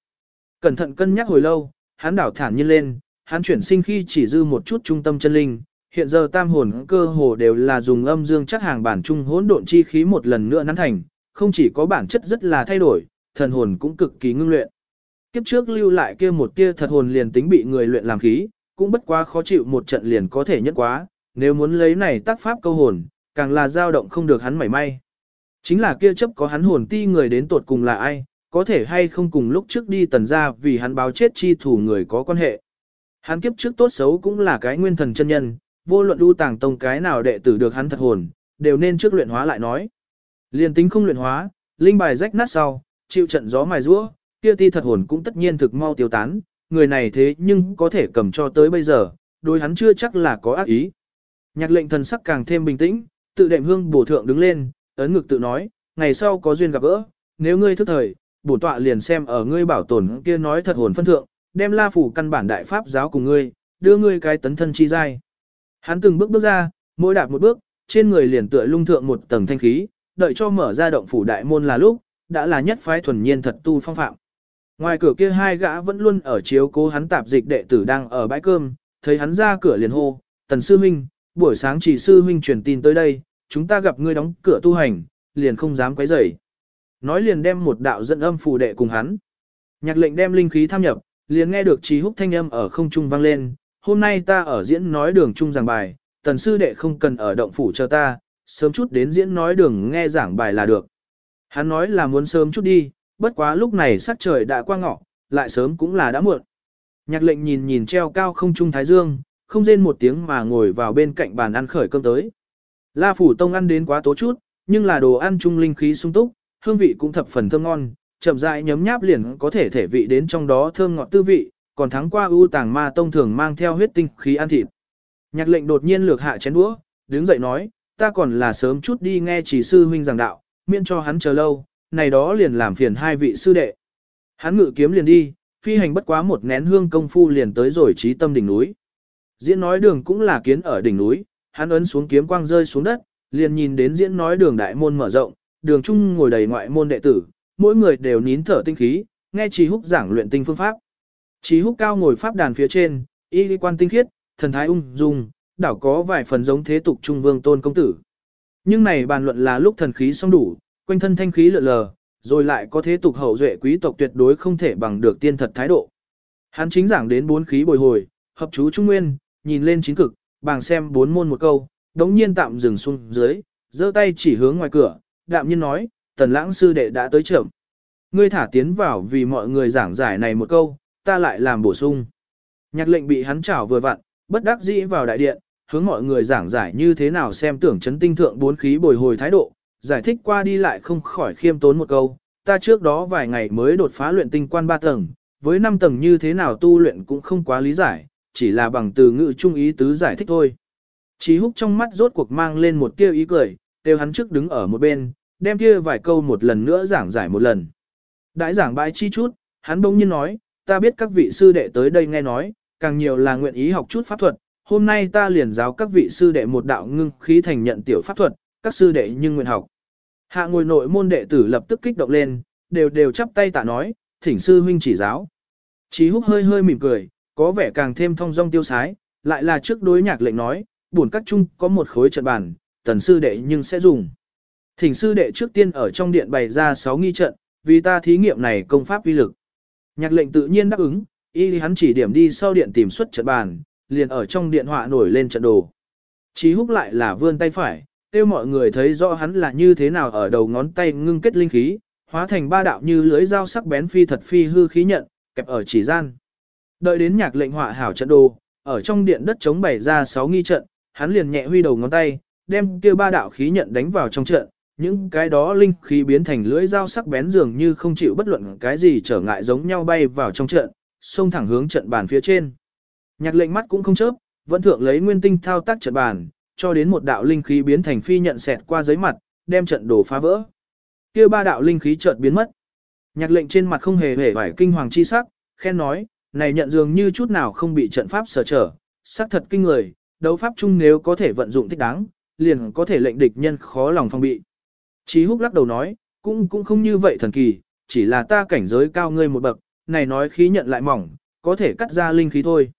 [SPEAKER 1] Cẩn thận cân nhắc hồi lâu, hắn đảo thản nhiên lên, hắn chuyển sinh khi chỉ dư một chút trung tâm chân linh, hiện giờ tam hồn cơ hồ đều là dùng âm dương chắc hàng bản trung hỗn độn chi khí một lần nữa nắn thành, không chỉ có bản chất rất là thay đổi, thần hồn cũng cực kỳ ngưng luyện. Kiếp trước lưu lại kia một tia thật hồn liền tính bị người luyện làm khí, cũng bất quá khó chịu một trận liền có thể nhất quá, nếu muốn lấy này tác pháp câu hồn, càng là dao động không được hắn mảy may. Chính là kia chấp có hắn hồn ti người đến tột cùng là ai, có thể hay không cùng lúc trước đi tần ra vì hắn báo chết chi thủ người có quan hệ. Hắn kiếp trước tốt xấu cũng là cái nguyên thần chân nhân, vô luận ưu tàng tông cái nào đệ tử được hắn thật hồn, đều nên trước luyện hóa lại nói. Liên tính không luyện hóa, linh bài rách nát sau, chịu trận gió mài rũa, kia ti thật hồn cũng tất nhiên thực mau tiêu tán, người này thế nhưng có thể cầm cho tới bây giờ, đối hắn chưa chắc là có ác ý. Nhạc lệnh thần sắc càng thêm bình tĩnh, tự đệm hương bổ thượng đứng lên, ấn ngực tự nói, ngày sau có duyên gặp gỡ, nếu ngươi thức thời, bổ tọa liền xem ở ngươi bảo tồn kia nói thật hồn phân thượng, đem la phủ căn bản đại pháp giáo cùng ngươi, đưa ngươi cái tấn thân chi giai. Hắn từng bước bước ra, mỗi đạp một bước, trên người liền tựa lung thượng một tầng thanh khí, đợi cho mở ra động phủ đại môn là lúc, đã là nhất phái thuần nhiên thật tu phong phạm. Ngoài cửa kia hai gã vẫn luôn ở chiếu cố hắn tạp dịch đệ tử đang ở bãi cơm, thấy hắn ra cửa liền hô, tần sư minh, buổi sáng chỉ sư huynh truyền tin tới đây, chúng ta gặp ngươi đóng cửa tu hành, liền không dám quấy rầy. Nói liền đem một đạo dẫn âm phù đệ cùng hắn. Nhạc lệnh đem linh khí tham nhập, liền nghe được trí húc thanh âm ở không trung vang lên, hôm nay ta ở diễn nói đường trung giảng bài, tần sư đệ không cần ở động phủ chờ ta, sớm chút đến diễn nói đường nghe giảng bài là được. Hắn nói là muốn sớm chút đi, bất quá lúc này sắc trời đã qua ngọ, lại sớm cũng là đã muộn. Nhạc lệnh nhìn nhìn treo cao không trung thái dương, không rên một tiếng mà ngồi vào bên cạnh bàn ăn khởi cơm tới. La Phủ Tông ăn đến quá tố chút, nhưng là đồ ăn trung linh khí sung túc, hương vị cũng thập phần thơm ngon, chậm rãi nhấm nháp liền có thể thể vị đến trong đó thơm ngọt tư vị, còn thắng qua ưu tàng ma tông thường mang theo huyết tinh khí ăn thịt. Nhạc lệnh đột nhiên lược hạ chén đũa, đứng dậy nói, ta còn là sớm chút đi nghe chỉ sư huynh giảng đạo, miễn cho hắn chờ lâu, này đó liền làm phiền hai vị sư đệ. Hắn ngự kiếm liền đi, phi hành bất quá một nén hương công phu liền tới rồi trí tâm đỉnh núi. Diễn nói đường cũng là kiến ở đỉnh núi, hắn ấn xuống kiếm quang rơi xuống đất, liền nhìn đến diễn nói đường đại môn mở rộng, đường trung ngồi đầy ngoại môn đệ tử, mỗi người đều nín thở tinh khí, nghe Trí Húc giảng luyện tinh phương pháp. Trí Húc cao ngồi pháp đàn phía trên, y quan tinh khiết, thần thái ung dung, đảo có vài phần giống thế tục trung vương tôn công tử. Nhưng này bàn luận là lúc thần khí xong đủ, quanh thân thanh khí lượn lờ, rồi lại có thế tục hậu duệ quý tộc tuyệt đối không thể bằng được tiên thật thái độ. Hắn chính giảng đến bốn khí bồi hồi, hợp chú trung nguyên, nhìn lên chính cực, bàng xem bốn môn một câu, đống nhiên tạm dừng xuống dưới, giơ tay chỉ hướng ngoài cửa, đạm nhiên nói, tần lãng sư đệ đã tới trưởng. Ngươi thả tiến vào vì mọi người giảng giải này một câu, ta lại làm bổ sung. Nhạc lệnh bị hắn chảo vừa vặn, bất đắc dĩ vào đại điện, hướng mọi người giảng giải như thế nào xem tưởng chấn tinh thượng bốn khí bồi hồi thái độ, giải thích qua đi lại không khỏi khiêm tốn một câu, ta trước đó vài ngày mới đột phá luyện tinh quan ba tầng, với năm tầng như thế nào tu luyện cũng không quá lý giải, chỉ là bằng từ ngữ trung ý tứ giải thích thôi. Chí húc trong mắt rốt cuộc mang lên một tia ý cười, kêu hắn trước đứng ở một bên, đem kia vài câu một lần nữa giảng giải một lần. Đại giảng bãi chi chút, hắn bỗng nhiên nói, ta biết các vị sư đệ tới đây nghe nói, càng nhiều là nguyện ý học chút pháp thuật, hôm nay ta liền giáo các vị sư đệ một đạo ngưng khí thành nhận tiểu pháp thuật, các sư đệ nhưng nguyện học. Hạ ngồi nội môn đệ tử lập tức kích động lên, đều đều chắp tay tạ nói, thỉnh sư huynh chỉ giáo. Chí húc hơi hơi mỉm cười, có vẻ càng thêm thông dong tiêu sái, lại là trước đối nhạc lệnh nói, buồn các chung có một khối trận bàn, tần sư đệ nhưng sẽ dùng. Thỉnh sư đệ trước tiên ở trong điện bày ra 6 nghi trận, vì ta thí nghiệm này công pháp uy lực. Nhạc lệnh tự nhiên đáp ứng, y hắn chỉ điểm đi sau điện tìm xuất trận bàn, liền ở trong điện họa nổi lên trận đồ. Chí húc lại là vươn tay phải, tiêu mọi người thấy rõ hắn là như thế nào ở đầu ngón tay ngưng kết linh khí, hóa thành ba đạo như lưới dao sắc bén phi thật phi hư khí nhận, kẹp ở chỉ gian. Đợi đến nhạc lệnh họa hảo trận đồ, ở trong điện đất chống bày ra 6 nghi trận, hắn liền nhẹ huy đầu ngón tay, đem kia ba đạo khí nhận đánh vào trong trận, những cái đó linh khí biến thành lưỡi dao sắc bén dường như không chịu bất luận cái gì trở ngại giống nhau bay vào trong trận, xông thẳng hướng trận bàn phía trên. Nhạc lệnh mắt cũng không chớp, vẫn thượng lấy nguyên tinh thao tác trận bàn, cho đến một đạo linh khí biến thành phi nhận xẹt qua giấy mặt, đem trận đồ phá vỡ. Kia ba đạo linh khí chợt biến mất. Nhạc lệnh trên mặt không hề hề vải kinh hoàng chi sắc, khen nói, này nhận dường như chút nào không bị trận pháp sở trở, xác thật kinh người, đấu pháp chung nếu có thể vận dụng thích đáng, liền có thể lệnh địch nhân khó lòng phòng bị. Chí húc lắc đầu nói, cũng cũng không như vậy thần kỳ, chỉ là ta cảnh giới cao ngươi một bậc, này nói khí nhận lại mỏng, có thể cắt ra linh khí thôi.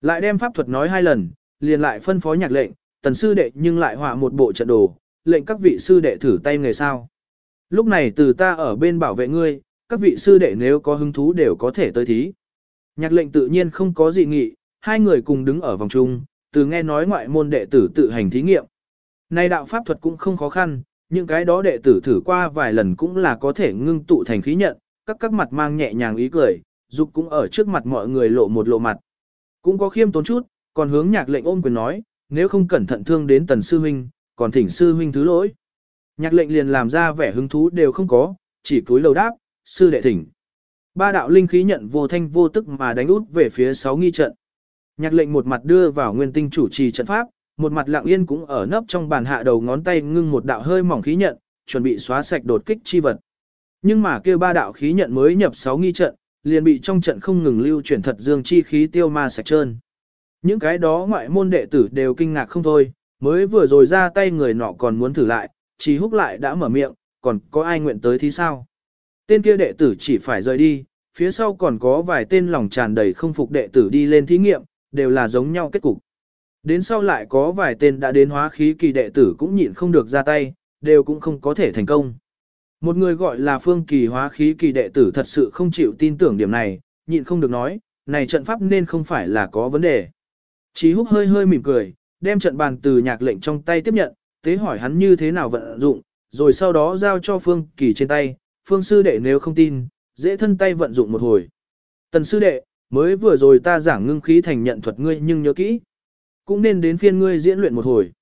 [SPEAKER 1] Lại đem pháp thuật nói hai lần, liền lại phân phó nhạc lệnh, tần sư đệ nhưng lại họa một bộ trận đồ, lệnh các vị sư đệ thử tay nghề sao. Lúc này từ ta ở bên bảo vệ ngươi, các vị sư đệ nếu có hứng thú đều có thể tới thí. Nhạc lệnh tự nhiên không có gì nghị, hai người cùng đứng ở vòng chung, từ nghe nói ngoại môn đệ tử tự hành thí nghiệm. nay đạo pháp thuật cũng không khó khăn, những cái đó đệ tử thử qua vài lần cũng là có thể ngưng tụ thành khí nhận, các các mặt mang nhẹ nhàng ý cười, dục cũng ở trước mặt mọi người lộ một lộ mặt. Cũng có khiêm tốn chút, còn hướng nhạc lệnh ôm quyền nói, nếu không cẩn thận thương đến tần sư huynh, còn thỉnh sư huynh thứ lỗi. Nhạc lệnh liền làm ra vẻ hứng thú đều không có, chỉ cúi lầu đáp, sư đệ thỉnh. Ba đạo linh khí nhận vô thanh vô tức mà đánh út về phía sáu nghi trận. Nhạc lệnh một mặt đưa vào nguyên tinh chủ trì trận pháp, một mặt lặng yên cũng ở nấp trong bàn hạ đầu ngón tay ngưng một đạo hơi mỏng khí nhận, chuẩn bị xóa sạch đột kích chi vật. Nhưng mà kêu ba đạo khí nhận mới nhập sáu nghi trận, liền bị trong trận không ngừng lưu chuyển thật dương chi khí tiêu ma sạch trơn. Những cái đó ngoại môn đệ tử đều kinh ngạc không thôi, mới vừa rồi ra tay người nọ còn muốn thử lại, chỉ húc lại đã mở miệng, còn có ai nguyện tới thì sao? Tên kia đệ tử chỉ phải rời đi, phía sau còn có vài tên lòng tràn đầy không phục đệ tử đi lên thí nghiệm, đều là giống nhau kết cục. Đến sau lại có vài tên đã đến hóa khí kỳ đệ tử cũng nhịn không được ra tay, đều cũng không có thể thành công. Một người gọi là phương kỳ hóa khí kỳ đệ tử thật sự không chịu tin tưởng điểm này, nhịn không được nói, này trận pháp nên không phải là có vấn đề. Chí húc hơi hơi mỉm cười, đem trận bàn từ nhạc lệnh trong tay tiếp nhận, tế hỏi hắn như thế nào vận dụng, rồi sau đó giao cho phương kỳ trên tay, phương sư đệ nếu không tin, dễ thân tay vận dụng một hồi. Tần sư đệ, mới vừa rồi ta giảng ngưng khí thành nhận thuật ngươi nhưng nhớ kỹ. Cũng nên đến phiên ngươi diễn luyện một hồi.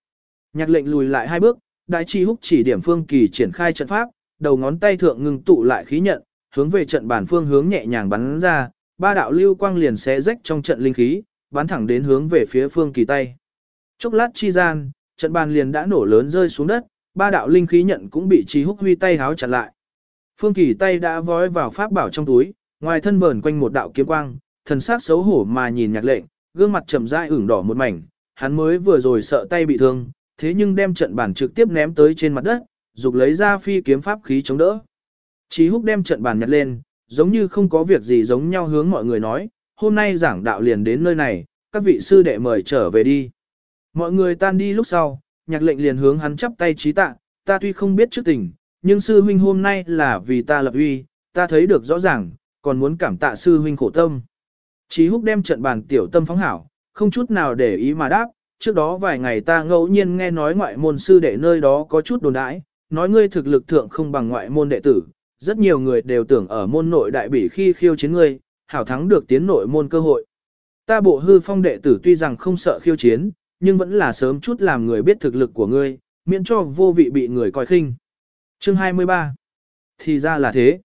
[SPEAKER 1] Nhạc lệnh lùi lại hai bước, đại chi húc chỉ điểm phương kỳ triển khai trận pháp, đầu ngón tay thượng ngưng tụ lại khí nhận, hướng về trận bản phương hướng nhẹ nhàng bắn ra, ba đạo lưu quang liền xé rách trong trận linh khí, bắn thẳng đến hướng về phía phương kỳ tay. Chốc lát chi gian, trận bàn liền đã nổ lớn rơi xuống đất, ba đạo linh khí nhận cũng bị trí húc huy tay háo chặt lại. Phương kỳ tay đã vói vào pháp bảo trong túi, ngoài thân vờn quanh một đạo kiếm quang, thần sắc xấu hổ mà nhìn nhạc lệnh, gương mặt trầm rãi ửng đỏ một mảnh, hắn mới vừa rồi sợ tay bị thương, thế nhưng đem trận bản trực tiếp ném tới trên mặt đất, dục lấy ra phi kiếm pháp khí chống đỡ. Chí húc đem trận bản nhặt lên, giống như không có việc gì giống nhau hướng mọi người nói, hôm nay giảng đạo liền đến nơi này, các vị sư đệ mời trở về đi. Mọi người tan đi lúc sau, nhạc lệnh liền hướng hắn chắp tay trí tạ, ta tuy không biết trước tình, nhưng sư huynh hôm nay là vì ta lập uy, ta thấy được rõ ràng, còn muốn cảm tạ sư huynh khổ tâm. Chí húc đem trận bàn tiểu tâm phóng hảo, không chút nào để ý mà đáp, trước đó vài ngày ta ngẫu nhiên nghe nói ngoại môn sư đệ nơi đó có chút đồn đãi, nói ngươi thực lực thượng không bằng ngoại môn đệ tử, rất nhiều người đều tưởng ở môn nội đại bỉ khi khiêu chiến ngươi, hảo thắng được tiến nội môn cơ hội. Ta bộ hư phong đệ tử tuy rằng không sợ khiêu chiến, nhưng vẫn là sớm chút làm người biết thực lực của ngươi, miễn cho vô vị bị người coi khinh. Chương 23 Thì ra là thế.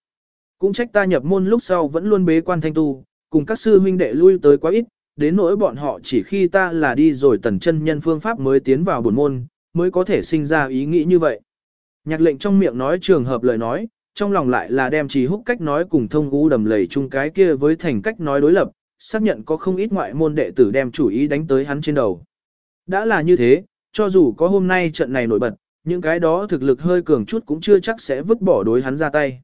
[SPEAKER 1] Cũng trách ta nhập môn lúc sau vẫn luôn bế quan thanh tu, cùng các sư huynh đệ lui tới quá ít, đến nỗi bọn họ chỉ khi ta là đi rồi tần chân nhân phương pháp mới tiến vào buồn môn, mới có thể sinh ra ý nghĩ như vậy. Nhạc lệnh trong miệng nói trường hợp lời nói, trong lòng lại là đem trì húc cách nói cùng thông u đầm lầy chung cái kia với thành cách nói đối lập, xác nhận có không ít ngoại môn đệ tử đem chủ ý đánh tới hắn trên đầu. Đã là như thế, cho dù có hôm nay trận này nổi bật, những cái đó thực lực hơi cường chút cũng chưa chắc sẽ vứt bỏ đối hắn ra tay.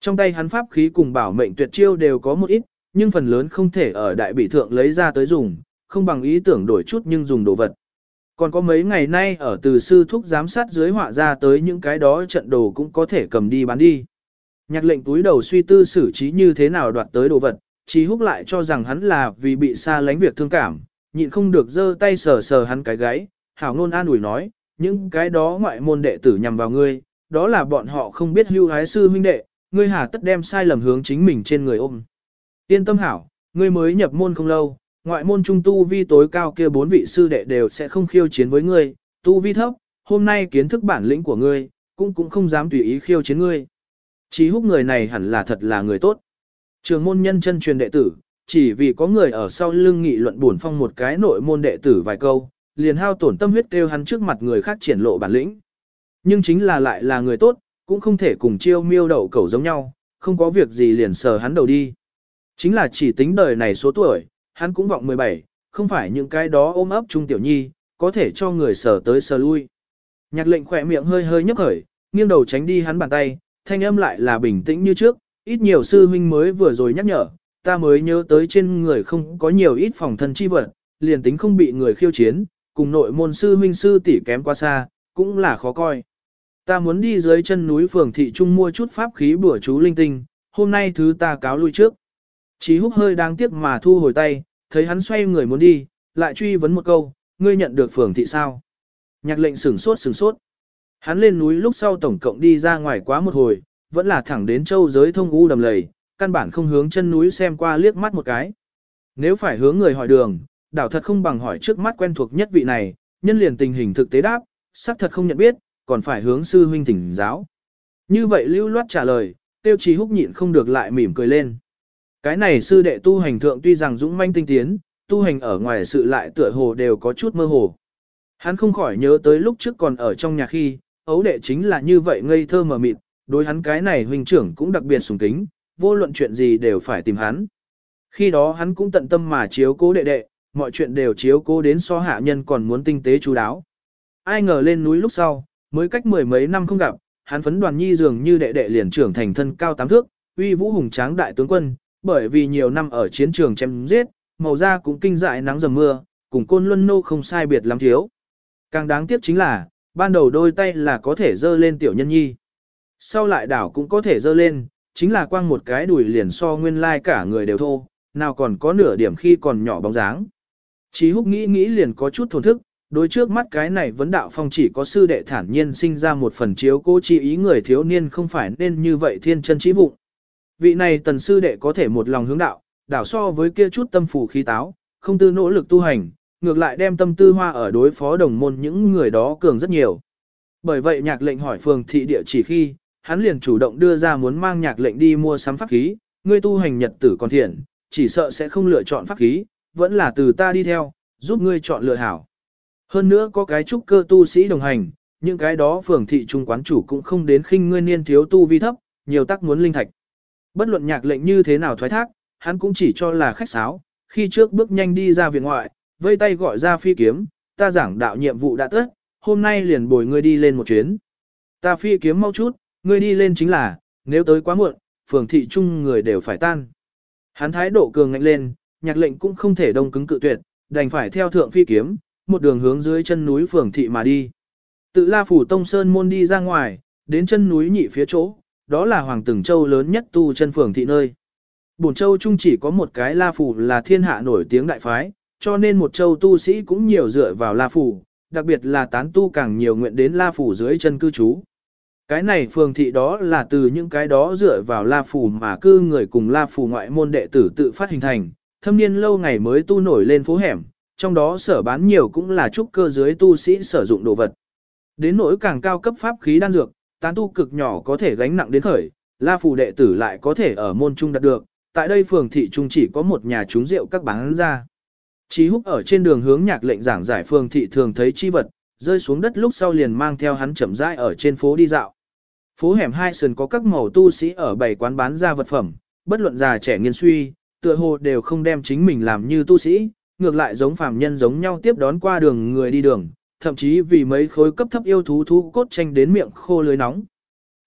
[SPEAKER 1] Trong tay hắn pháp khí cùng bảo mệnh tuyệt chiêu đều có một ít, nhưng phần lớn không thể ở đại bị thượng lấy ra tới dùng, không bằng ý tưởng đổi chút nhưng dùng đồ vật. Còn có mấy ngày nay ở từ sư thúc giám sát dưới họa ra tới những cái đó trận đồ cũng có thể cầm đi bán đi. Nhạc lệnh túi đầu suy tư xử trí như thế nào đoạt tới đồ vật, chỉ húc lại cho rằng hắn là vì bị xa lánh việc thương cảm, nhịn không được giơ tay sờ sờ hắn cái gáy, hảo ngôn an ủi nói, những cái đó ngoại môn đệ tử nhằm vào ngươi, đó là bọn họ không biết hưu hái sư huynh đệ, ngươi hà tất đem sai lầm hướng chính mình trên người ôm. Yên tâm hảo, ngươi mới nhập môn không lâu, ngoại môn trung tu vi tối cao kia bốn vị sư đệ đều sẽ không khiêu chiến với ngươi, tu vi thấp, hôm nay kiến thức bản lĩnh của ngươi, cũng cũng không dám tùy ý khiêu chiến ngươi. Chí húc người này hẳn là thật là người tốt. Trường môn nhân chân truyền đệ tử, chỉ vì có người ở sau lưng nghị luận buồn phong một cái nội môn đệ tử vài câu, liền hao tổn tâm huyết kêu hắn trước mặt người khác triển lộ bản lĩnh. Nhưng chính là lại là người tốt, cũng không thể cùng chiêu miêu đậu cẩu giống nhau, không có việc gì liền sờ hắn đầu đi. Chính là chỉ tính đời này số tuổi, hắn cũng vọng 17, không phải những cái đó ôm ấp trung tiểu nhi, có thể cho người sờ tới sờ lui. Nhạc lệnh khỏe miệng hơi hơi nhấp khởi, nghiêng đầu tránh đi hắn bàn tay, thanh âm lại là bình tĩnh như trước, ít nhiều sư huynh mới vừa rồi nhắc nhở, ta mới nhớ tới trên người không có nhiều ít phòng thân chi vật, liền tính không bị người khiêu chiến, cùng nội môn sư huynh sư tỷ kém quá xa, cũng là khó coi. Ta muốn đi dưới chân núi phường thị trung mua chút pháp khí bữa chú linh tinh, hôm nay thứ ta cáo lui trước. Chí húc hơi đáng tiếc mà thu hồi tay, thấy hắn xoay người muốn đi, lại truy vấn một câu, ngươi nhận được phường thị sao? Nhạc lệnh sửng sốt sửng sốt. Hắn lên núi lúc sau tổng cộng đi ra ngoài quá một hồi, vẫn là thẳng đến châu giới thông u đầm lầy, căn bản không hướng chân núi xem qua liếc mắt một cái. Nếu phải hướng người hỏi đường, đảo thật không bằng hỏi trước mắt quen thuộc nhất vị này, nhân liền tình hình thực tế đáp, xác thật không nhận biết, còn phải hướng sư huynh thỉnh giáo. Như vậy lưu loát trả lời, tiêu trì húc nhịn không được lại mỉm cười lên. Cái này sư đệ tu hành thượng tuy rằng dũng manh tinh tiến, tu hành ở ngoài sự lại tựa hồ đều có chút mơ hồ. Hắn không khỏi nhớ tới lúc trước còn ở trong nhà khi, ấu đệ chính là như vậy ngây thơ mờ mịt, đối hắn cái này huynh trưởng cũng đặc biệt sùng kính, vô luận chuyện gì đều phải tìm hắn. Khi đó hắn cũng tận tâm mà chiếu cố đệ đệ, mọi chuyện đều chiếu cố đến so hạ nhân còn muốn tinh tế chú đáo. Ai ngờ lên núi lúc sau, mới cách mười mấy năm không gặp, hắn phấn đoàn nhi dường như đệ đệ liền trưởng thành thân cao tám thước, uy vũ hùng tráng đại tướng quân, bởi vì nhiều năm ở chiến trường chém giết, màu da cũng kinh dại nắng dầm mưa, cùng côn luân nô không sai biệt lắm thiếu. Càng đáng tiếc chính là, ban đầu đôi tay là có thể dơ lên tiểu nhân nhi. Sau lại đảo cũng có thể dơ lên, chính là quang một cái đùi liền so nguyên lai cả người đều thô, nào còn có nửa điểm khi còn nhỏ bóng dáng. Chí húc nghĩ nghĩ liền có chút thổn thức, đối trước mắt cái này vấn đạo phong chỉ có sư đệ thản nhiên sinh ra một phần chiếu cố chi ý người thiếu niên không phải nên như vậy thiên chân trí vụng. Vị này tần sư đệ có thể một lòng hướng đạo, đảo so với kia chút tâm phủ khí táo, không tư nỗ lực tu hành, ngược lại đem tâm tư hoa ở đối phó đồng môn những người đó cường rất nhiều. Bởi vậy nhạc lệnh hỏi phường thị địa chỉ khi, hắn liền chủ động đưa ra muốn mang nhạc lệnh đi mua sắm pháp khí, ngươi tu hành nhật tử còn thiện, chỉ sợ sẽ không lựa chọn pháp khí, vẫn là từ ta đi theo, giúp ngươi chọn lựa hảo. Hơn nữa có cái trúc cơ tu sĩ đồng hành, những cái đó phường thị trung quán chủ cũng không đến khinh ngươi niên thiếu tu vi thấp, nhiều tác muốn linh thạch. Bất luận nhạc lệnh như thế nào thoái thác, hắn cũng chỉ cho là khách sáo, khi trước bước nhanh đi ra viện ngoại, vây tay gọi ra phi kiếm, ta giảng đạo nhiệm vụ đã tất, hôm nay liền bồi ngươi đi lên một chuyến. Ta phi kiếm mau chút, ngươi đi lên chính là, nếu tới quá muộn, phường thị trung người đều phải tan. Hắn thái độ cường ngạnh lên, nhạc lệnh cũng không thể đông cứng cự tuyệt, đành phải theo thượng phi kiếm, một đường hướng dưới chân núi phường thị mà đi. Tự La phủ Tông Sơn môn đi ra ngoài, đến chân núi nhị phía chỗ, đó là Hoàng Từng Châu lớn nhất tu chân phường thị nơi. Bổn châu chung chỉ có một cái La phủ là thiên hạ nổi tiếng đại phái, cho nên một châu tu sĩ cũng nhiều dựa vào La phủ, đặc biệt là tán tu càng nhiều nguyện đến La phủ dưới chân cư trú. Cái này phường thị đó là từ những cái đó dựa vào La phủ mà cư người cùng La phủ ngoại môn đệ tử tự phát hình thành, thâm niên lâu ngày mới tu nổi lên phố hẻm, trong đó sở bán nhiều cũng là trúc cơ dưới tu sĩ sử dụng đồ vật. Đến nỗi càng cao cấp pháp khí đan dược, tán tu cực nhỏ có thể gánh nặng đến khởi, La phù đệ tử lại có thể ở môn trung đạt được, tại đây phường thị trung chỉ có một nhà trúng rượu các bán ra. Chí húc ở trên đường hướng nhạc lệnh giảng giải phường thị thường thấy chi vật, rơi xuống đất lúc sau liền mang theo hắn chậm rãi ở trên phố đi dạo. Phố hẻm hai sườn có các màu tu sĩ ở bảy quán bán ra vật phẩm, bất luận già trẻ nghiên suy, tựa hồ đều không đem chính mình làm như tu sĩ, ngược lại giống phàm nhân giống nhau tiếp đón qua đường người đi đường, thậm chí vì mấy khối cấp thấp yêu thú thú cốt tranh đến miệng khô lưới nóng.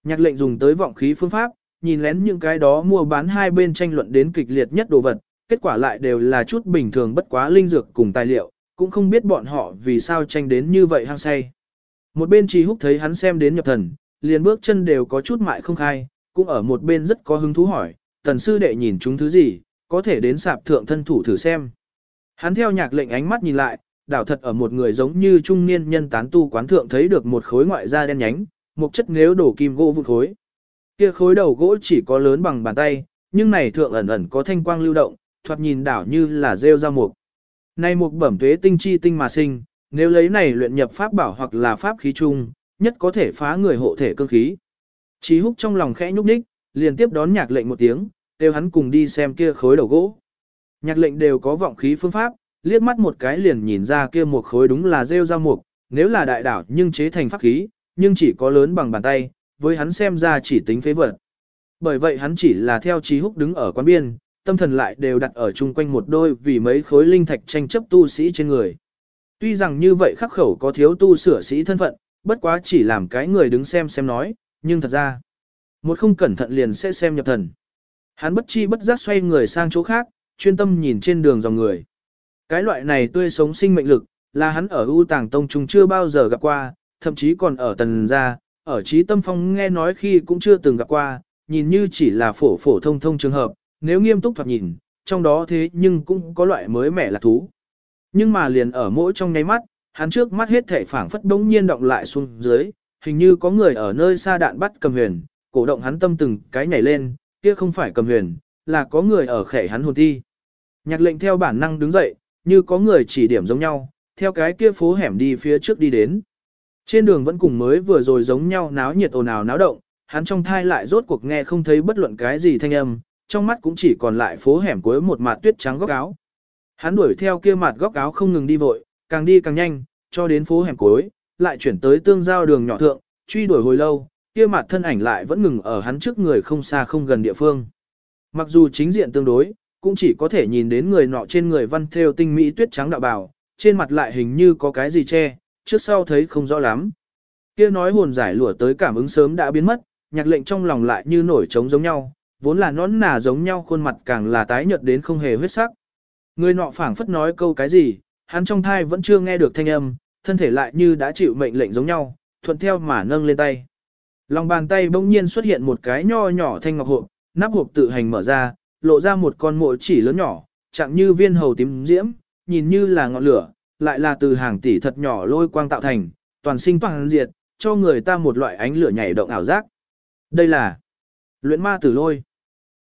[SPEAKER 1] Nhạc lệnh dùng tới vọng khí phương pháp, nhìn lén những cái đó mua bán hai bên tranh luận đến kịch liệt nhất đồ vật, kết quả lại đều là chút bình thường bất quá linh dược cùng tài liệu, cũng không biết bọn họ vì sao tranh đến như vậy hăng say. Một bên trì húc thấy hắn xem đến nhập thần, liền bước chân đều có chút mại không khai, cũng ở một bên rất có hứng thú hỏi, tần sư đệ nhìn chúng thứ gì, có thể đến sạp thượng thân thủ thử xem. Hắn theo nhạc lệnh ánh mắt nhìn lại, đảo thật ở một người giống như trung niên nhân tán tu quán thượng thấy được một khối ngoại da đen nhánh, một chất nếu đổ kim gỗ vụn khối. Kia khối đầu gỗ chỉ có lớn bằng bàn tay, nhưng này thượng ẩn ẩn có thanh quang lưu động, thoạt nhìn đảo như là rêu ra mục. Này mục bẩm tuế tinh chi tinh mà sinh, nếu lấy này luyện nhập pháp bảo hoặc là pháp khí chung, nhất có thể phá người hộ thể cương khí. Chí húc trong lòng khẽ nhúc nhích, liền tiếp đón nhạc lệnh một tiếng, kêu hắn cùng đi xem kia khối đầu gỗ. Nhạc lệnh đều có vọng khí phương pháp, liếc mắt một cái liền nhìn ra kia một khối đúng là rêu ra mục, nếu là đại đảo nhưng chế thành pháp khí, nhưng chỉ có lớn bằng bàn tay, với hắn xem ra chỉ tính phế vật. Bởi vậy hắn chỉ là theo trí húc đứng ở quán biên, tâm thần lại đều đặt ở chung quanh một đôi vì mấy khối linh thạch tranh chấp tu sĩ trên người. Tuy rằng như vậy khắc khẩu có thiếu tu sửa sĩ thân phận, bất quá chỉ làm cái người đứng xem xem nói, nhưng thật ra, một không cẩn thận liền sẽ xem nhập thần. Hắn bất chi bất giác xoay người sang chỗ khác, chuyên tâm nhìn trên đường dòng người. Cái loại này tươi sống sinh mệnh lực, là hắn ở U Tàng Tông Trung chưa bao giờ gặp qua, thậm chí còn ở tần gia, ở trí tâm phong nghe nói khi cũng chưa từng gặp qua, nhìn như chỉ là phổ phổ thông thông trường hợp, nếu nghiêm túc thoạt nhìn, trong đó thế nhưng cũng có loại mới mẻ là thú. Nhưng mà liền ở mỗi trong nháy mắt, hắn trước mắt hết thể phảng phất đống nhiên động lại xuống dưới, hình như có người ở nơi xa đạn bắt cầm huyền, cổ động hắn tâm từng cái nhảy lên, kia không phải cầm huyền, là có người ở khẻ hắn hồn thi. Nhạc lệnh theo bản năng đứng dậy, như có người chỉ điểm giống nhau, theo cái kia phố hẻm đi phía trước đi đến. Trên đường vẫn cùng mới vừa rồi giống nhau náo nhiệt ồn ào náo động, hắn trong thai lại rốt cuộc nghe không thấy bất luận cái gì thanh âm, trong mắt cũng chỉ còn lại phố hẻm cuối một mặt tuyết trắng góc áo. Hắn đuổi theo kia mặt góc áo không ngừng đi vội, càng đi càng nhanh, cho đến phố hẻm cuối, lại chuyển tới tương giao đường nhỏ thượng, truy đuổi hồi lâu, kia mặt thân ảnh lại vẫn ngừng ở hắn trước người không xa không gần địa phương. Mặc dù chính diện tương đối, cũng chỉ có thể nhìn đến người nọ trên người văn theo tinh mỹ tuyết trắng đạo bào, trên mặt lại hình như có cái gì che, trước sau thấy không rõ lắm. Kia nói hồn giải lụa tới cảm ứng sớm đã biến mất, nhạc lệnh trong lòng lại như nổi trống giống nhau, vốn là nón nà giống nhau khuôn mặt càng là tái nhợt đến không hề huyết sắc. Người nọ phảng phất nói câu cái gì, hắn trong thai vẫn chưa nghe được thanh âm, thân thể lại như đã chịu mệnh lệnh giống nhau, thuận theo mà nâng lên tay. Lòng bàn tay bỗng nhiên xuất hiện một cái nho nhỏ thanh ngọc hộp, nắp hộp tự hành mở ra, lộ ra một con mộ chỉ lớn nhỏ, chạm như viên hầu tím diễm, nhìn như là ngọn lửa, lại là từ hàng tỷ thật nhỏ lôi quang tạo thành, toàn sinh toàn diệt, cho người ta một loại ánh lửa nhảy động ảo giác. Đây là luyện ma tử lôi.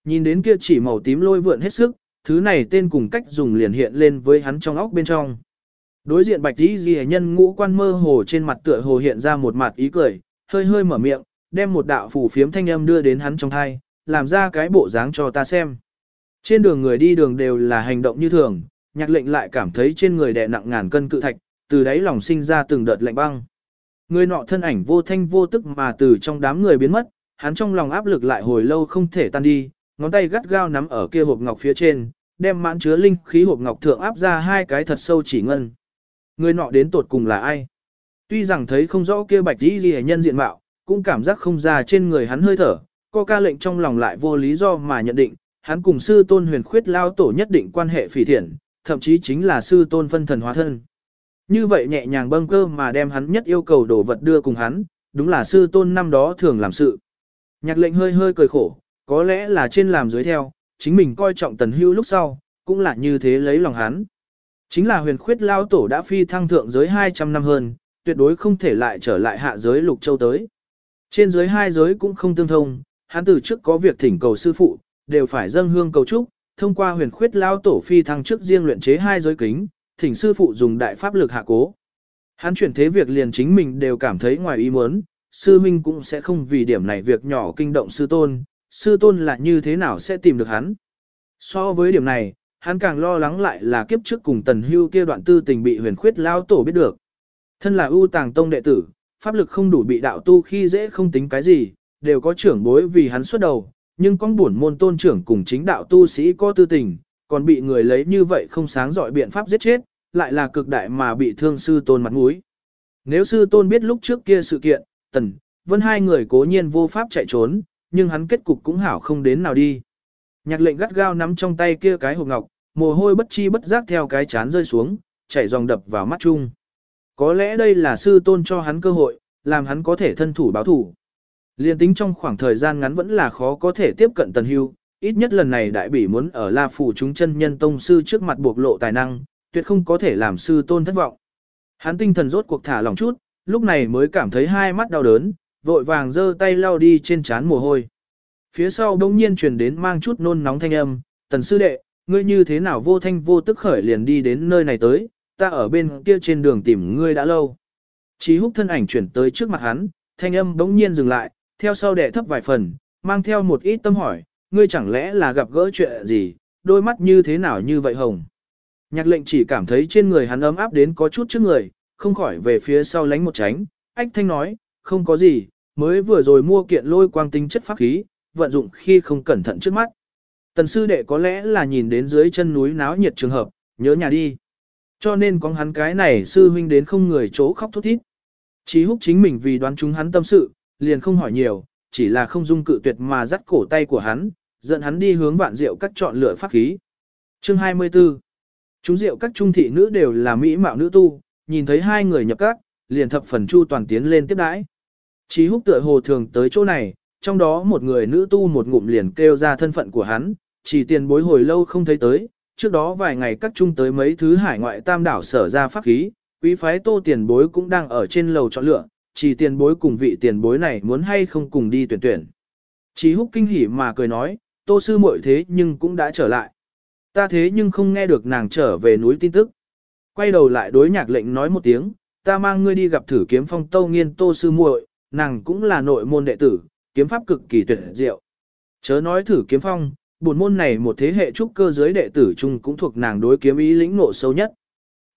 [SPEAKER 1] Nhìn đến kia chỉ màu tím lôi vượn hết sức, thứ này tên cùng cách dùng liền hiện lên với hắn trong óc bên trong. Đối diện bạch tí ghi nhân ngũ quan mơ hồ trên mặt tựa hồ hiện ra một mặt ý cười, hơi hơi mở miệng, đem một đạo phủ phiếm thanh âm đưa đến hắn trong thai, làm ra cái bộ dáng cho ta xem. Trên đường người đi đường đều là hành động như thường, nhạc lệnh lại cảm thấy trên người đè nặng ngàn cân cự thạch, từ đấy lòng sinh ra từng đợt lạnh băng. Người nọ thân ảnh vô thanh vô tức mà từ trong đám người biến mất, hắn trong lòng áp lực lại hồi lâu không thể tan đi, ngón tay gắt gao nắm ở kia hộp ngọc phía trên, đem mãn chứa linh khí hộp ngọc thượng áp ra hai cái thật sâu chỉ ngân. Người nọ đến tột cùng là ai? Tuy rằng thấy không rõ kia bạch y ghi nhân diện mạo, cũng cảm giác không ra trên người hắn hơi thở, co ca lệnh trong lòng lại vô lý do mà nhận định, hắn cùng sư tôn huyền khuyết lao tổ nhất định quan hệ phỉ thiện, thậm chí chính là sư tôn phân thần hóa thân. Như vậy nhẹ nhàng bâng cơ mà đem hắn nhất yêu cầu đồ vật đưa cùng hắn, đúng là sư tôn năm đó thường làm sự. Nhạc lệnh hơi hơi cười khổ, có lẽ là trên làm dưới theo, chính mình coi trọng tần hưu lúc sau, cũng là như thế lấy lòng hắn. Chính là huyền khuyết lao tổ đã phi thăng thượng giới 200 năm hơn, tuyệt đối không thể lại trở lại hạ giới lục châu tới. Trên dưới hai giới cũng không tương thông, hắn từ trước có việc thỉnh cầu sư phụ, đều phải dâng hương cầu chúc, thông qua huyền khuyết lao tổ phi thăng trước riêng luyện chế hai giới kính, thỉnh sư phụ dùng đại pháp lực hạ cố. Hắn chuyển thế việc liền chính mình đều cảm thấy ngoài ý muốn, sư minh cũng sẽ không vì điểm này việc nhỏ kinh động sư tôn, sư tôn là như thế nào sẽ tìm được hắn. So với điểm này, hắn càng lo lắng lại là kiếp trước cùng tần hưu kia đoạn tư tình bị huyền khuyết lao tổ biết được. Thân là ưu tàng tông đệ tử, pháp lực không đủ bị đạo tu khi dễ không tính cái gì, đều có trưởng bối vì hắn xuất đầu, nhưng con buồn môn tôn trưởng cùng chính đạo tu sĩ có tư tình, còn bị người lấy như vậy không sáng dọi biện pháp giết chết, lại là cực đại mà bị thương sư tôn mặt mũi. Nếu sư tôn biết lúc trước kia sự kiện, tần, vân hai người cố nhiên vô pháp chạy trốn, nhưng hắn kết cục cũng hảo không đến nào đi. Nhạc lệnh gắt gao nắm trong tay kia cái hộp ngọc, mồ hôi bất chi bất giác theo cái chán rơi xuống, chảy dòng đập vào mắt chung. Có lẽ đây là sư tôn cho hắn cơ hội, làm hắn có thể thân thủ báo thủ. Liên tính trong khoảng thời gian ngắn vẫn là khó có thể tiếp cận tần hưu, ít nhất lần này đại bỉ muốn ở La Phủ chúng chân nhân tông sư trước mặt bộc lộ tài năng, tuyệt không có thể làm sư tôn thất vọng. Hắn tinh thần rốt cuộc thả lòng chút, lúc này mới cảm thấy hai mắt đau đớn, vội vàng giơ tay lau đi trên trán mồ hôi. Phía sau đông nhiên truyền đến mang chút nôn nóng thanh âm, tần sư đệ, ngươi như thế nào vô thanh vô tức khởi liền đi đến nơi này tới, ta ở bên kia trên đường tìm ngươi đã lâu. Chí húc thân ảnh chuyển tới trước mặt hắn, thanh âm bỗng nhiên dừng lại, theo sau đệ thấp vài phần, mang theo một ít tâm hỏi, ngươi chẳng lẽ là gặp gỡ chuyện gì, đôi mắt như thế nào như vậy hồng. Nhạc lệnh chỉ cảm thấy trên người hắn ấm áp đến có chút trước người, không khỏi về phía sau lánh một tránh, ách thanh nói, không có gì, mới vừa rồi mua kiện lôi quang tinh chất pháp khí, vận dụng khi không cẩn thận trước mắt. Tần sư đệ có lẽ là nhìn đến dưới chân núi náo nhiệt trường hợp, nhớ nhà đi. Cho nên có hắn cái này sư huynh đến không người chỗ khóc thút thít. Chí húc chính mình vì đoán chúng hắn tâm sự, liền không hỏi nhiều, chỉ là không dung cự tuyệt mà dắt cổ tay của hắn, dẫn hắn đi hướng vạn diệu các chọn lựa pháp khí. Chương 24 Chúng diệu các trung thị nữ đều là mỹ mạo nữ tu, nhìn thấy hai người nhập các, liền thập phần chu toàn tiến lên tiếp đãi. Chí húc tựa hồ thường tới chỗ này, trong đó một người nữ tu một ngụm liền kêu ra thân phận của hắn, chỉ tiền bối hồi lâu không thấy tới, trước đó vài ngày các trung tới mấy thứ hải ngoại tam đảo sở ra pháp khí, quý phái tô tiền bối cũng đang ở trên lầu chọn lựa, chỉ tiền bối cùng vị tiền bối này muốn hay không cùng đi tuyển tuyển. Chí húc kinh hỉ mà cười nói, tô sư muội thế nhưng cũng đã trở lại. Ta thế nhưng không nghe được nàng trở về núi tin tức. Quay đầu lại đối nhạc lệnh nói một tiếng, ta mang ngươi đi gặp thử kiếm phong tâu nghiên tô sư muội, nàng cũng là nội môn đệ tử, kiếm pháp cực kỳ tuyệt diệu. Chớ nói thử kiếm phong, buồn môn này một thế hệ trúc cơ giới đệ tử chung cũng thuộc nàng đối kiếm ý lĩnh ngộ sâu nhất.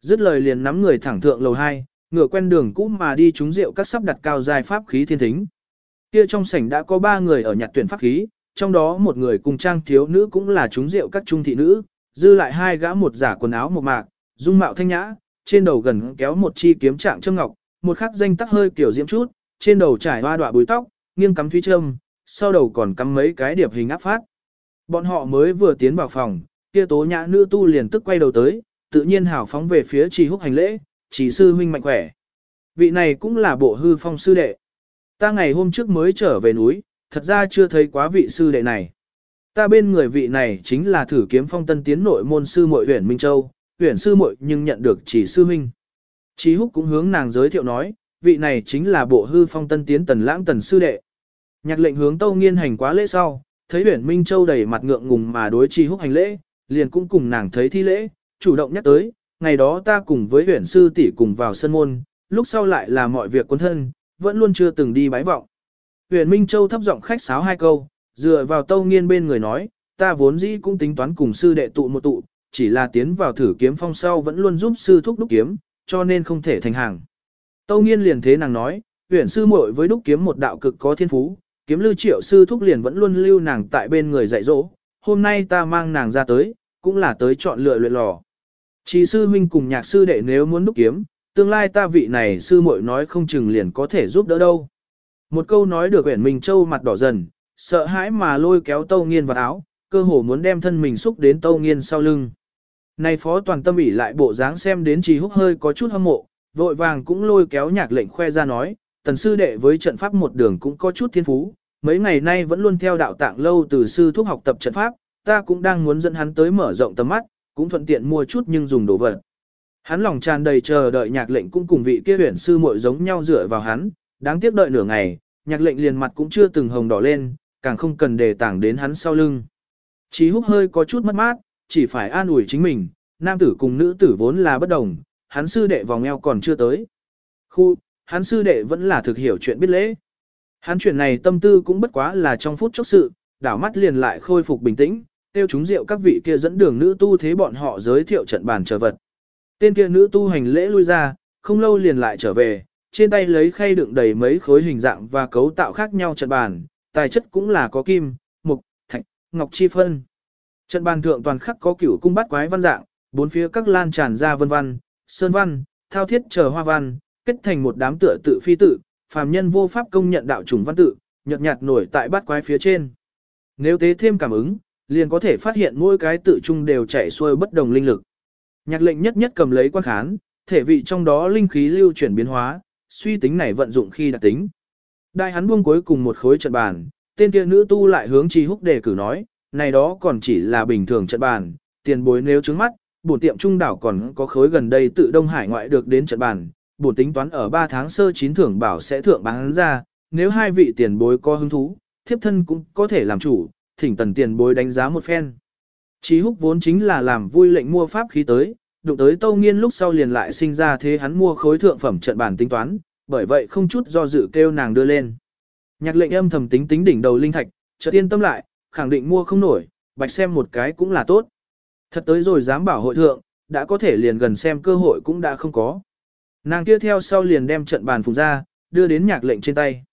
[SPEAKER 1] Dứt lời liền nắm người thẳng thượng lầu 2, ngựa quen đường cũ mà đi trúng rượu các sắp đặt cao dài pháp khí thiên thính. Kia trong sảnh đã có ba người ở nhặt tuyển pháp khí, trong đó một người cùng trang thiếu nữ cũng là trúng rượu các trung thị nữ, dư lại hai gã một giả quần áo một mạc, dung mạo thanh nhã, trên đầu gần kéo một chi kiếm trạng châm ngọc, một khắc danh tắc hơi kiểu diễm chút, trên đầu trải hoa đọa búi tóc, nghiêng cắm thúy trâm, sau đầu còn cắm mấy cái điệp hình áp phát. Bọn họ mới vừa tiến vào phòng, kia tố nhã nữ tu liền tức quay đầu tới, tự nhiên hào phóng về phía trì húc hành lễ, chỉ sư huynh mạnh khỏe. Vị này cũng là bộ hư phong sư đệ. Ta ngày hôm trước mới trở về núi, thật ra chưa thấy quá vị sư đệ này. Ta bên người vị này chính là thử kiếm phong tân tiến nội môn sư muội huyền Minh Châu, huyền sư muội nhưng nhận được chỉ sư huynh. Chí húc cũng hướng nàng giới thiệu nói, vị này chính là bộ hư phong tân tiến tần lãng tần sư đệ. Nhạc lệnh hướng tâu nghiên hành quá lễ sau, thấy Uyển Minh Châu đầy mặt ngượng ngùng mà đối Tri húc hành lễ, liền cũng cùng nàng thấy thi lễ, chủ động nhắc tới, ngày đó ta cùng với Uyển sư tỷ cùng vào sân môn, lúc sau lại là mọi việc quân thân, vẫn luôn chưa từng đi bái vọng. Huyền Minh Châu thấp giọng khách sáo hai câu, dựa vào tâu nghiên bên người nói, ta vốn dĩ cũng tính toán cùng sư đệ tụ một tụ, chỉ là tiến vào thử kiếm phong sau vẫn luôn giúp sư thúc đúc kiếm, cho nên không thể thành hàng. Tâu nghiên liền thế nàng nói, huyền sư muội với đúc kiếm một đạo cực có thiên phú, kiếm lưu triệu sư thúc liền vẫn luôn lưu nàng tại bên người dạy dỗ, hôm nay ta mang nàng ra tới, cũng là tới chọn lựa luyện lò. Chỉ sư huynh cùng nhạc sư đệ nếu muốn đúc kiếm, tương lai ta vị này sư muội nói không chừng liền có thể giúp đỡ đâu. Một câu nói được Uyển Minh Châu mặt đỏ dần, sợ hãi mà lôi kéo Tâu Nghiên vào áo, cơ hồ muốn đem thân mình xúc đến Tâu Nghiên sau lưng. Này phó toàn tâm ỉ lại bộ dáng xem đến trì húc hơi có chút hâm mộ, vội vàng cũng lôi kéo nhạc lệnh khoe ra nói, tần sư đệ với trận pháp một đường cũng có chút thiên phú, mấy ngày nay vẫn luôn theo đạo tạng lâu từ sư thúc học tập trận pháp, ta cũng đang muốn dẫn hắn tới mở rộng tầm mắt, cũng thuận tiện mua chút nhưng dùng đồ vật. Hắn lòng tràn đầy chờ đợi nhạc lệnh cũng cùng vị kia huyền sư muội giống nhau dựa vào hắn, đáng tiếc đợi nửa ngày, nhạc lệnh liền mặt cũng chưa từng hồng đỏ lên, càng không cần đề tảng đến hắn sau lưng. Chí húc hơi có chút mất mát, chỉ phải an ủi chính mình, nam tử cùng nữ tử vốn là bất đồng, hắn sư đệ vòng eo còn chưa tới. Khu, hắn sư đệ vẫn là thực hiểu chuyện biết lễ. Hắn chuyện này tâm tư cũng bất quá là trong phút chốc sự, đảo mắt liền lại khôi phục bình tĩnh, tiêu chúng rượu các vị kia dẫn đường nữ tu thế bọn họ giới thiệu trận bàn chờ vật. Tên kia nữ tu hành lễ lui ra, không lâu liền lại trở về, trên tay lấy khay đựng đầy mấy khối hình dạng và cấu tạo khác nhau trận bàn, tài chất cũng là có kim, mục, thạch, ngọc chi phân. Trận bàn thượng toàn khắc có cửu cung bát quái văn dạng, bốn phía các lan tràn ra vân văn, sơn văn, thao thiết chờ hoa văn, kết thành một đám tựa tự phi tự, phàm nhân vô pháp công nhận đạo trùng văn tự, nhợt nhạt nổi tại bát quái phía trên. Nếu tế thêm cảm ứng, liền có thể phát hiện mỗi cái tự trung đều chảy xuôi bất đồng linh lực. Nhạc lệnh nhất nhất cầm lấy quan khán, thể vị trong đó linh khí lưu chuyển biến hóa, suy tính này vận dụng khi đặc tính. Đại hắn buông cuối cùng một khối trận bàn, tên kia nữ tu lại hướng Trì Húc đề cử nói, này đó còn chỉ là bình thường trận bàn, tiền bối nếu trứng mắt, bổn tiệm trung đảo còn có khối gần đây tự Đông Hải ngoại được đến trận bàn, bổn tính toán ở 3 tháng sơ chín thưởng bảo sẽ thượng bán ra, nếu hai vị tiền bối có hứng thú, thiếp thân cũng có thể làm chủ, thỉnh tần tiền bối đánh giá một phen. Chí húc vốn chính là làm vui lệnh mua pháp khí tới, đụng tới tâu nghiên lúc sau liền lại sinh ra thế hắn mua khối thượng phẩm trận bản tính toán, bởi vậy không chút do dự kêu nàng đưa lên. Nhạc lệnh âm thầm tính tính đỉnh đầu linh thạch, chợt yên tâm lại, khẳng định mua không nổi, bạch xem một cái cũng là tốt. Thật tới rồi dám bảo hội thượng, đã có thể liền gần xem cơ hội cũng đã không có. Nàng kia theo sau liền đem trận bàn phùng ra, đưa đến nhạc lệnh trên tay.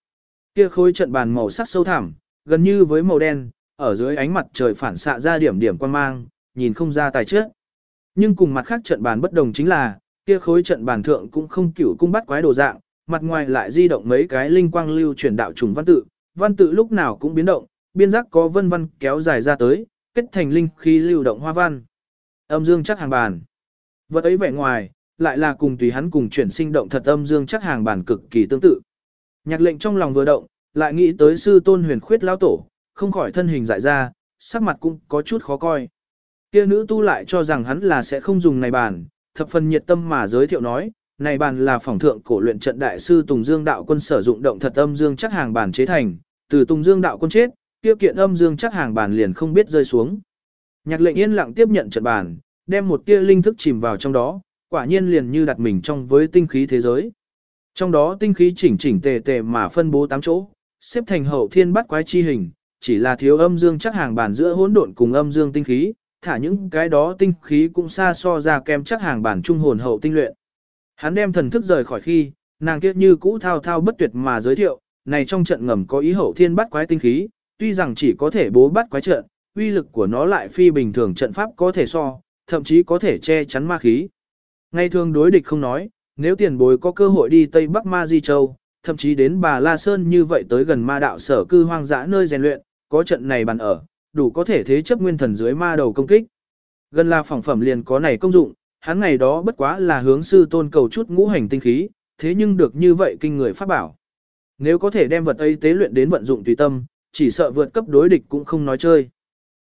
[SPEAKER 1] Kia khối trận bàn màu sắc sâu thẳm, gần như với màu đen, ở dưới ánh mặt trời phản xạ ra điểm điểm quan mang, nhìn không ra tài trước. Nhưng cùng mặt khác trận bàn bất đồng chính là, kia khối trận bàn thượng cũng không cửu cung bắt quái đồ dạng, mặt ngoài lại di động mấy cái linh quang lưu chuyển đạo trùng văn tự, văn tự lúc nào cũng biến động, biên giác có vân văn kéo dài ra tới, kết thành linh khí lưu động hoa văn. Âm dương chắc hàng bàn. Vật ấy vẻ ngoài, lại là cùng tùy hắn cùng chuyển sinh động thật âm dương chắc hàng bản cực kỳ tương tự. Nhạc lệnh trong lòng vừa động, lại nghĩ tới sư tôn huyền khuyết lao tổ, không khỏi thân hình dại ra, sắc mặt cũng có chút khó coi. Kia nữ tu lại cho rằng hắn là sẽ không dùng này bản, thập phần nhiệt tâm mà giới thiệu nói, này bản là phỏng thượng cổ luyện trận đại sư Tùng Dương đạo quân sử dụng động thật âm dương chắc hàng bản chế thành, từ Tùng Dương đạo quân chết, kia kiện âm dương chắc hàng bản liền không biết rơi xuống. Nhạc lệnh yên lặng tiếp nhận trận bản, đem một tia linh thức chìm vào trong đó, quả nhiên liền như đặt mình trong với tinh khí thế giới. Trong đó tinh khí chỉnh chỉnh tề tề mà phân bố tám chỗ, xếp thành hậu thiên bắt quái chi hình, chỉ là thiếu âm dương chắc hàng bàn giữa hỗn độn cùng âm dương tinh khí, thả những cái đó tinh khí cũng xa so ra kem chắc hàng bản trung hồn hậu tinh luyện. Hắn đem thần thức rời khỏi khi, nàng kiết như cũ thao thao bất tuyệt mà giới thiệu, này trong trận ngầm có ý hậu thiên bắt quái tinh khí, tuy rằng chỉ có thể bố bắt quái trận, uy lực của nó lại phi bình thường trận pháp có thể so, thậm chí có thể che chắn ma khí. Ngay thường đối địch không nói, nếu tiền bối có cơ hội đi Tây Bắc Ma Di Châu, thậm chí đến Bà La Sơn như vậy tới gần ma đạo sở cư hoang dã nơi rèn luyện, có trận này bàn ở, đủ có thể thế chấp nguyên thần dưới ma đầu công kích. Gần là phỏng phẩm liền có này công dụng, hắn ngày đó bất quá là hướng sư tôn cầu chút ngũ hành tinh khí, thế nhưng được như vậy kinh người pháp bảo. Nếu có thể đem vật ấy tế luyện đến vận dụng tùy tâm, chỉ sợ vượt cấp đối địch cũng không nói chơi.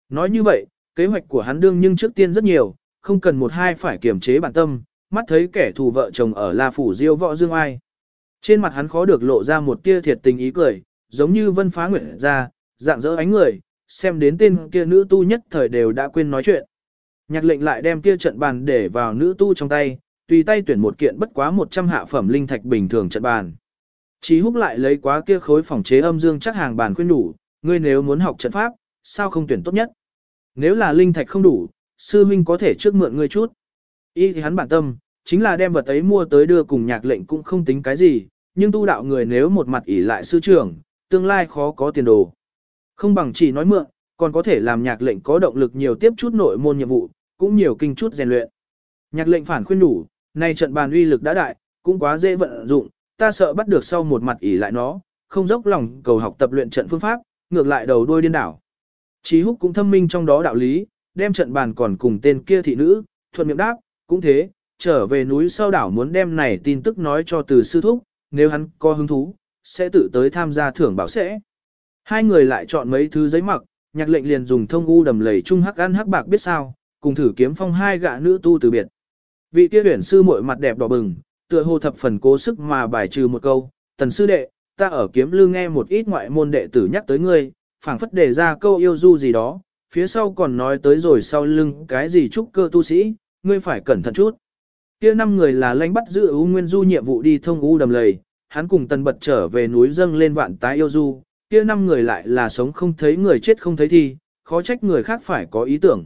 [SPEAKER 1] Nói như vậy, kế hoạch của hắn đương nhưng trước tiên rất nhiều, không cần một hai phải kiểm chế bản tâm, mắt thấy kẻ thù vợ chồng ở La Phủ Diêu võ dương ai. Trên mặt hắn khó được lộ ra một tia thiệt tình ý cười, giống như vân phá nguyện ra, dạng dỡ ánh người, xem đến tên kia nữ tu nhất thời đều đã quên nói chuyện. Nhạc lệnh lại đem kia trận bàn để vào nữ tu trong tay, tùy tay tuyển một kiện bất quá 100 hạ phẩm linh thạch bình thường trận bàn. Chí húc lại lấy quá kia khối phòng chế âm dương chắc hàng bàn khuyên đủ, ngươi nếu muốn học trận pháp, sao không tuyển tốt nhất? Nếu là linh thạch không đủ, sư huynh có thể trước mượn ngươi chút. Y thì hắn bản tâm, chính là đem vật ấy mua tới đưa cùng nhạc lệnh cũng không tính cái gì, nhưng tu đạo người nếu một mặt ỷ lại sư trưởng, tương lai khó có tiền đồ. Không bằng chỉ nói mượn, còn có thể làm nhạc lệnh có động lực nhiều tiếp chút nội môn nhiệm vụ, cũng nhiều kinh chút rèn luyện. Nhạc lệnh phản khuyên đủ, nay trận bàn uy lực đã đại, cũng quá dễ vận dụng, ta sợ bắt được sau một mặt ỷ lại nó, không dốc lòng cầu học tập luyện trận phương pháp, ngược lại đầu đuôi điên đảo. Chí húc cũng thâm minh trong đó đạo lý, đem trận bàn còn cùng tên kia thị nữ, thuận miệng đáp, cũng thế, trở về núi sau đảo muốn đem này tin tức nói cho từ sư thúc, nếu hắn có hứng thú, sẽ tự tới tham gia thưởng bảo sẽ. Hai người lại chọn mấy thứ giấy mặc, nhạc lệnh liền dùng thông u đầm lầy chung hắc ăn hắc bạc biết sao, cùng thử kiếm phong hai gã nữ tu từ biệt. Vị kia huyền sư muội mặt đẹp đỏ bừng, tựa hồ thập phần cố sức mà bài trừ một câu, tần sư đệ, ta ở kiếm lư nghe một ít ngoại môn đệ tử nhắc tới ngươi, phảng phất đề ra câu yêu du gì đó, phía sau còn nói tới rồi sau lưng cái gì trúc cơ tu sĩ, ngươi phải cẩn thận chút. Kia năm người là lãnh bắt giữ U nguyên du nhiệm vụ đi thông u đầm lầy, hắn cùng tần bật trở về núi dâng lên vạn tái yêu du, kia năm người lại là sống không thấy người chết không thấy thi, khó trách người khác phải có ý tưởng.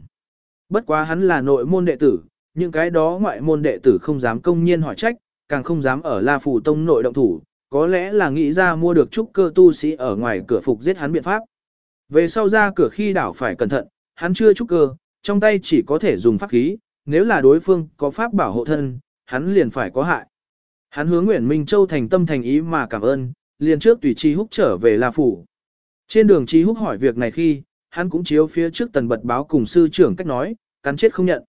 [SPEAKER 1] Bất quá hắn là nội môn đệ tử, những cái đó ngoại môn đệ tử không dám công nhiên hỏi trách, càng không dám ở La Phủ Tông nội động thủ, có lẽ là nghĩ ra mua được trúc cơ tu sĩ ở ngoài cửa phục giết hắn biện pháp. Về sau ra cửa khi đảo phải cẩn thận, hắn chưa trúc cơ, trong tay chỉ có thể dùng pháp khí, nếu là đối phương có pháp bảo hộ thân, hắn liền phải có hại. Hắn hướng Nguyễn Minh Châu thành tâm thành ý mà cảm ơn, liền trước tùy Chi Húc trở về La Phủ. Trên đường Chi Húc hỏi việc này khi, hắn cũng chiếu phía trước tần bật báo cùng sư trưởng cách nói, cắn chết không nhận.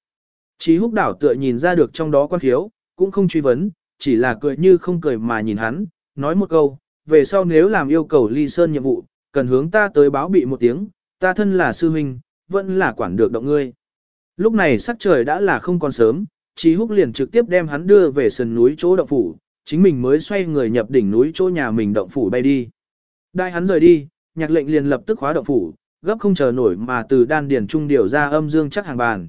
[SPEAKER 1] Chi Húc đảo tựa nhìn ra được trong đó quan thiếu, cũng không truy vấn, chỉ là cười như không cười mà nhìn hắn, nói một câu, về sau nếu làm yêu cầu ly sơn nhiệm vụ, cần hướng ta tới báo bị một tiếng, ta thân là sư huynh, vẫn là quản được động ngươi. Lúc này sắc trời đã là không còn sớm, Trí Húc liền trực tiếp đem hắn đưa về sườn núi chỗ động phủ, chính mình mới xoay người nhập đỉnh núi chỗ nhà mình động phủ bay đi. Đại hắn rời đi, nhạc lệnh liền lập tức khóa động phủ, gấp không chờ nổi mà từ đan điển trung điều ra âm dương chắc hàng bàn.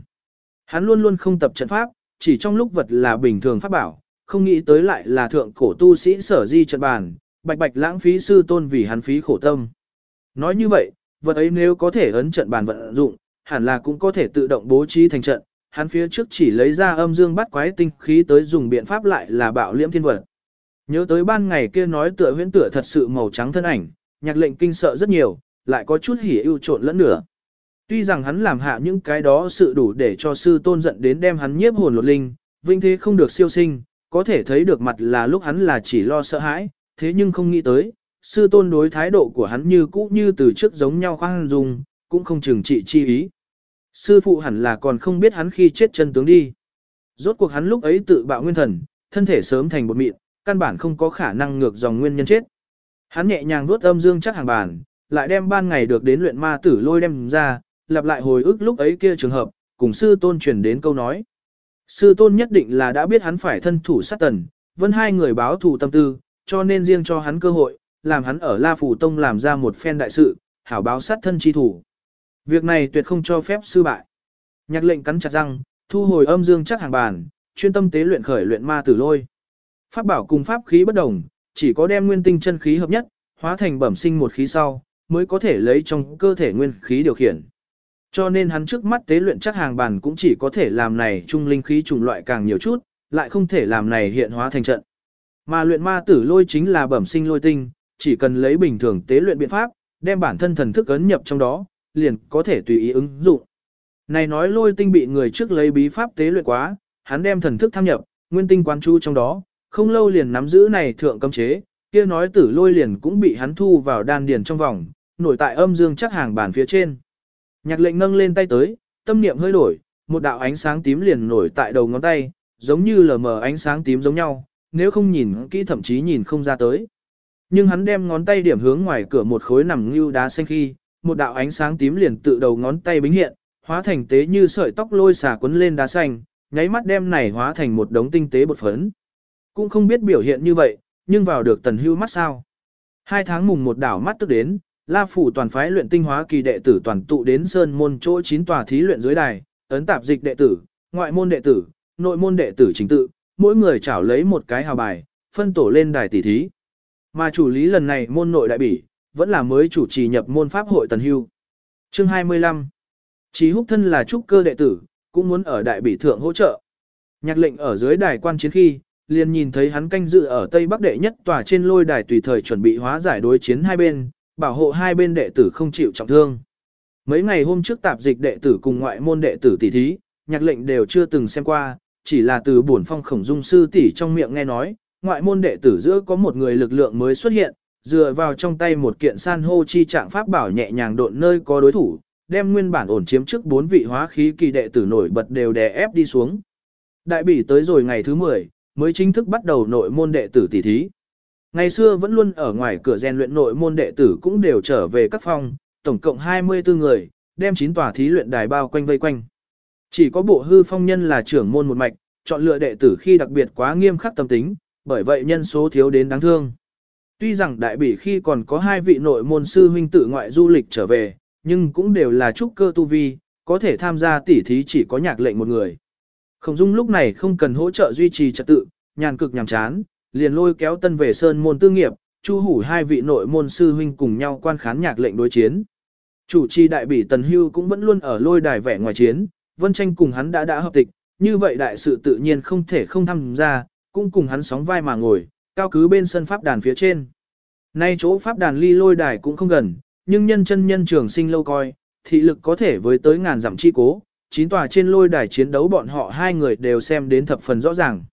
[SPEAKER 1] Hắn luôn luôn không tập trận pháp, chỉ trong lúc vật là bình thường pháp bảo, không nghĩ tới lại là thượng cổ tu sĩ sở di trận bàn, bạch bạch lãng phí sư tôn vì hắn phí khổ tâm. Nói như vậy, vật ấy nếu có thể ấn trận bàn vận dụng, hẳn là cũng có thể tự động bố trí thành trận, hắn phía trước chỉ lấy ra âm dương bắt quái tinh khí tới dùng biện pháp lại là bạo liễm thiên vật. Nhớ tới ban ngày kia nói tựa huyễn tựa thật sự màu trắng thân ảnh, nhạc lệnh kinh sợ rất nhiều, lại có chút hỉ ưu trộn lẫn nửa. Tuy rằng hắn làm hạ những cái đó sự đủ để cho sư tôn giận đến đem hắn nhiếp hồn lột linh, vinh thế không được siêu sinh, có thể thấy được mặt là lúc hắn là chỉ lo sợ hãi, thế nhưng không nghĩ tới, sư tôn đối thái độ của hắn như cũ như từ trước giống nhau khoan dung, cũng không chừng trị chi ý. Sư phụ hẳn là còn không biết hắn khi chết chân tướng đi. Rốt cuộc hắn lúc ấy tự bạo nguyên thần, thân thể sớm thành bột mịn, căn bản không có khả năng ngược dòng nguyên nhân chết. Hắn nhẹ nhàng vuốt âm dương chắc hàng bàn, lại đem ban ngày được đến luyện ma tử lôi đem ra, lặp lại hồi ức lúc ấy kia trường hợp, cùng sư tôn truyền đến câu nói. Sư tôn nhất định là đã biết hắn phải thân thủ sát tần, vẫn hai người báo thù tâm tư, cho nên riêng cho hắn cơ hội, làm hắn ở La Phủ Tông làm ra một phen đại sự, hảo báo sát thân chi thủ. Việc này tuyệt không cho phép sư bại. Nhạc lệnh cắn chặt răng, thu hồi âm dương chắc hàng bàn, chuyên tâm tế luyện khởi luyện ma tử lôi. Pháp bảo cùng pháp khí bất đồng, chỉ có đem nguyên tinh chân khí hợp nhất, hóa thành bẩm sinh một khí sau, mới có thể lấy trong cơ thể nguyên khí điều khiển. Cho nên hắn trước mắt tế luyện chắc hàng bàn cũng chỉ có thể làm này trung linh khí trùng loại càng nhiều chút, lại không thể làm này hiện hóa thành trận. Mà luyện ma tử lôi chính là bẩm sinh lôi tinh, chỉ cần lấy bình thường tế luyện biện pháp, đem bản thân thần thức ấn nhập trong đó, liền có thể tùy ý ứng dụng. Này nói lôi tinh bị người trước lấy bí pháp tế luyện quá, hắn đem thần thức tham nhập, nguyên tinh quán chú trong đó, không lâu liền nắm giữ này thượng cấm chế, kia nói tử lôi liền cũng bị hắn thu vào đan điền trong vòng, nổi tại âm dương chắc hàng bản phía trên. Nhạc lệnh nâng lên tay tới, tâm niệm hơi đổi, một đạo ánh sáng tím liền nổi tại đầu ngón tay, giống như lờ mờ ánh sáng tím giống nhau, nếu không nhìn kỹ thậm chí nhìn không ra tới. Nhưng hắn đem ngón tay điểm hướng ngoài cửa một khối nằm như đá xanh khi, một đạo ánh sáng tím liền tự đầu ngón tay bính hiện, hóa thành tế như sợi tóc lôi xả quấn lên đá xanh, nháy mắt đem này hóa thành một đống tinh tế bột phấn. Cũng không biết biểu hiện như vậy, nhưng vào được tần hưu mắt sao. Hai tháng mùng một đảo mắt tức đến, La Phủ toàn phái luyện tinh hóa kỳ đệ tử toàn tụ đến Sơn môn chỗ chín tòa thí luyện dưới đài, ấn tạp dịch đệ tử, ngoại môn đệ tử, nội môn đệ tử chính tự, mỗi người chảo lấy một cái hào bài, phân tổ lên đài tỷ thí. Mà chủ lý lần này môn nội đại bỉ, vẫn là mới chủ trì nhập môn pháp hội tần hưu. Chương 25 Chí húc thân là trúc cơ đệ tử, cũng muốn ở đại bỉ thượng hỗ trợ. Nhạc lệnh ở dưới đài quan chiến khi, liền nhìn thấy hắn canh dự ở Tây Bắc đệ nhất tòa trên lôi đài tùy thời chuẩn bị hóa giải đối chiến hai bên, bảo hộ hai bên đệ tử không chịu trọng thương. Mấy ngày hôm trước tạp dịch đệ tử cùng ngoại môn đệ tử tỷ thí, nhạc lệnh đều chưa từng xem qua, chỉ là từ bổn phong khổng dung sư tỷ trong miệng nghe nói, ngoại môn đệ tử giữa có một người lực lượng mới xuất hiện, dựa vào trong tay một kiện san hô chi trạng pháp bảo nhẹ nhàng độn nơi có đối thủ, đem nguyên bản ổn chiếm trước bốn vị hóa khí kỳ đệ tử nổi bật đều đè ép đi xuống. Đại bỉ tới rồi ngày thứ 10, mới chính thức bắt đầu nội môn đệ tử tỷ thí. Ngày xưa vẫn luôn ở ngoài cửa rèn luyện nội môn đệ tử cũng đều trở về các phòng, tổng cộng 24 người, đem 9 tòa thí luyện đài bao quanh vây quanh. Chỉ có bộ hư phong nhân là trưởng môn một mạch, chọn lựa đệ tử khi đặc biệt quá nghiêm khắc tâm tính, bởi vậy nhân số thiếu đến đáng thương. Tuy rằng đại bỉ khi còn có hai vị nội môn sư huynh tự ngoại du lịch trở về, nhưng cũng đều là trúc cơ tu vi, có thể tham gia tỉ thí chỉ có nhạc lệnh một người. Khổng Dung lúc này không cần hỗ trợ duy trì trật tự, nhàn cực nhàm chán, liền lôi kéo tân về sơn môn tư nghiệp, chu hủ hai vị nội môn sư huynh cùng nhau quan khán nhạc lệnh đối chiến. Chủ trì đại bỉ Tần Hưu cũng vẫn luôn ở lôi đài vẻ ngoài chiến, Vân Tranh cùng hắn đã đã hợp tịch, như vậy đại sự tự nhiên không thể không tham gia, cũng cùng hắn sóng vai mà ngồi, cao cứ bên sân pháp đàn phía trên. Nay chỗ pháp đàn ly lôi đài cũng không gần, nhưng nhân chân nhân trường sinh lâu coi, thị lực có thể với tới ngàn dặm chi cố, chín tòa trên lôi đài chiến đấu bọn họ hai người đều xem đến thập phần rõ ràng.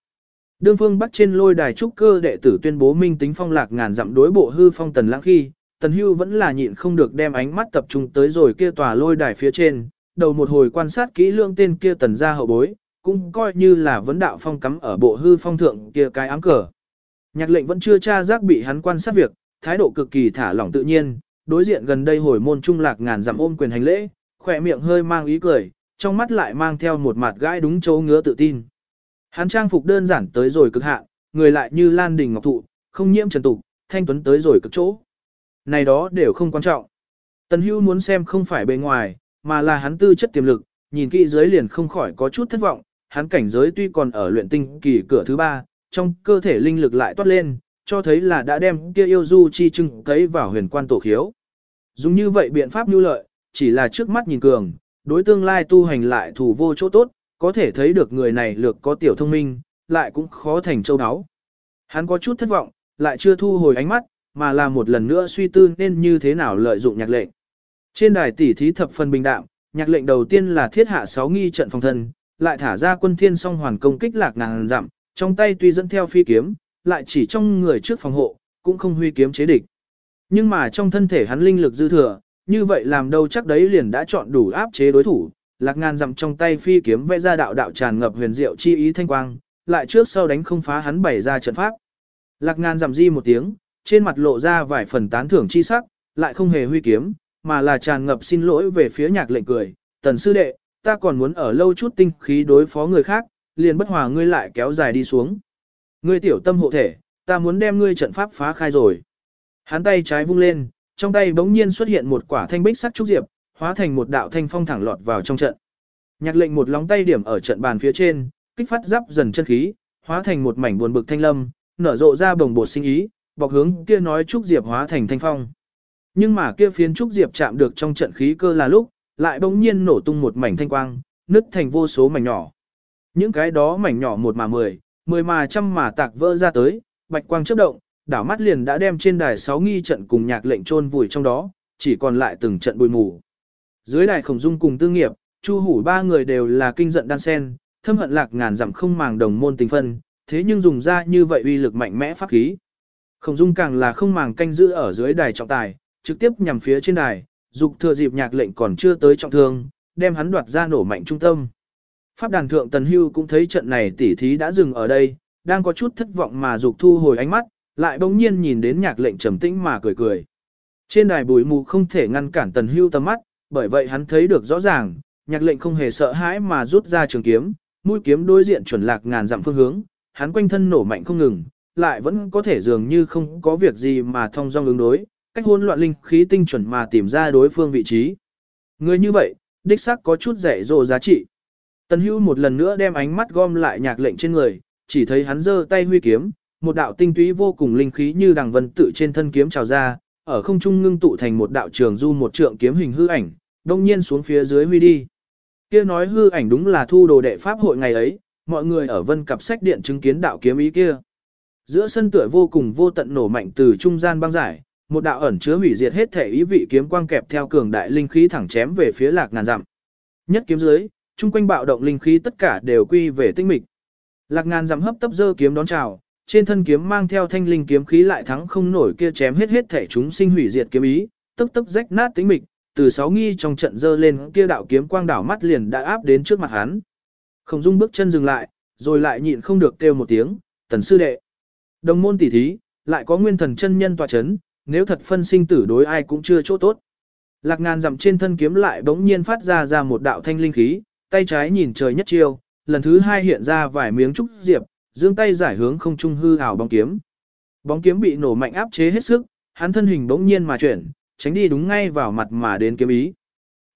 [SPEAKER 1] Đương phương bắt trên lôi đài trúc cơ đệ tử tuyên bố minh tính phong lạc ngàn dặm đối bộ hư phong tần lãng khi, tần hưu vẫn là nhịn không được đem ánh mắt tập trung tới rồi kia tòa lôi đài phía trên, đầu một hồi quan sát kỹ lương tên kia tần ra hậu bối, cũng coi như là vấn đạo phong cắm ở bộ hư phong thượng kia cái áng cờ. Nhạc lệnh vẫn chưa tra giác bị hắn quan sát việc, thái độ cực kỳ thả lỏng tự nhiên, đối diện gần đây hồi môn trung lạc ngàn dặm ôm quyền hành lễ, khỏe miệng hơi mang ý cười, trong mắt lại mang theo một mặt gãi đúng chỗ ngứa tự tin. Hắn trang phục đơn giản tới rồi cực hạn, người lại như lan đình ngọc thụ, không nhiễm trần tục, thanh tuấn tới rồi cực chỗ. Này đó đều không quan trọng. Tần Hưu muốn xem không phải bề ngoài, mà là hắn tư chất tiềm lực, nhìn kỹ dưới liền không khỏi có chút thất vọng, hắn cảnh giới tuy còn ở luyện tinh kỳ cửa thứ ba, trong cơ thể linh lực lại toát lên, cho thấy là đã đem kia yêu du chi trưng cấy vào huyền quan tổ khiếu. Dùng như vậy biện pháp nhu lợi, chỉ là trước mắt nhìn cường, đối tương lai tu hành lại thủ vô chỗ tốt, có thể thấy được người này lược có tiểu thông minh, lại cũng khó thành châu áo. Hắn có chút thất vọng, lại chưa thu hồi ánh mắt, mà là một lần nữa suy tư nên như thế nào lợi dụng nhạc lệnh. Trên đài tỷ thí thập phần bình đạm, nhạc lệnh đầu tiên là thiết hạ sáu nghi trận phòng thân, lại thả ra quân thiên song hoàn công kích lạc ngàn dặm, trong tay tuy dẫn theo phi kiếm, lại chỉ trong người trước phòng hộ, cũng không huy kiếm chế địch. Nhưng mà trong thân thể hắn linh lực dư thừa, như vậy làm đâu chắc đấy liền đã chọn đủ áp chế đối thủ, lạc ngàn dặm trong tay phi kiếm vẽ ra đạo đạo tràn ngập huyền diệu chi ý thanh quang, lại trước sau đánh không phá hắn bày ra trận pháp. Lạc ngàn dặm di một tiếng, trên mặt lộ ra vài phần tán thưởng chi sắc, lại không hề huy kiếm, mà là tràn ngập xin lỗi về phía nhạc lệnh cười, tần sư đệ, ta còn muốn ở lâu chút tinh khí đối phó người khác, liền bất hòa ngươi lại kéo dài đi xuống. Ngươi tiểu tâm hộ thể, ta muốn đem ngươi trận pháp phá khai rồi. Hắn tay trái vung lên, trong tay bỗng nhiên xuất hiện một quả thanh bích sắc trúc diệp, hóa thành một đạo thanh phong thẳng lọt vào trong trận. Nhạc lệnh một lóng tay điểm ở trận bàn phía trên, kích phát giáp dần chân khí, hóa thành một mảnh buồn bực thanh lâm, nở rộ ra bồng bột sinh ý, bọc hướng kia nói trúc diệp hóa thành thanh phong. Nhưng mà kia phiến trúc diệp chạm được trong trận khí cơ là lúc, lại bỗng nhiên nổ tung một mảnh thanh quang, nứt thành vô số mảnh nhỏ. Những cái đó mảnh nhỏ một mà mười, mười mà trăm mà tạc vỡ ra tới, bạch quang chớp động, đảo mắt liền đã đem trên đài sáu nghi trận cùng nhạc lệnh trôn vùi trong đó, chỉ còn lại từng trận bụi mù. Dưới đài khổng dung cùng tư nghiệp, chu hủ ba người đều là kinh giận đan sen, thâm hận lạc ngàn dặm không màng đồng môn tình phân, thế nhưng dùng ra như vậy uy lực mạnh mẽ pháp khí. Khổng dung càng là không màng canh giữ ở dưới đài trọng tài, trực tiếp nhằm phía trên đài, dục thừa dịp nhạc lệnh còn chưa tới trọng thương, đem hắn đoạt ra nổ mạnh trung tâm. Pháp đàn thượng Tần Hưu cũng thấy trận này tỉ thí đã dừng ở đây, đang có chút thất vọng mà dục thu hồi ánh mắt, lại bỗng nhiên nhìn đến nhạc lệnh trầm tĩnh mà cười cười. Trên đài bùi mù không thể ngăn cản Tần Hưu tầm mắt, bởi vậy hắn thấy được rõ ràng, nhạc lệnh không hề sợ hãi mà rút ra trường kiếm, mũi kiếm đối diện chuẩn lạc ngàn dặm phương hướng, hắn quanh thân nổ mạnh không ngừng, lại vẫn có thể dường như không có việc gì mà thông dong ứng đối, cách hỗn loạn linh khí tinh chuẩn mà tìm ra đối phương vị trí. Người như vậy, đích xác có chút rẻ rồ giá trị. Tần Hưu một lần nữa đem ánh mắt gom lại nhạc lệnh trên người, chỉ thấy hắn giơ tay huy kiếm, một đạo tinh túy vô cùng linh khí như đằng vân tự trên thân kiếm trào ra, ở không trung ngưng tụ thành một đạo trường du một trượng kiếm hình hư ảnh, đông nhiên xuống phía dưới huy đi. Kia nói hư ảnh đúng là thu đồ đệ pháp hội ngày ấy, mọi người ở vân cặp sách điện chứng kiến đạo kiếm ý kia. Giữa sân tựa vô cùng vô tận nổ mạnh từ trung gian băng giải, một đạo ẩn chứa hủy diệt hết thể ý vị kiếm quang kẹp theo cường đại linh khí thẳng chém về phía lạc ngàn dặm. Nhất kiếm dưới, chung quanh bạo động linh khí tất cả đều quy về tinh mịch. Lạc ngàn dặm hấp tấp dơ kiếm đón chào, trên thân kiếm mang theo thanh linh kiếm khí lại thắng không nổi kia chém hết hết thể chúng sinh hủy diệt kiếm ý, tức tức rách nát tính mịch, từ sáu nghi trong trận dơ lên kia đạo kiếm quang đảo mắt liền đã áp đến trước mặt hắn. Không dung bước chân dừng lại, rồi lại nhịn không được kêu một tiếng, tần sư đệ. Đồng môn tỷ thí, lại có nguyên thần chân nhân tòa chấn, nếu thật phân sinh tử đối ai cũng chưa chỗ tốt. Lạc ngàn dặm trên thân kiếm lại bỗng nhiên phát ra ra một đạo thanh linh khí, tay trái nhìn trời nhất chiêu, lần thứ hai hiện ra vài miếng trúc diệp, dương tay giải hướng không trung hư ảo bóng kiếm. Bóng kiếm bị nổ mạnh áp chế hết sức, hắn thân hình bỗng nhiên mà chuyển, tránh đi đúng ngay vào mặt mà đến kiếm ý.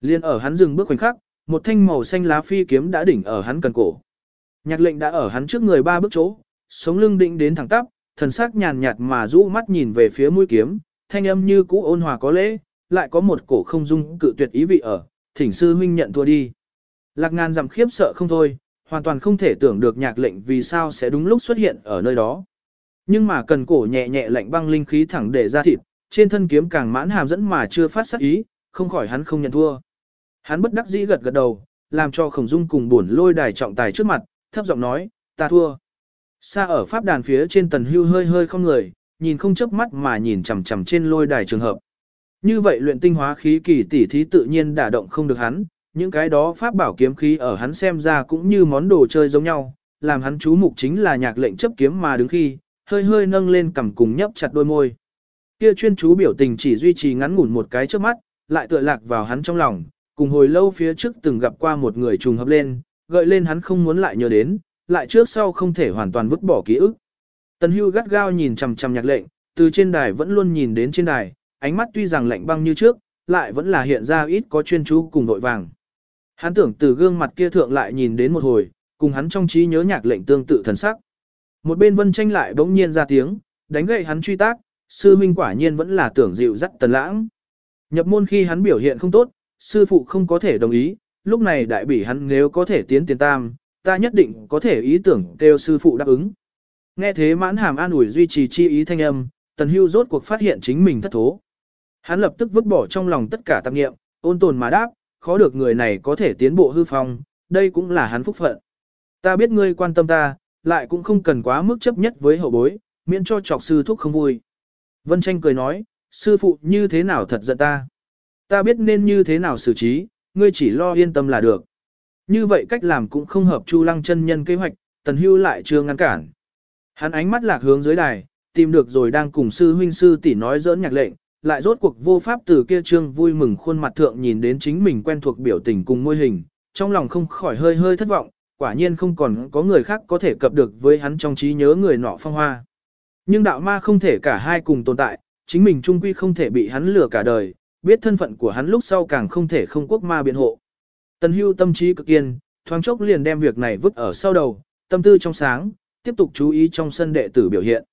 [SPEAKER 1] Liên ở hắn dừng bước khoảnh khắc, một thanh màu xanh lá phi kiếm đã đỉnh ở hắn cần cổ. Nhạc lệnh đã ở hắn trước người ba bước chỗ, sống lưng định đến thẳng tắp, thần sắc nhàn nhạt mà rũ mắt nhìn về phía mũi kiếm, thanh âm như cũ ôn hòa có lễ, lại có một cổ không dung cự tuyệt ý vị ở, thỉnh sư huynh nhận thua đi. Lạc ngàn dặm khiếp sợ không thôi, hoàn toàn không thể tưởng được nhạc lệnh vì sao sẽ đúng lúc xuất hiện ở nơi đó. Nhưng mà cần cổ nhẹ nhẹ lạnh băng linh khí thẳng để ra thịt, trên thân kiếm càng mãn hàm dẫn mà chưa phát sắc ý, không khỏi hắn không nhận thua. Hắn bất đắc dĩ gật gật đầu, làm cho khổng dung cùng buồn lôi đài trọng tài trước mặt, thấp giọng nói, ta thua. Xa ở pháp đàn phía trên tần hưu hơi hơi không người, nhìn không chớp mắt mà nhìn chằm chằm trên lôi đài trường hợp. Như vậy luyện tinh hóa khí kỳ tỷ thí tự nhiên đả động không được hắn, những cái đó pháp bảo kiếm khí ở hắn xem ra cũng như món đồ chơi giống nhau, làm hắn chú mục chính là nhạc lệnh chấp kiếm mà đứng khi, hơi hơi nâng lên cầm cùng nhấp chặt đôi môi. Kia chuyên chú biểu tình chỉ duy trì ngắn ngủn một cái trước mắt, lại tựa lạc vào hắn trong lòng, cùng hồi lâu phía trước từng gặp qua một người trùng hợp lên, gợi lên hắn không muốn lại nhớ đến, lại trước sau không thể hoàn toàn vứt bỏ ký ức. Tần Hưu gắt gao nhìn chằm chằm nhạc lệnh, từ trên đài vẫn luôn nhìn đến trên đài, ánh mắt tuy rằng lạnh băng như trước, lại vẫn là hiện ra ít có chuyên chú cùng vội vàng. Hắn tưởng từ gương mặt kia thượng lại nhìn đến một hồi, cùng hắn trong trí nhớ nhạc lệnh tương tự thần sắc. Một bên vân tranh lại bỗng nhiên ra tiếng, đánh gậy hắn truy tác, sư minh quả nhiên vẫn là tưởng dịu dắt tần lãng. Nhập môn khi hắn biểu hiện không tốt, sư phụ không có thể đồng ý, lúc này đại bỉ hắn nếu có thể tiến tiền tam, ta nhất định có thể ý tưởng kêu sư phụ đáp ứng. Nghe thế mãn hàm an ủi duy trì chi ý thanh âm, tần hưu rốt cuộc phát hiện chính mình thất thố. Hắn lập tức vứt bỏ trong lòng tất cả tạp nghiệm, ôn tồn mà đáp, khó được người này có thể tiến bộ hư phong, đây cũng là hắn phúc phận. Ta biết ngươi quan tâm ta, lại cũng không cần quá mức chấp nhất với hậu bối, miễn cho chọc sư thúc không vui. Vân tranh cười nói, sư phụ như thế nào thật giận ta. Ta biết nên như thế nào xử trí, ngươi chỉ lo yên tâm là được. Như vậy cách làm cũng không hợp Chu Lăng chân nhân kế hoạch, Tần Hưu lại chưa ngăn cản. Hắn ánh mắt lạc hướng dưới đài, tìm được rồi đang cùng sư huynh sư tỷ nói dỡn nhạc lệnh, lại rốt cuộc vô pháp từ kia trương vui mừng khuôn mặt thượng nhìn đến chính mình quen thuộc biểu tình cùng môi hình, trong lòng không khỏi hơi hơi thất vọng, quả nhiên không còn có người khác có thể cập được với hắn trong trí nhớ người nọ phong hoa. Nhưng đạo ma không thể cả hai cùng tồn tại, chính mình trung quy không thể bị hắn lừa cả đời, biết thân phận của hắn lúc sau càng không thể không quốc ma biện hộ. Tần hưu tâm trí cực kiên, thoáng chốc liền đem việc này vứt ở sau đầu, tâm tư trong sáng, tiếp tục chú ý trong sân đệ tử biểu hiện.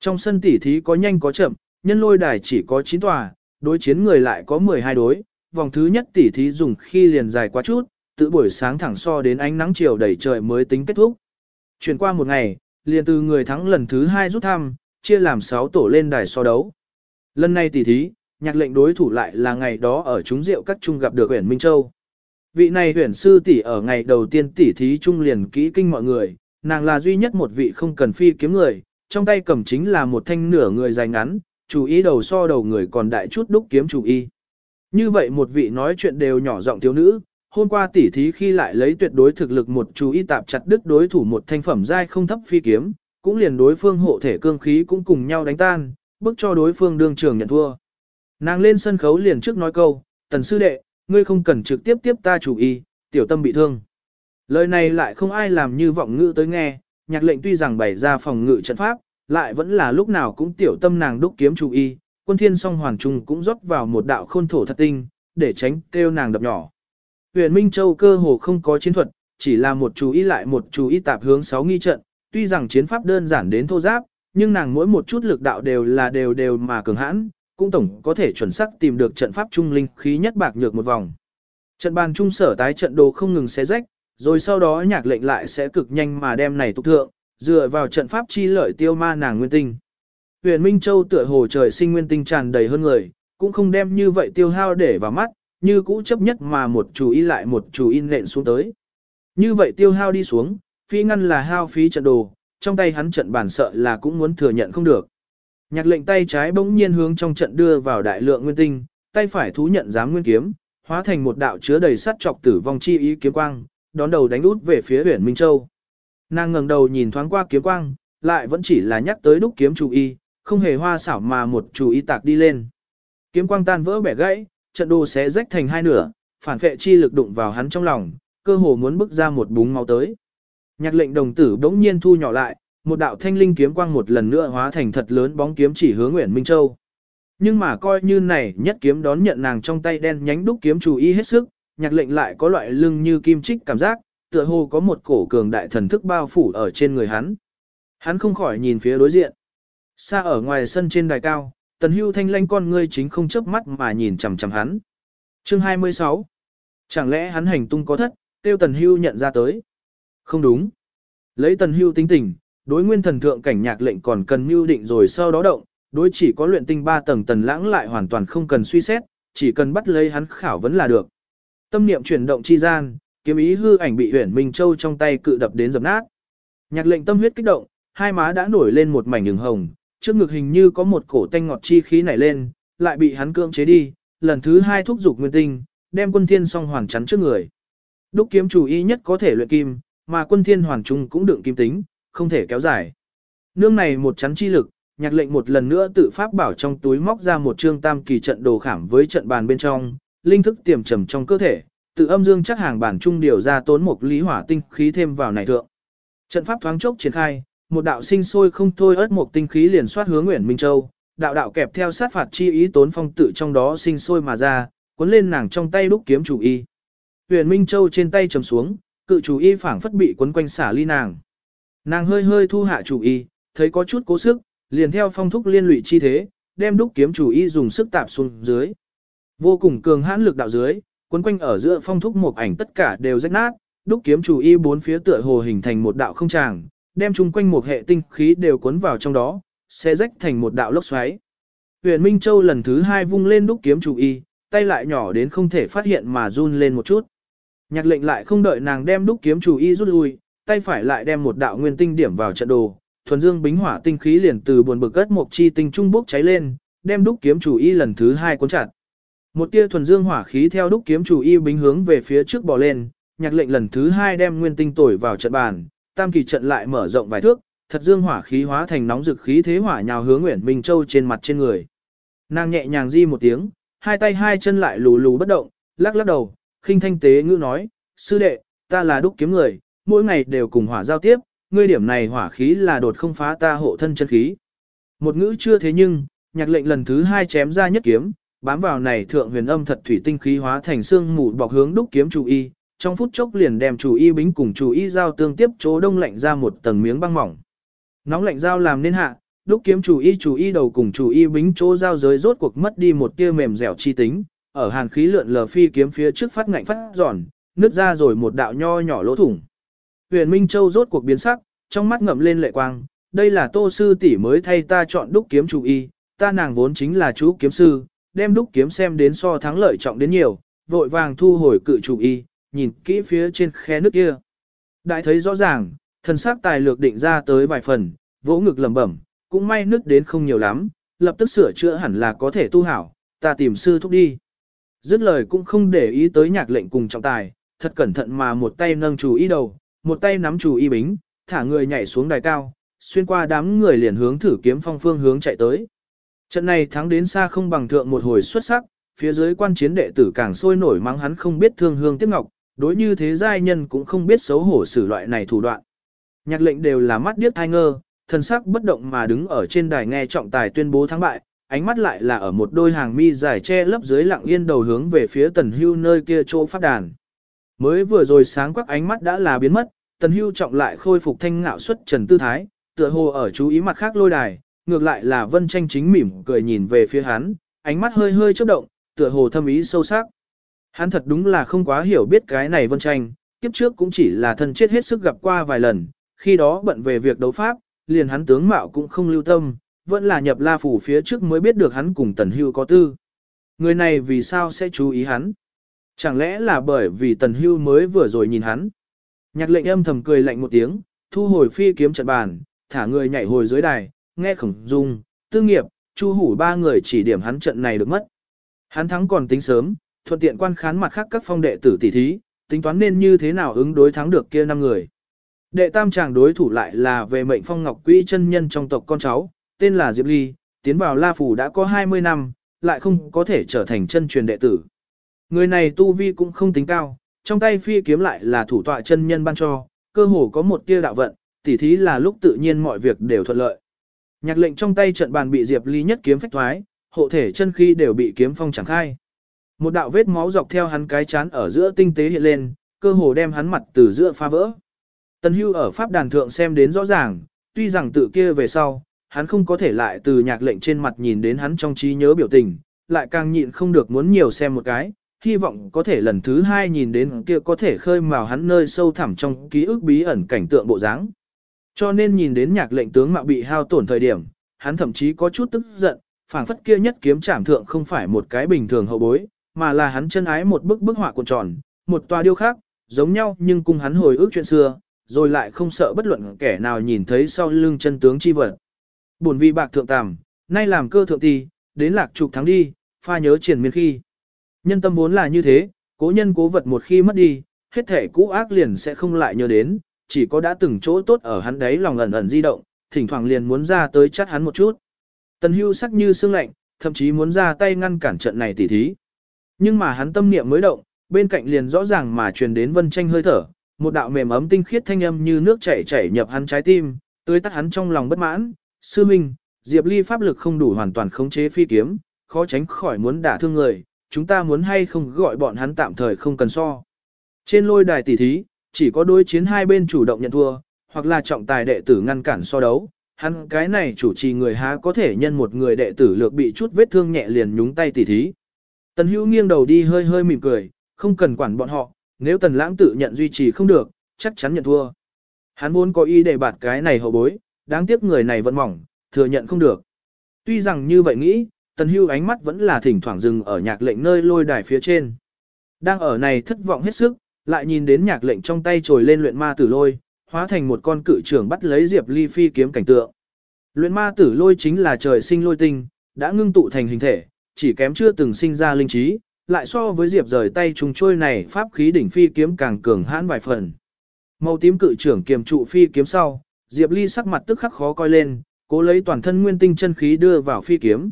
[SPEAKER 1] Trong sân tỉ thí có nhanh có chậm, nhân lôi đài chỉ có 9 tòa, đối chiến người lại có 12 đối, vòng thứ nhất tỉ thí dùng khi liền dài quá chút, tự buổi sáng thẳng so đến ánh nắng chiều đầy trời mới tính kết thúc. Chuyển qua một ngày, liền từ người thắng lần thứ hai rút thăm, chia làm 6 tổ lên đài so đấu. Lần này tỉ thí, nhạc lệnh đối thủ lại là ngày đó ở chúng rượu các trung gặp được huyện Minh Châu. Vị này huyền sư tỷ ở ngày đầu tiên tỷ thí trung liền kỹ kinh mọi người, nàng là duy nhất một vị không cần phi kiếm người, trong tay cầm chính là một thanh nửa người dài ngắn, chủ ý đầu so đầu người còn đại chút đúc kiếm chủ y. Như vậy một vị nói chuyện đều nhỏ giọng thiếu nữ, hôm qua tỉ thí khi lại lấy tuyệt đối thực lực một chú y tạp chặt đứt đối thủ một thanh phẩm giai không thấp phi kiếm, cũng liền đối phương hộ thể cương khí cũng cùng nhau đánh tan, bức cho đối phương đương trường nhận thua. Nàng lên sân khấu liền trước nói câu, tần sư đệ, ngươi không cần trực tiếp tiếp ta chủ y, tiểu tâm bị thương. Lời này lại không ai làm như vọng ngữ tới nghe, nhạc lệnh tuy rằng bày ra phòng ngự trận pháp, lại vẫn là lúc nào cũng tiểu tâm nàng đúc kiếm chủ y, quân thiên song hoàn trùng cũng rót vào một đạo khôn thổ thật tinh, để tránh kêu nàng đập nhỏ. Huyền Minh Châu cơ hồ không có chiến thuật, chỉ là một chú ý lại một chú ý tạp hướng sáu nghi trận, tuy rằng chiến pháp đơn giản đến thô giáp, nhưng nàng mỗi một chút lực đạo đều là đều đều mà cường hãn, cũng tổng có thể chuẩn xác tìm được trận pháp trung linh khí nhất bạc nhược một vòng. Trận bàn trung sở tái trận đồ không ngừng xé rách, rồi sau đó nhạc lệnh lại sẽ cực nhanh mà đem này tục thượng, dựa vào trận pháp chi lợi tiêu ma nàng nguyên tinh. Huyền Minh Châu tựa hồ trời sinh nguyên tinh tràn đầy hơn người, cũng không đem như vậy tiêu hao để vào mắt, như cũ chấp nhất mà một chủ ý lại một chủ in nện xuống tới. Như vậy tiêu hao đi xuống, phi ngăn là hao phí trận đồ, trong tay hắn trận bản sợ là cũng muốn thừa nhận không được. Nhạc lệnh tay trái bỗng nhiên hướng trong trận đưa vào đại lượng nguyên tinh, tay phải thú nhận giám nguyên kiếm, hóa thành một đạo chứa đầy sắt chọc tử vong chi ý kiếm quang, đón đầu đánh út về phía Huyền Minh Châu. Nàng ngẩng đầu nhìn thoáng qua kiếm quang, lại vẫn chỉ là nhắc tới đúc kiếm chủ y, không hề hoa xảo mà một chủ y tạc đi lên. Kiếm quang tan vỡ bẻ gãy, trận đồ sẽ rách thành hai nửa, phản phệ chi lực đụng vào hắn trong lòng, cơ hồ muốn bức ra một búng máu tới. Nhạc lệnh đồng tử bỗng nhiên thu nhỏ lại, một đạo thanh linh kiếm quang một lần nữa hóa thành thật lớn bóng kiếm chỉ hướng Nguyễn Minh Châu. Nhưng mà coi như này nhất kiếm đón nhận nàng trong tay đen nhánh đúc kiếm chủ y hết sức, nhạc lệnh lại có loại lưng như kim trích cảm giác, tựa hồ có một cổ cường đại thần thức bao phủ ở trên người hắn. Hắn không khỏi nhìn phía đối diện. Xa ở ngoài sân trên đài cao, tần hưu thanh lanh con ngươi chính không chớp mắt mà nhìn chằm chằm hắn. Chương 26 Chẳng lẽ hắn hành tung có thất, tiêu tần hưu nhận ra tới? Không đúng. Lấy tần hưu tính tình, đối nguyên thần thượng cảnh nhạc lệnh còn cần mưu định rồi sau đó động, đối chỉ có luyện tinh ba tầng tần lãng lại hoàn toàn không cần suy xét, chỉ cần bắt lấy hắn khảo vấn là được. Tâm niệm chuyển động chi gian, kiếm ý hư ảnh bị huyền Minh Châu trong tay cự đập đến dập nát. Nhạc lệnh tâm huyết kích động, hai má đã nổi lên một mảnh đường hồng, trước ngực hình như có một cổ tanh ngọt chi khí nảy lên, lại bị hắn cưỡng chế đi, lần thứ hai thúc giục nguyên tinh, đem quân thiên song hoàn chắn trước người. Đúc kiếm chủ ý nhất có thể luyện kim, mà quân thiên hoàn trung cũng đựng kim tính, không thể kéo dài. Nương này một chắn chi lực, nhạc lệnh một lần nữa tự pháp bảo trong túi móc ra một trương tam kỳ trận đồ khảm với trận bàn bên trong, linh thức tiềm trầm trong cơ thể, tự âm dương chắc hàng bản trung điều ra tốn một lý hỏa tinh khí thêm vào này thượng. Trận pháp thoáng chốc triển khai, một đạo sinh sôi không thôi ớt một tinh khí liền soát hướng Nguyễn Minh Châu, đạo đạo kẹp theo sát phạt chi ý tốn phong tự trong đó sinh sôi mà ra, cuốn lên nàng trong tay đúc kiếm chủ y. Huyền Minh Châu trên tay trầm xuống, cự chủ y phảng phất bị cuốn quanh xả ly nàng. Nàng hơi hơi thu hạ chủ y, thấy có chút cố sức, liền theo phong thúc liên lụy chi thế, đem đúc kiếm chủ y dùng sức tạp xuống dưới. Vô cùng cường hãn lực đạo dưới, quấn quanh ở giữa phong thúc một ảnh tất cả đều rách nát, đúc kiếm chủ y bốn phía tựa hồ hình thành một đạo không tràng, đem chung quanh một hệ tinh khí đều cuốn vào trong đó, sẽ rách thành một đạo lốc xoáy. Huyền Minh Châu lần thứ hai vung lên đúc kiếm chủ y, tay lại nhỏ đến không thể phát hiện mà run lên một chút. Nhạc lệnh lại không đợi nàng đem đúc kiếm chủ y rút lui, tay phải lại đem một đạo nguyên tinh điểm vào trận đồ, thuần dương bính hỏa tinh khí liền từ buồn bực cất một chi tinh trung bốc cháy lên, đem đúc kiếm chủ y lần thứ hai cuốn chặt. Một tia thuần dương hỏa khí theo đúc kiếm chủ y bính hướng về phía trước bò lên, nhạc lệnh lần thứ hai đem nguyên tinh tổi vào trận bàn, tam kỳ trận lại mở rộng vài thước, thật dương hỏa khí hóa thành nóng dực khí thế hỏa nhào hướng Nguyễn Minh Châu trên mặt trên người. Nàng nhẹ nhàng di một tiếng, hai tay hai chân lại lù lù bất động, lắc lắc đầu, khinh thanh tế ngữ nói, sư đệ, ta là đúc kiếm người, mỗi ngày đều cùng hỏa giao tiếp, ngươi điểm này hỏa khí là đột không phá ta hộ thân chân khí. Một ngữ chưa thế nhưng, nhạc lệnh lần thứ hai chém ra nhất kiếm, bám vào này thượng huyền âm thật thủy tinh khí hóa thành xương mù bọc hướng đúc kiếm chủ y, trong phút chốc liền đem chủ y bính cùng chủ y giao tương tiếp chỗ đông lạnh ra một tầng miếng băng mỏng. Nóng lạnh giao làm nên hạ, đúc kiếm chủ y chủ y đầu cùng chủ y bính chỗ giao giới rốt cuộc mất đi một tia mềm dẻo chi tính, ở hàn khí lượn lờ phi kiếm phía trước phát ngạnh phát giòn, nứt ra rồi một đạo nho nhỏ lỗ thủng. Huyền Minh Châu rốt cuộc biến sắc, trong mắt ngậm lên lệ quang, đây là tô sư tỷ mới thay ta chọn đúc kiếm chủ y, ta nàng vốn chính là chú kiếm sư, đem đúc kiếm xem đến so thắng lợi trọng đến nhiều, vội vàng thu hồi cự chủ y, nhìn kỹ phía trên khe nước kia. Đại thấy rõ ràng, thần sắc tài lược định ra tới vài phần, vỗ ngực lẩm bẩm, cũng may nước đến không nhiều lắm, lập tức sửa chữa hẳn là có thể tu hảo, ta tìm sư thúc đi. Dứt lời cũng không để ý tới nhạc lệnh cùng trọng tài, thật cẩn thận mà một tay nâng chủ y đầu, một tay nắm chủ y bính, thả người nhảy xuống đài cao, xuyên qua đám người liền hướng thử kiếm phong phương hướng chạy tới. Trận này thắng đến xa không bằng thượng một hồi xuất sắc, phía dưới quan chiến đệ tử càng sôi nổi mắng hắn không biết thương hương tiếc ngọc, đối như thế giai nhân cũng không biết xấu hổ xử loại này thủ đoạn. Nhạc lệnh đều là mắt điếc thai ngơ, thần sắc bất động mà đứng ở trên đài nghe trọng tài tuyên bố thắng bại, ánh mắt lại là ở một đôi hàng mi dài che lấp dưới lặng yên đầu hướng về phía tần hưu nơi kia chỗ phát đàn. Mới vừa rồi sáng quắc ánh mắt đã là biến mất, tần hưu trọng lại khôi phục thanh ngạo xuất trần tư thái, tựa hồ ở chú ý mặt khác lôi đài, ngược lại là vân tranh chính mỉm cười nhìn về phía hắn, ánh mắt hơi hơi chớp động, tựa hồ thâm ý sâu sắc. Hắn thật đúng là không quá hiểu biết cái này vân tranh, kiếp trước cũng chỉ là thân chết hết sức gặp qua vài lần, khi đó bận về việc đấu pháp, liền hắn tướng mạo cũng không lưu tâm, vẫn là nhập la phủ phía trước mới biết được hắn cùng tần hưu có tư. Người này vì sao sẽ chú ý hắn? Chẳng lẽ là bởi vì tần hưu mới vừa rồi nhìn hắn? Nhạc lệnh âm thầm cười lạnh một tiếng, thu hồi phi kiếm trận bàn, thả người nhảy hồi dưới đài, nghe khổng dung, tư nghiệp, chu hủ ba người chỉ điểm hắn trận này được mất. Hắn thắng còn tính sớm, thuận tiện quan khán mặt khác các phong đệ tử tỷ thí, tính toán nên như thế nào ứng đối thắng được kia năm người. Đệ tam chàng đối thủ lại là về mệnh phong ngọc quỹ chân nhân trong tộc con cháu, tên là Diệp Ly, tiến vào La Phủ đã có 20 năm, lại không có thể trở thành chân truyền đệ tử. Người này tu vi cũng không tính cao, trong tay phi kiếm lại là thủ tọa chân nhân ban cho, cơ hồ có một tia đạo vận, tỉ thí là lúc tự nhiên mọi việc đều thuận lợi. Nhạc lệnh trong tay trận bàn bị Diệp Ly nhất kiếm phách thoái, hộ thể chân khí đều bị kiếm phong chẳng khai. Một đạo vết máu dọc theo hắn cái chán ở giữa tinh tế hiện lên, cơ hồ đem hắn mặt từ giữa phá vỡ. Tần Hưu ở pháp đàn thượng xem đến rõ ràng, tuy rằng tự kia về sau, hắn không có thể lại từ nhạc lệnh trên mặt nhìn đến hắn trong trí nhớ biểu tình, lại càng nhịn không được muốn nhiều xem một cái, hy vọng có thể lần thứ hai nhìn đến kia có thể khơi mào hắn nơi sâu thẳm trong ký ức bí ẩn cảnh tượng bộ dáng. Cho nên nhìn đến nhạc lệnh tướng mạo bị hao tổn thời điểm, hắn thậm chí có chút tức giận, phảng phất kia nhất kiếm trảm thượng không phải một cái bình thường hậu bối, mà là hắn chân ái một bức bức họa cuộn tròn, một tòa điêu khác, giống nhau nhưng cùng hắn hồi ức chuyện xưa, rồi lại không sợ bất luận kẻ nào nhìn thấy sau lưng chân tướng chi vật. Buồn vì bạc thượng tàm, nay làm cơ thượng ti, đến lạc trục thắng đi, pha nhớ triển miên khi. Nhân tâm vốn là như thế, cố nhân cố vật một khi mất đi, hết thể cũ ác liền sẽ không lại nhớ đến, chỉ có đã từng chỗ tốt ở hắn đấy lòng ẩn ẩn di động, thỉnh thoảng liền muốn ra tới chắt hắn một chút. Tần hưu sắc như xương lạnh, thậm chí muốn ra tay ngăn cản trận này tỉ thí. Nhưng mà hắn tâm niệm mới động, bên cạnh liền rõ ràng mà truyền đến vân tranh hơi thở, một đạo mềm ấm tinh khiết thanh âm như nước chảy chảy nhập hắn trái tim, tươi tắt hắn trong lòng bất mãn, sư minh, Diệp Ly pháp lực không đủ hoàn toàn khống chế phi kiếm, khó tránh khỏi muốn đả thương người, chúng ta muốn hay không gọi bọn hắn tạm thời không cần so. Trên lôi đài tỷ thí, chỉ có đối chiến hai bên chủ động nhận thua, hoặc là trọng tài đệ tử ngăn cản so đấu. Hắn cái này chủ trì người há có thể nhân một người đệ tử lược bị chút vết thương nhẹ liền nhúng tay tỉ thí. Tần hữu nghiêng đầu đi hơi hơi mỉm cười, không cần quản bọn họ, nếu tần lãng tự nhận duy trì không được, chắc chắn nhận thua. Hắn vốn có ý để bạt cái này hậu bối, đáng tiếc người này vẫn mỏng, thừa nhận không được. Tuy rằng như vậy nghĩ, tần hưu ánh mắt vẫn là thỉnh thoảng dừng ở nhạc lệnh nơi lôi đài phía trên. Đang ở này thất vọng hết sức, lại nhìn đến nhạc lệnh trong tay trồi lên luyện ma tử lôi, hóa thành một con cự trưởng bắt lấy Diệp Ly phi kiếm cảnh tượng. Luyện ma tử lôi chính là trời sinh lôi tinh, đã ngưng tụ thành hình thể, chỉ kém chưa từng sinh ra linh trí, lại so với Diệp rời tay trùng trôi này pháp khí đỉnh phi kiếm càng cường hãn vài phần. Màu tím cự trưởng kiềm trụ phi kiếm sau, Diệp Ly sắc mặt tức khắc khó coi lên, cố lấy toàn thân nguyên tinh chân khí đưa vào phi kiếm.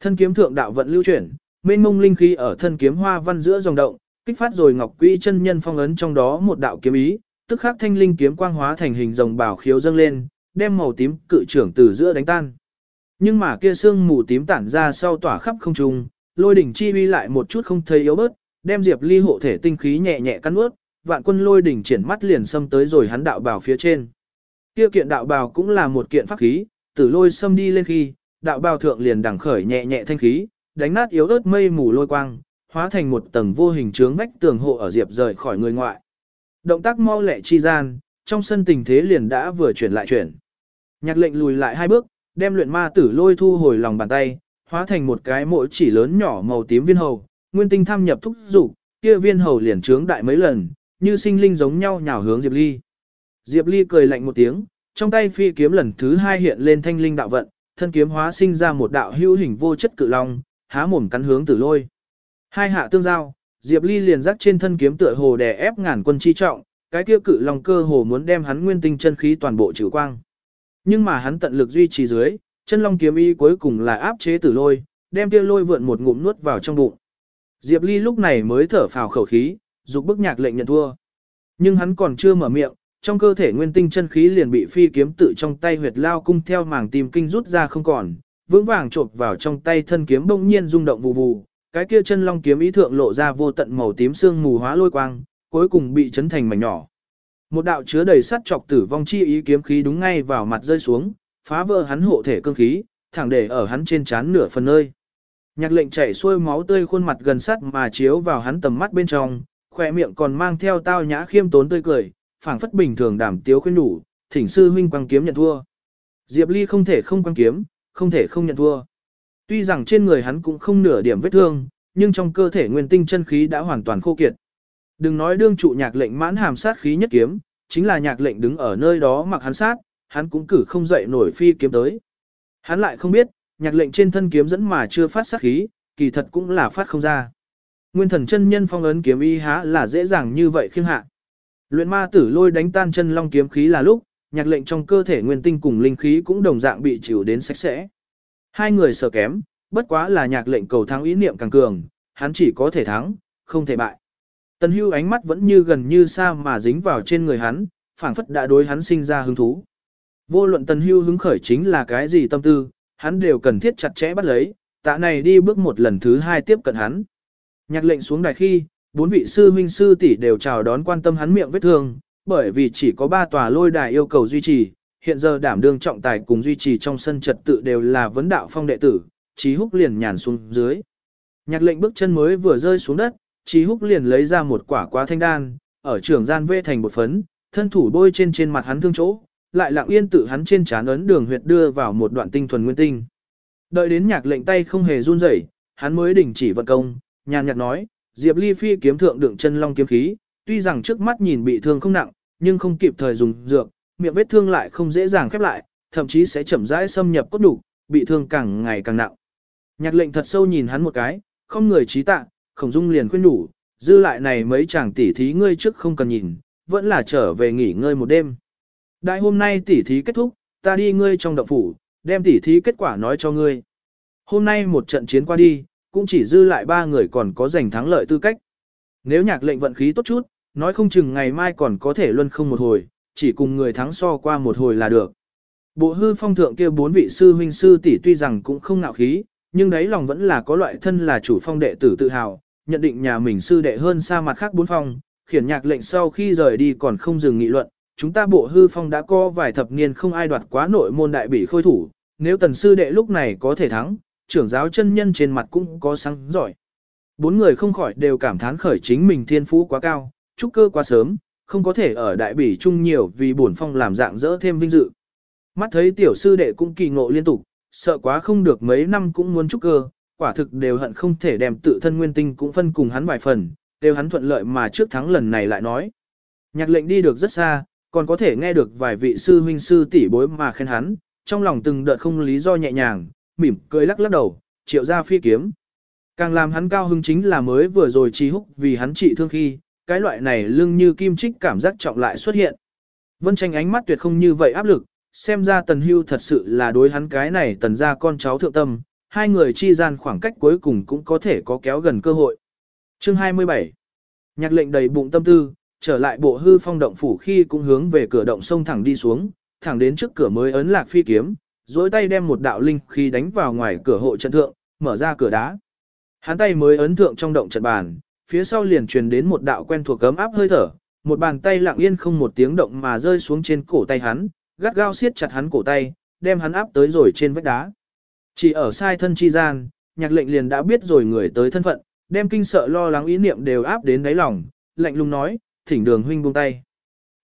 [SPEAKER 1] Thân kiếm thượng đạo vận lưu chuyển, mênh mông linh khí ở thân kiếm hoa văn giữa dòng động, kích phát rồi ngọc quỹ chân nhân phong ấn trong đó một đạo kiếm ý, tức khắc thanh linh kiếm quang hóa thành hình rồng bảo khiếu dâng lên, đem màu tím cự trưởng từ giữa đánh tan. Nhưng mà kia xương mù tím tản ra sau tỏa khắp không trung, lôi đỉnh chi uy lại một chút không thấy yếu bớt, đem Diệp Ly hộ thể tinh khí nhẹ nhẹ cắn nuốt, vạn quân lôi đỉnh triển mắt liền xâm tới rồi hắn đạo bảo phía trên. Kia kiện đạo bào cũng là một kiện pháp khí, tử lôi xâm đi lên khi, đạo bào thượng liền đẳng khởi nhẹ nhẹ thanh khí, đánh nát yếu ớt mây mù lôi quang, hóa thành một tầng vô hình trướng vách tường hộ ở Diệp rời khỏi người ngoại. Động tác mau lẹ chi gian, trong sân tình thế liền đã vừa chuyển lại chuyển. Nhạc lệnh lùi lại hai bước, đem luyện ma tử lôi thu hồi lòng bàn tay, hóa thành một cái mỗi chỉ lớn nhỏ màu tím viên hầu, nguyên tinh tham nhập thúc dục, kia viên hầu liền trướng đại mấy lần, như sinh linh giống nhau nhào hướng Diệp Ly. Diệp Ly cười lạnh một tiếng, trong tay phi kiếm lần thứ hai hiện lên thanh linh đạo vận, thân kiếm hóa sinh ra một đạo hữu hình vô chất cự long, há mồm cắn hướng tử lôi. Hai hạ tương giao, Diệp Ly liền giác trên thân kiếm tựa hồ đè ép ngàn quân chi trọng, cái kia cự long cơ hồ muốn đem hắn nguyên tinh chân khí toàn bộ trừ quang. Nhưng mà hắn tận lực duy trì dưới, chân long kiếm y cuối cùng là áp chế tử lôi, đem kia lôi vượn một ngụm nuốt vào trong bụng. Diệp Ly lúc này mới thở phào khẩu khí, dục bức nhạc lệnh nhận thua. Nhưng hắn còn chưa mở miệng, trong cơ thể nguyên tinh chân khí liền bị phi kiếm tự trong tay huyệt lao cung theo màng tìm kinh rút ra không còn, vững vàng chộp vào trong tay thân kiếm bỗng nhiên rung động vù vù, cái kia chân long kiếm ý thượng lộ ra vô tận màu tím xương mù hóa lôi quang, cuối cùng bị chấn thành mảnh nhỏ. Một đạo chứa đầy sắt chọc tử vong chi ý kiếm khí đúng ngay vào mặt rơi xuống, phá vỡ hắn hộ thể cương khí, thẳng để ở hắn trên trán nửa phần nơi. Nhạc lệnh chảy xuôi máu tươi khuôn mặt gần sắt mà chiếu vào hắn tầm mắt bên trong, khỏe miệng còn mang theo tao nhã khiêm tốn tươi cười, phảng phất bình thường đảm tiếu khuyên đủ, thỉnh sư huynh quang kiếm nhận thua. Diệp Ly không thể không quang kiếm, không thể không nhận thua. Tuy rằng trên người hắn cũng không nửa điểm vết thương, nhưng trong cơ thể nguyên tinh chân khí đã hoàn toàn khô kiệt. Đừng nói đương trụ nhạc lệnh mãn hàm sát khí nhất kiếm, chính là nhạc lệnh đứng ở nơi đó mặc hắn sát, hắn cũng cử không dậy nổi phi kiếm tới. Hắn lại không biết, nhạc lệnh trên thân kiếm dẫn mà chưa phát sát khí, kỳ thật cũng là phát không ra. Nguyên thần chân nhân phong ấn kiếm y há là dễ dàng như vậy khiêng hạ. Luyện ma tử lôi đánh tan chân long kiếm khí là lúc, nhạc lệnh trong cơ thể nguyên tinh cùng linh khí cũng đồng dạng bị chịu đến sạch sẽ. Hai người sợ kém, bất quá là nhạc lệnh cầu thắng ý niệm càng cường, hắn chỉ có thể thắng, không thể bại. Tần hưu ánh mắt vẫn như gần như xa mà dính vào trên người hắn, phảng phất đã đối hắn sinh ra hứng thú. Vô luận tần hưu hứng khởi chính là cái gì tâm tư, hắn đều cần thiết chặt chẽ bắt lấy, tạ này đi bước một lần thứ hai tiếp cận hắn. Nhạc lệnh xuống đài khi, bốn vị sư huynh sư tỷ đều chào đón quan tâm hắn miệng vết thương, bởi vì chỉ có ba tòa lôi đài yêu cầu duy trì, hiện giờ đảm đương trọng tài cùng duy trì trong sân trật tự đều là vấn đạo phong đệ tử, Chí Húc liền nhàn xuống dưới. Nhạc lệnh bước chân mới vừa rơi xuống đất, Chí Húc liền lấy ra một quả quá thanh đan, ở trường gian vê thành một phấn, thân thủ bôi trên trên mặt hắn thương chỗ, lại lặng yên tự hắn trên trán ấn đường huyệt đưa vào một đoạn tinh thuần nguyên tinh. Đợi đến nhạc lệnh tay không hề run rẩy, hắn mới đình chỉ vận công, nhàn nhạt nói, Diệp Ly Phi kiếm thượng đựng chân long kiếm khí, tuy rằng trước mắt nhìn bị thương không nặng, nhưng không kịp thời dùng dược, miệng vết thương lại không dễ dàng khép lại, thậm chí sẽ chậm rãi xâm nhập cốt đủ, bị thương càng ngày càng nặng. Nhạc lệnh thật sâu nhìn hắn một cái, không người trí tạ, khổng dung liền khuyên đủ, dư lại này mấy chàng tỉ thí ngươi trước không cần nhìn, vẫn là trở về nghỉ ngơi một đêm. Đại hôm nay tỉ thí kết thúc, ta đi ngươi trong động phủ, đem tỉ thí kết quả nói cho ngươi. Hôm nay một trận chiến qua đi, cũng chỉ dư lại ba người còn có giành thắng lợi tư cách. Nếu nhạc lệnh vận khí tốt chút, nói không chừng ngày mai còn có thể luân không một hồi, chỉ cùng người thắng so qua một hồi là được. Bộ hư phong thượng kia bốn vị sư huynh sư tỷ tuy rằng cũng không nạo khí, nhưng đấy lòng vẫn là có loại thân là chủ phong đệ tử tự hào, nhận định nhà mình sư đệ hơn xa mặt khác bốn phong, khiển nhạc lệnh sau khi rời đi còn không dừng nghị luận, chúng ta bộ hư phong đã có vài thập niên không ai đoạt quá nội môn đại bỉ khôi thủ, nếu tần sư đệ lúc này có thể thắng, trưởng giáo chân nhân trên mặt cũng có sáng giỏi. Bốn người không khỏi đều cảm thán khởi chính mình thiên phú quá cao, trúc cơ quá sớm, không có thể ở đại bỉ chung nhiều vì bổn phong làm dạng dỡ thêm vinh dự. Mắt thấy tiểu sư đệ cũng kỳ ngộ liên tục, sợ quá không được mấy năm cũng muốn trúc cơ, quả thực đều hận không thể đem tự thân nguyên tinh cũng phân cùng hắn vài phần, đều hắn thuận lợi mà trước thắng lần này lại nói. Nhạc lệnh đi được rất xa, còn có thể nghe được vài vị sư huynh sư tỷ bối mà khen hắn, trong lòng từng đợt không lý do nhẹ nhàng, mỉm cười lắc lắc đầu, triệu ra phi kiếm. Càng làm hắn cao hứng chính là mới vừa rồi trí húc vì hắn trị thương khi, cái loại này lưng như kim trích cảm giác trọng lại xuất hiện. Vân tranh ánh mắt tuyệt không như vậy áp lực, xem ra tần hưu thật sự là đối hắn cái này tần ra con cháu thượng tâm, hai người chi gian khoảng cách cuối cùng cũng có thể có kéo gần cơ hội. Chương 27 Nhạc lệnh đầy bụng tâm tư, trở lại bộ hư phong động phủ khi cũng hướng về cửa động sông thẳng đi xuống, thẳng đến trước cửa mới ấn lạc phi kiếm, dối tay đem một đạo linh khi đánh vào ngoài cửa hộ trận thượng, mở ra cửa đá. Hắn tay mới ấn thượng trong động trận bàn, phía sau liền truyền đến một đạo quen thuộc cấm áp hơi thở, một bàn tay lặng yên không một tiếng động mà rơi xuống trên cổ tay hắn, gắt gao siết chặt hắn cổ tay, đem hắn áp tới rồi trên vách đá. Chỉ ở sai thân chi gian, nhạc lệnh liền đã biết rồi người tới thân phận, đem kinh sợ lo lắng ý niệm đều áp đến đáy lòng, lạnh lùng nói, thỉnh đường huynh buông tay.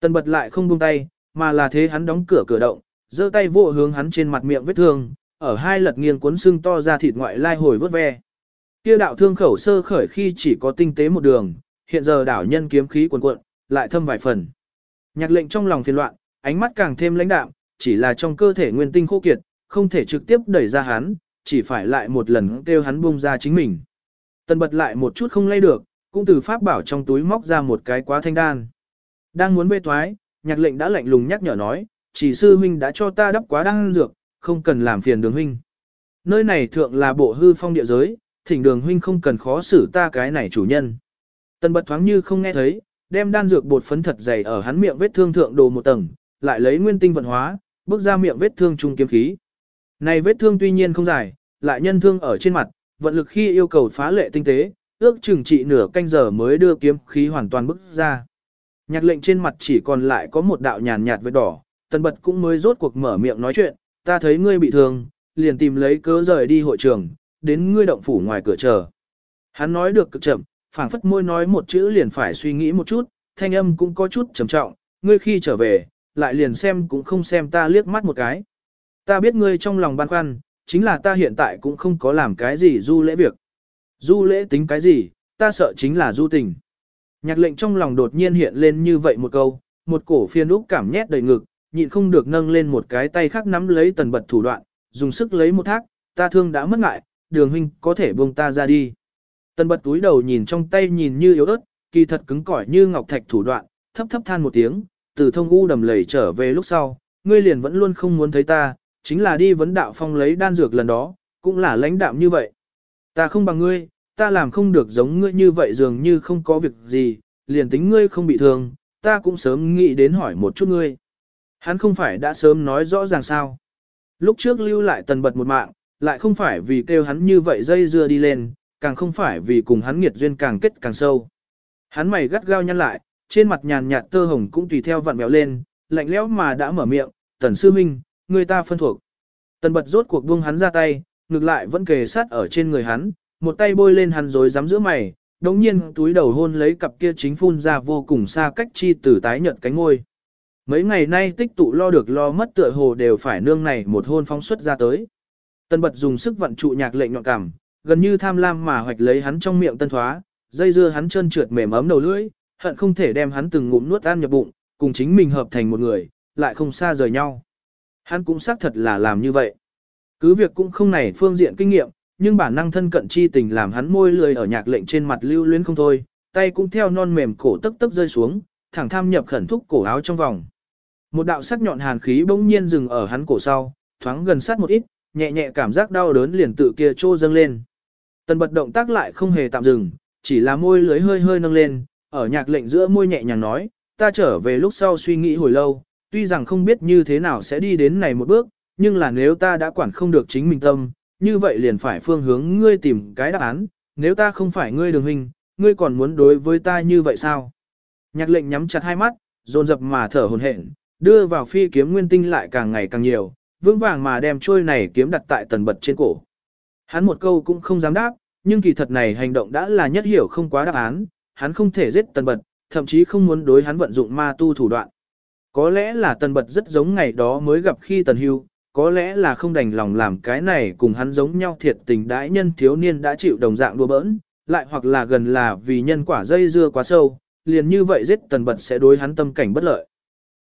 [SPEAKER 1] Tần bật lại không buông tay, mà là thế hắn đóng cửa cửa động, giơ tay vỗ hướng hắn trên mặt miệng vết thương, ở hai lật nghiêng cuốn xương to ra thịt ngoại lai hồi vớt ve. Kia đạo thương khẩu sơ khởi khi chỉ có tinh tế một đường, hiện giờ đảo nhân kiếm khí cuồn cuộn, lại thâm vài phần. Nhạc lệnh trong lòng phiền loạn, ánh mắt càng thêm lãnh đạm, chỉ là trong cơ thể nguyên tinh khô kiệt, không thể trực tiếp đẩy ra hắn, chỉ phải lại một lần kêu hắn buông ra chính mình. Tần bật lại một chút không lay được, cũng từ pháp bảo trong túi móc ra một cái quá thanh đan. Đang muốn bê thoái, nhạc lệnh đã lạnh lùng nhắc nhở nói, chỉ sư huynh đã cho ta đắp quá đan dược, không cần làm phiền đường huynh. Nơi này thượng là bộ hư phong địa giới, thỉnh đường huynh không cần khó xử ta cái này chủ nhân. Tần bật thoáng như không nghe thấy, đem đan dược bột phấn thật dày ở hắn miệng vết thương thượng đồ một tầng, lại lấy nguyên tinh vận hóa, bước ra miệng vết thương trung kiếm khí. Này vết thương tuy nhiên không dài, lại nhân thương ở trên mặt, vận lực khi yêu cầu phá lệ tinh tế, ước chừng trị nửa canh giờ mới đưa kiếm khí hoàn toàn bức ra. Nhạc lệnh trên mặt chỉ còn lại có một đạo nhàn nhạt vết đỏ, tần bật cũng mới rốt cuộc mở miệng nói chuyện, ta thấy ngươi bị thương, liền tìm lấy cớ rời đi hội trường, đến ngươi động phủ ngoài cửa chờ. Hắn nói được cực chậm, phảng phất môi nói một chữ liền phải suy nghĩ một chút, thanh âm cũng có chút trầm trọng, ngươi khi trở về, lại liền xem cũng không xem ta liếc mắt một cái. Ta biết ngươi trong lòng băn khoăn, chính là ta hiện tại cũng không có làm cái gì du lễ việc. Du lễ tính cái gì, ta sợ chính là du tình. Nhạc lệnh trong lòng đột nhiên hiện lên như vậy một câu, một cổ phiên úc cảm nhét đầy ngực, nhịn không được nâng lên một cái tay khác nắm lấy tần bật thủ đoạn, dùng sức lấy một thác, ta thương đã mất ngại, đường huynh có thể buông ta ra đi. Tần bật túi đầu nhìn trong tay nhìn như yếu ớt, kỳ thật cứng cỏi như ngọc thạch thủ đoạn, thấp thấp than một tiếng, từ thông u đầm lầy trở về lúc sau, ngươi liền vẫn luôn không muốn thấy ta, chính là đi vấn đạo phong lấy đan dược lần đó, cũng là lãnh đạm như vậy. Ta không bằng ngươi, ta làm không được giống ngươi như vậy dường như không có việc gì, liền tính ngươi không bị thương, ta cũng sớm nghĩ đến hỏi một chút ngươi. Hắn không phải đã sớm nói rõ ràng sao. Lúc trước lưu lại tần bật một mạng, lại không phải vì kêu hắn như vậy dây dưa đi lên, càng không phải vì cùng hắn nghiệt duyên càng kết càng sâu. Hắn mày gắt gao nhăn lại, trên mặt nhàn nhạt tơ hồng cũng tùy theo vặn mèo lên, lạnh lẽo mà đã mở miệng, tần sư minh, người ta phân thuộc. Tần bật rốt cuộc buông hắn ra tay, ngược lại vẫn kề sát ở trên người hắn, một tay bôi lên hắn rồi dám giữa mày, đống nhiên túi đầu hôn lấy cặp kia chính phun ra vô cùng xa cách chi tử tái nhận cánh ngôi. Mấy ngày nay tích tụ lo được lo mất tựa hồ đều phải nương này một hôn phóng xuất ra tới. Tân bật dùng sức vận trụ nhạc lệnh nhọn cảm, gần như tham lam mà hoạch lấy hắn trong miệng tân thoá, dây dưa hắn chân trượt mềm ấm đầu lưỡi, hận không thể đem hắn từng ngụm nuốt ăn nhập bụng, cùng chính mình hợp thành một người, lại không xa rời nhau. Hắn cũng xác thật là làm như vậy. Cứ việc cũng không này phương diện kinh nghiệm, nhưng bản năng thân cận chi tình làm hắn môi lười ở nhạc lệnh trên mặt lưu luyến không thôi, tay cũng theo non mềm cổ tức tức rơi xuống, thẳng tham nhập khẩn thúc cổ áo trong vòng. Một đạo sắc nhọn hàn khí bỗng nhiên dừng ở hắn cổ sau, thoáng gần sát một ít, nhẹ nhẹ cảm giác đau đớn liền tự kia trô dâng lên. Tần bật động tác lại không hề tạm dừng, chỉ là môi lưới hơi hơi nâng lên, ở nhạc lệnh giữa môi nhẹ nhàng nói, ta trở về lúc sau suy nghĩ hồi lâu, tuy rằng không biết như thế nào sẽ đi đến này một bước, nhưng là nếu ta đã quản không được chính mình tâm, như vậy liền phải phương hướng ngươi tìm cái đáp án, nếu ta không phải ngươi đường hình, ngươi còn muốn đối với ta như vậy sao? Nhạc lệnh nhắm chặt hai mắt, dồn dập mà thở hồn hển, đưa vào phi kiếm nguyên tinh lại càng ngày càng nhiều, vững vàng mà đem trôi này kiếm đặt tại tần bật trên cổ. Hắn một câu cũng không dám đáp, nhưng kỳ thật này hành động đã là nhất hiểu không quá đáp án, hắn không thể giết tần bật, thậm chí không muốn đối hắn vận dụng ma tu thủ đoạn. Có lẽ là tần bật rất giống ngày đó mới gặp khi tần hưu, có lẽ là không đành lòng làm cái này cùng hắn giống nhau thiệt tình đãi nhân thiếu niên đã chịu đồng dạng đùa bỡn, lại hoặc là gần là vì nhân quả dây dưa quá sâu, liền như vậy giết tần bật sẽ đối hắn tâm cảnh bất lợi.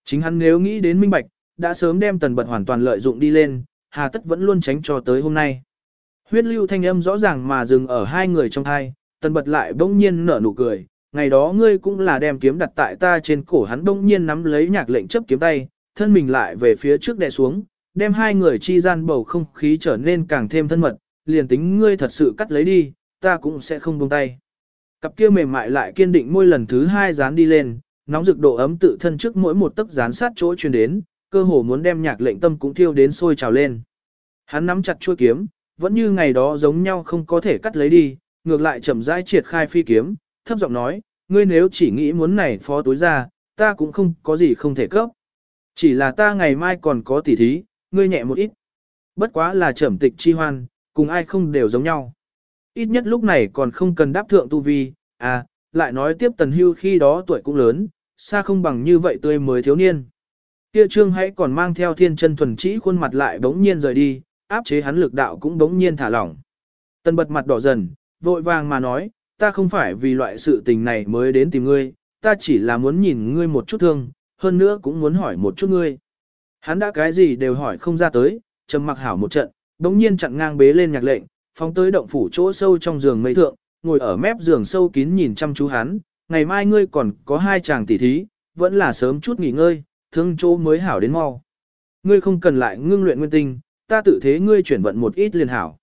[SPEAKER 1] Chính hắn nếu nghĩ đến minh bạch, đã sớm đem tần bật hoàn toàn lợi dụng đi lên, hà tất vẫn luôn tránh cho tới hôm nay. Huyết lưu thanh âm rõ ràng mà dừng ở hai người trong thai, tần bật lại bỗng nhiên nở nụ cười, ngày đó ngươi cũng là đem kiếm đặt tại ta trên cổ hắn bỗng nhiên nắm lấy nhạc lệnh chấp kiếm tay, thân mình lại về phía trước đè xuống, đem hai người chi gian bầu không khí trở nên càng thêm thân mật, liền tính ngươi thật sự cắt lấy đi, ta cũng sẽ không buông tay. Cặp kia mềm mại lại kiên định môi lần thứ hai dán đi lên, nóng rực độ ấm tự thân trước mỗi một tấc dán sát chỗ truyền đến, cơ hồ muốn đem nhạc lệnh tâm cũng thiêu đến sôi trào lên. Hắn nắm chặt chuôi kiếm, vẫn như ngày đó giống nhau không có thể cắt lấy đi, ngược lại chậm rãi triệt khai phi kiếm, thấp giọng nói, ngươi nếu chỉ nghĩ muốn này phó tối ra, ta cũng không có gì không thể cấp. Chỉ là ta ngày mai còn có tỉ thí, ngươi nhẹ một ít. Bất quá là trầm tịch chi hoan, cùng ai không đều giống nhau. Ít nhất lúc này còn không cần đáp thượng tu vi, à, lại nói tiếp tần hưu khi đó tuổi cũng lớn, xa không bằng như vậy tươi mới thiếu niên. Kia trương hãy còn mang theo thiên chân thuần trĩ khuôn mặt lại bỗng nhiên rời đi, áp chế hắn lực đạo cũng bỗng nhiên thả lỏng. Tần bật mặt đỏ dần, vội vàng mà nói, ta không phải vì loại sự tình này mới đến tìm ngươi, ta chỉ là muốn nhìn ngươi một chút thương, hơn nữa cũng muốn hỏi một chút ngươi. Hắn đã cái gì đều hỏi không ra tới, trầm mặc hảo một trận, bỗng nhiên chặn ngang bế lên nhạc lệnh, phóng tới động phủ chỗ sâu trong giường mây thượng, ngồi ở mép giường sâu kín nhìn chăm chú hắn, ngày mai ngươi còn có hai chàng tỉ thí, vẫn là sớm chút nghỉ ngơi, thương chỗ mới hảo đến mau. Ngươi không cần lại ngưng luyện nguyên tinh, ta tự thế ngươi chuyển vận một ít liền hảo.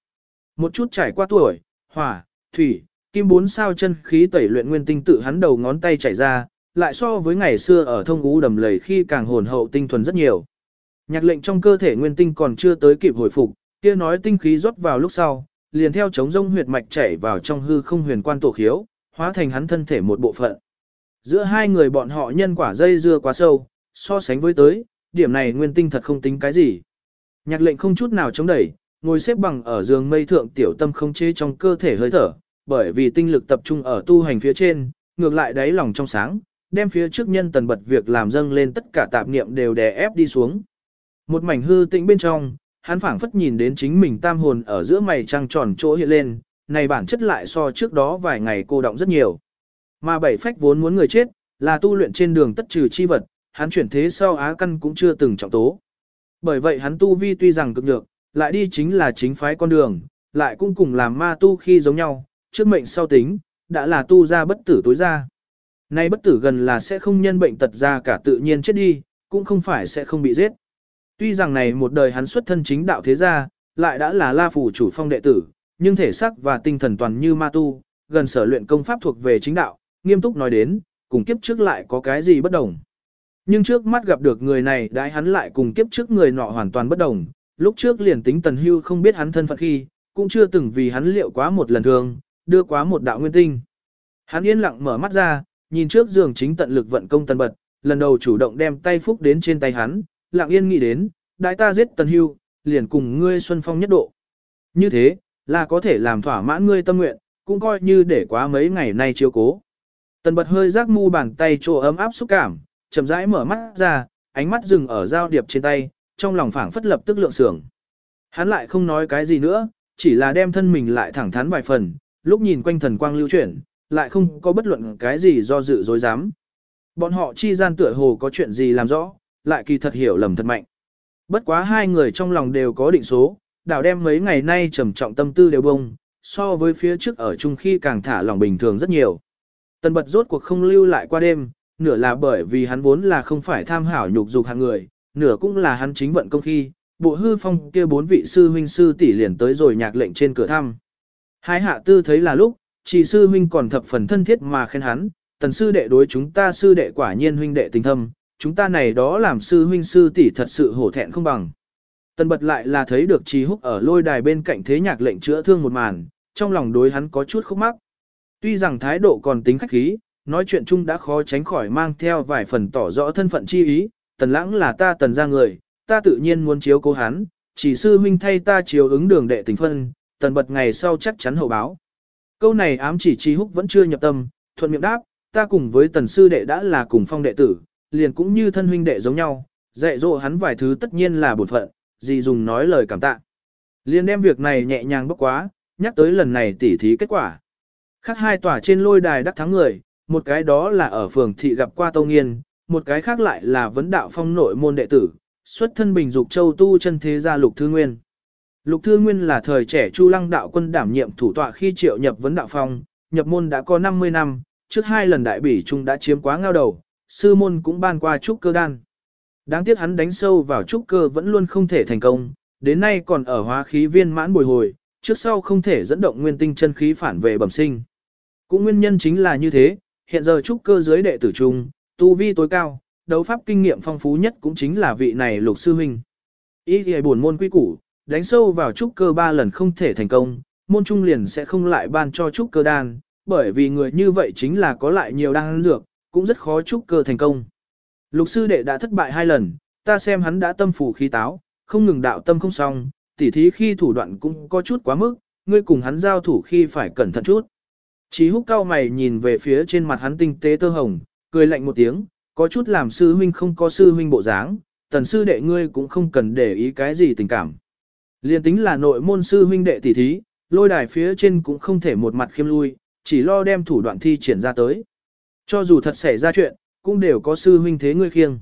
[SPEAKER 1] Một chút trải qua tuổi, hỏa, thủy, kim bốn sao chân khí tẩy luyện nguyên tinh tự hắn đầu ngón tay chảy ra, lại so với ngày xưa ở thông ú đầm lầy khi càng hồn hậu tinh thuần rất nhiều. Nhạc lệnh trong cơ thể nguyên tinh còn chưa tới kịp hồi phục, kia nói tinh khí rót vào lúc sau, liền theo chống rông huyệt mạch chảy vào trong hư không huyền quan tổ khiếu, hóa thành hắn thân thể một bộ phận. Giữa hai người bọn họ nhân quả dây dưa quá sâu, so sánh với tới, điểm này nguyên tinh thật không tính cái gì. Nhạc lệnh không chút nào chống đẩy, ngồi xếp bằng ở giường mây thượng tiểu tâm không chế trong cơ thể hơi thở, bởi vì tinh lực tập trung ở tu hành phía trên, ngược lại đáy lòng trong sáng, đem phía trước nhân tần bật việc làm dâng lên tất cả tạp niệm đều đè ép đi xuống. Một mảnh hư tĩnh bên trong, hắn phảng phất nhìn đến chính mình tam hồn ở giữa mày trăng tròn chỗ hiện lên, này bản chất lại so trước đó vài ngày cô động rất nhiều. Mà bảy phách vốn muốn người chết, là tu luyện trên đường tất trừ chi vật, hắn chuyển thế sau á căn cũng chưa từng trọng tố. Bởi vậy hắn tu vi tuy rằng cực nhược, lại đi chính là chính phái con đường, lại cũng cùng làm ma tu khi giống nhau, trước mệnh sau tính, đã là tu ra bất tử tối ra. Nay bất tử gần là sẽ không nhân bệnh tật ra cả tự nhiên chết đi, cũng không phải sẽ không bị giết. Tuy rằng này một đời hắn xuất thân chính đạo thế gia, lại đã là la phủ chủ phong đệ tử, nhưng thể xác và tinh thần toàn như ma tu, gần sở luyện công pháp thuộc về chính đạo, nghiêm túc nói đến, cùng kiếp trước lại có cái gì bất đồng. Nhưng trước mắt gặp được người này đãi hắn lại cùng kiếp trước người nọ hoàn toàn bất đồng, lúc trước liền tính tần hưu không biết hắn thân phận khi, cũng chưa từng vì hắn liệu quá một lần thường, đưa quá một đạo nguyên tinh. Hắn yên lặng mở mắt ra, nhìn trước giường chính tận lực vận công tần bật, lần đầu chủ động đem tay phúc đến trên tay hắn, lặng yên nghĩ đến, đại ta giết tần hưu, liền cùng ngươi xuân phong nhất độ. Như thế, là có thể làm thỏa mãn ngươi tâm nguyện, cũng coi như để quá mấy ngày nay chiếu cố. Tần bật hơi rác mu bàn tay chỗ ấm áp xúc cảm, chậm rãi mở mắt ra, ánh mắt dừng ở giao điệp trên tay, trong lòng phảng phất lập tức lượng sưởng. Hắn lại không nói cái gì nữa, chỉ là đem thân mình lại thẳng thắn vài phần, lúc nhìn quanh thần quang lưu chuyển, lại không có bất luận cái gì do dự dối dám. Bọn họ chi gian tựa hồ có chuyện gì làm rõ, lại kỳ thật hiểu lầm thật mạnh. Bất quá hai người trong lòng đều có định số, đảo đem mấy ngày nay trầm trọng tâm tư đều bông, so với phía trước ở chung khi càng thả lòng bình thường rất nhiều. Tần bật rốt cuộc không lưu lại qua đêm, nửa là bởi vì hắn vốn là không phải tham hảo nhục dục hạng người, nửa cũng là hắn chính vận công khi, bộ hư phong kia bốn vị sư huynh sư tỷ liền tới rồi nhạc lệnh trên cửa thăm. Hai hạ tư thấy là lúc, chỉ sư huynh còn thập phần thân thiết mà khen hắn, tần sư đệ đối chúng ta sư đệ quả nhiên huynh đệ tình thâm, chúng ta này đó làm sư huynh sư tỷ thật sự hổ thẹn không bằng. Tần bật lại là thấy được trì húc ở lôi đài bên cạnh thế nhạc lệnh chữa thương một màn, trong lòng đối hắn có chút khúc mắc. Tuy rằng thái độ còn tính khách khí, nói chuyện chung đã khó tránh khỏi mang theo vài phần tỏ rõ thân phận chi ý, tần lãng là ta tần ra người, ta tự nhiên muốn chiếu cố hắn, chỉ sư huynh thay ta chiếu ứng đường đệ tình phân, tần bật ngày sau chắc chắn hậu báo. Câu này ám chỉ chi húc vẫn chưa nhập tâm, thuận miệng đáp, ta cùng với tần sư đệ đã là cùng phong đệ tử, liền cũng như thân huynh đệ giống nhau, dạy dỗ hắn vài thứ tất nhiên là bổn phận, gì dùng nói lời cảm tạ. Liền đem việc này nhẹ nhàng bốc quá, nhắc tới lần này tỉ thí kết quả. Khác hai tòa trên lôi đài đắc thắng người, một cái đó là ở phường thị gặp qua Tâu Nghiên, một cái khác lại là vấn đạo phong nội môn đệ tử, xuất thân bình dục châu tu chân thế gia Lục Thư Nguyên. Lục Thư Nguyên là thời trẻ Chu Lăng đạo quân đảm nhiệm thủ tọa khi triệu nhập vấn đạo phong, nhập môn đã có 50 năm, trước hai lần đại bỉ trung đã chiếm quá ngao đầu, sư môn cũng ban qua trúc cơ đan. Đáng tiếc hắn đánh sâu vào trúc cơ vẫn luôn không thể thành công, đến nay còn ở hóa khí viên mãn bồi hồi, trước sau không thể dẫn động nguyên tinh chân khí phản về bẩm sinh. Cũng nguyên nhân chính là như thế, hiện giờ trúc cơ dưới đệ tử trung, tu vi tối cao, đấu pháp kinh nghiệm phong phú nhất cũng chính là vị này lục sư huynh. Ý thì buồn môn quy củ, đánh sâu vào trúc cơ ba lần không thể thành công, môn trung liền sẽ không lại ban cho trúc cơ đan, bởi vì người như vậy chính là có lại nhiều đan dược, cũng rất khó trúc cơ thành công. Lục sư đệ đã thất bại hai lần, ta xem hắn đã tâm phủ khí táo, không ngừng đạo tâm không xong, tỉ thí khi thủ đoạn cũng có chút quá mức, ngươi cùng hắn giao thủ khi phải cẩn thận chút. Chí húc cao mày nhìn về phía trên mặt hắn tinh tế tơ hồng, cười lạnh một tiếng, có chút làm sư huynh không có sư huynh bộ dáng, tần sư đệ ngươi cũng không cần để ý cái gì tình cảm. Liên tính là nội môn sư huynh đệ tỷ thí, lôi đài phía trên cũng không thể một mặt khiêm lui, chỉ lo đem thủ đoạn thi triển ra tới. Cho dù thật xảy ra chuyện, cũng đều có sư huynh thế ngươi khiêng.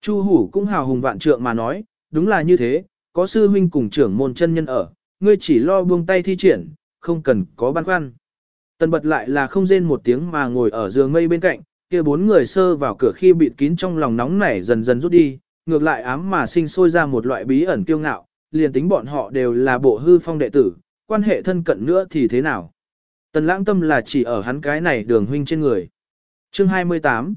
[SPEAKER 1] Chu hủ cũng hào hùng vạn trượng mà nói, đúng là như thế, có sư huynh cùng trưởng môn chân nhân ở, ngươi chỉ lo buông tay thi triển, không cần có băn khoăn. Tần bật lại là không rên một tiếng mà ngồi ở giường mây bên cạnh, kia bốn người sơ vào cửa khi bịt kín trong lòng nóng nảy dần dần rút đi, ngược lại ám mà sinh sôi ra một loại bí ẩn kiêu ngạo, liền tính bọn họ đều là bộ hư phong đệ tử, quan hệ thân cận nữa thì thế nào. Tần lãng tâm là chỉ ở hắn cái này đường huynh trên người. Chương 28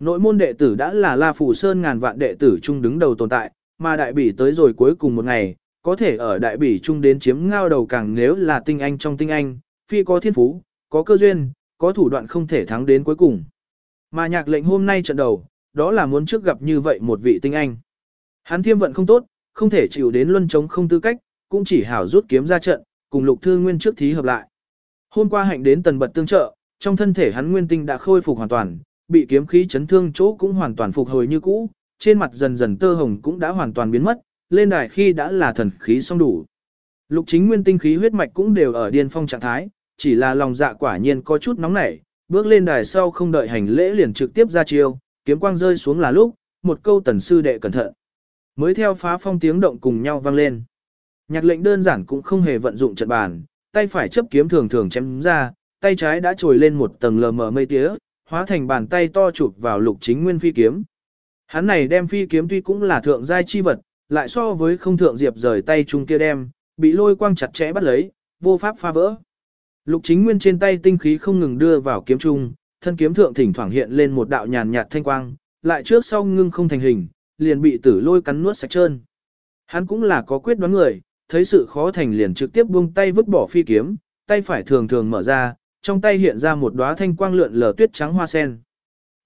[SPEAKER 1] Nội môn đệ tử đã là La Phủ Sơn ngàn vạn đệ tử chung đứng đầu tồn tại, mà đại bỉ tới rồi cuối cùng một ngày, có thể ở đại bỉ chung đến chiếm ngao đầu càng nếu là tinh anh trong tinh anh, phi có thiên phú, có cơ duyên, có thủ đoạn không thể thắng đến cuối cùng. Mà nhạc lệnh hôm nay trận đầu, đó là muốn trước gặp như vậy một vị tinh anh. Hắn thiêm vận không tốt, không thể chịu đến luân chống không tư cách, cũng chỉ hảo rút kiếm ra trận, cùng lục thư nguyên trước thí hợp lại. Hôm qua hạnh đến tần bật tương trợ, trong thân thể hắn nguyên tinh đã khôi phục hoàn toàn, bị kiếm khí chấn thương chỗ cũng hoàn toàn phục hồi như cũ, trên mặt dần dần tơ hồng cũng đã hoàn toàn biến mất, lên đài khi đã là thần khí xong đủ. Lục chính nguyên tinh khí huyết mạch cũng đều ở điên phong trạng thái, chỉ là lòng dạ quả nhiên có chút nóng nảy, bước lên đài sau không đợi hành lễ liền trực tiếp ra chiêu, kiếm quang rơi xuống là lúc, một câu tần sư đệ cẩn thận. Mới theo phá phong tiếng động cùng nhau vang lên. Nhạc lệnh đơn giản cũng không hề vận dụng trận bàn, tay phải chấp kiếm thường thường chém ra, tay trái đã trồi lên một tầng lờ mờ mây tía, hóa thành bàn tay to chụp vào lục chính nguyên phi kiếm. Hắn này đem phi kiếm tuy cũng là thượng giai chi vật, lại so với không thượng diệp rời tay chung kia đem, bị lôi quang chặt chẽ bắt lấy, vô pháp phá vỡ. Lục chính nguyên trên tay tinh khí không ngừng đưa vào kiếm trung, thân kiếm thượng thỉnh thoảng hiện lên một đạo nhàn nhạt thanh quang, lại trước sau ngưng không thành hình, liền bị tử lôi cắn nuốt sạch trơn. Hắn cũng là có quyết đoán người, thấy sự khó thành liền trực tiếp buông tay vứt bỏ phi kiếm, tay phải thường thường mở ra, trong tay hiện ra một đóa thanh quang lượn lờ tuyết trắng hoa sen.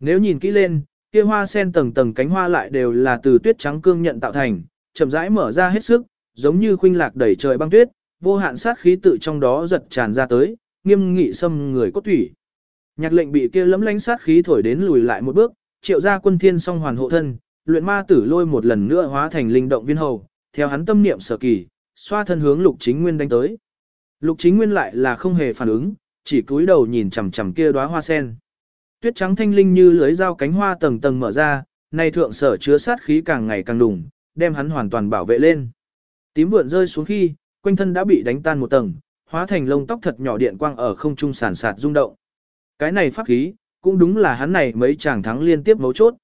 [SPEAKER 1] Nếu nhìn kỹ lên, kia hoa sen tầng tầng cánh hoa lại đều là từ tuyết trắng cương nhận tạo thành, chậm rãi mở ra hết sức, giống như khuynh lạc đẩy trời băng tuyết, vô hạn sát khí tự trong đó giật tràn ra tới, nghiêm nghị xâm người cốt thủy. Nhạc lệnh bị kia lấm lánh sát khí thổi đến lùi lại một bước, triệu ra quân thiên song hoàn hộ thân, luyện ma tử lôi một lần nữa hóa thành linh động viên hầu, theo hắn tâm niệm sở kỳ, xoa thân hướng lục chính nguyên đánh tới. Lục chính nguyên lại là không hề phản ứng, chỉ cúi đầu nhìn chằm chằm kia đóa hoa sen. Tuyết trắng thanh linh như lưới dao cánh hoa tầng tầng mở ra, nay thượng sở chứa sát khí càng ngày càng đùng, đem hắn hoàn toàn bảo vệ lên. Tím vượn rơi xuống khi, quanh thân đã bị đánh tan một tầng, hóa thành lông tóc thật nhỏ điện quang ở không trung sản sạt rung động. Cái này pháp khí, cũng đúng là hắn này mấy chàng thắng liên tiếp mấu chốt.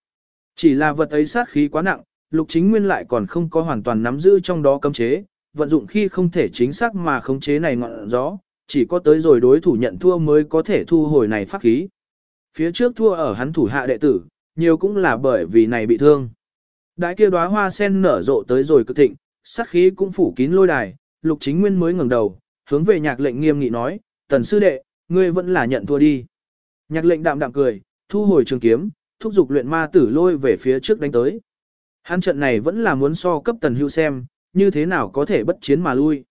[SPEAKER 1] Chỉ là vật ấy sát khí quá nặng, lục chính nguyên lại còn không có hoàn toàn nắm giữ trong đó cấm chế, vận dụng khi không thể chính xác mà khống chế này ngọn gió, chỉ có tới rồi đối thủ nhận thua mới có thể thu hồi này pháp khí. Phía trước thua ở hắn thủ hạ đệ tử, nhiều cũng là bởi vì này bị thương. Đại kia đóa hoa sen nở rộ tới rồi cực thịnh, sát khí cũng phủ kín lôi đài, lục chính nguyên mới ngẩng đầu, hướng về nhạc lệnh nghiêm nghị nói, tần sư đệ, ngươi vẫn là nhận thua đi. Nhạc lệnh đạm đạm cười, thu hồi trường kiếm, thúc giục luyện ma tử lôi về phía trước đánh tới. Hắn trận này vẫn là muốn so cấp tần hưu xem, như thế nào có thể bất chiến mà lui.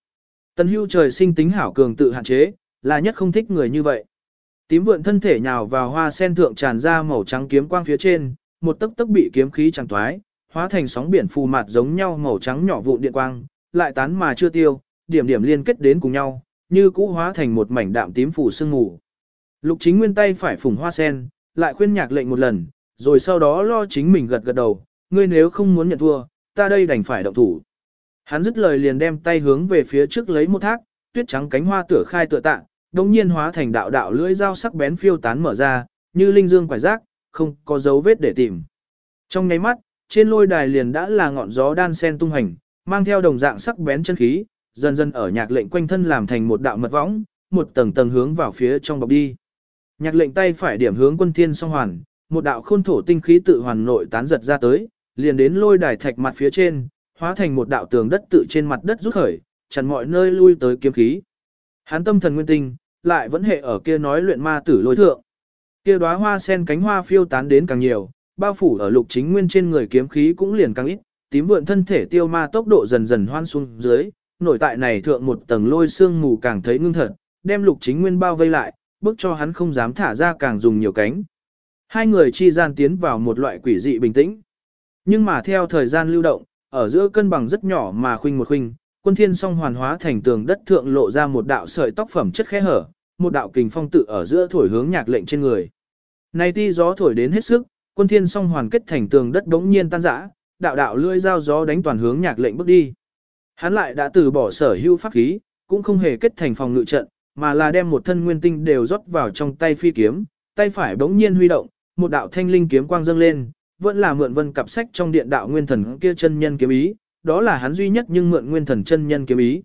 [SPEAKER 1] Tần hưu trời sinh tính hảo cường tự hạn chế, là nhất không thích người như vậy. Tím vượn thân thể nhào vào hoa sen thượng tràn ra màu trắng kiếm quang phía trên, một tấc tấc bị kiếm khí chẳng toái, hóa thành sóng biển phù mạt giống nhau màu trắng nhỏ vụn điện quang, lại tán mà chưa tiêu, điểm điểm liên kết đến cùng nhau, như cũ hóa thành một mảnh đạm tím phủ sương mù. Lục chính nguyên tay phải phùng hoa sen, lại khuyên nhạc lệnh một lần, rồi sau đó lo chính mình gật gật đầu, ngươi nếu không muốn nhận thua, ta đây đành phải động thủ. Hắn dứt lời liền đem tay hướng về phía trước lấy một thác, tuyết trắng cánh hoa tựa khai tựa tạ, đồng nhiên hóa thành đạo đạo lưỡi dao sắc bén phiêu tán mở ra, như linh dương quải rác, không có dấu vết để tìm. Trong nháy mắt, trên lôi đài liền đã là ngọn gió đan sen tung hành, mang theo đồng dạng sắc bén chân khí, dần dần ở nhạc lệnh quanh thân làm thành một đạo mật võng, một tầng tầng hướng vào phía trong bọc đi. Nhạc lệnh tay phải điểm hướng quân thiên song hoàn, một đạo khôn thổ tinh khí tự hoàn nội tán giật ra tới, liền đến lôi đài thạch mặt phía trên, hóa thành một đạo tường đất tự trên mặt đất rút khởi, chặn mọi nơi lui tới kiếm khí. Hắn tâm thần nguyên tinh, lại vẫn hệ ở kia nói luyện ma tử lôi thượng. Kia đóa hoa sen cánh hoa phiêu tán đến càng nhiều, bao phủ ở lục chính nguyên trên người kiếm khí cũng liền càng ít, tím vượn thân thể tiêu ma tốc độ dần dần hoan xuống dưới, nổi tại này thượng một tầng lôi xương mù càng thấy ngưng thật, đem lục chính nguyên bao vây lại, bức cho hắn không dám thả ra càng dùng nhiều cánh. Hai người chi gian tiến vào một loại quỷ dị bình tĩnh. Nhưng mà theo thời gian lưu động, ở giữa cân bằng rất nhỏ mà khuynh một khuynh, quân thiên song hoàn hóa thành tường đất thượng lộ ra một đạo sợi tóc phẩm chất khẽ hở, một đạo kình phong tự ở giữa thổi hướng nhạc lệnh trên người. Này ti gió thổi đến hết sức, quân thiên song hoàn kết thành tường đất đống nhiên tan rã, đạo đạo lưỡi dao gió đánh toàn hướng nhạc lệnh bước đi. Hắn lại đã từ bỏ sở hữu pháp khí, cũng không hề kết thành phòng ngự trận, mà là đem một thân nguyên tinh đều rót vào trong tay phi kiếm, tay phải bỗng nhiên huy động, một đạo thanh linh kiếm quang dâng lên, vẫn là mượn vân cặp sách trong điện đạo nguyên thần kia chân nhân kiếm ý, đó là hắn duy nhất nhưng mượn nguyên thần chân nhân kiếm ý.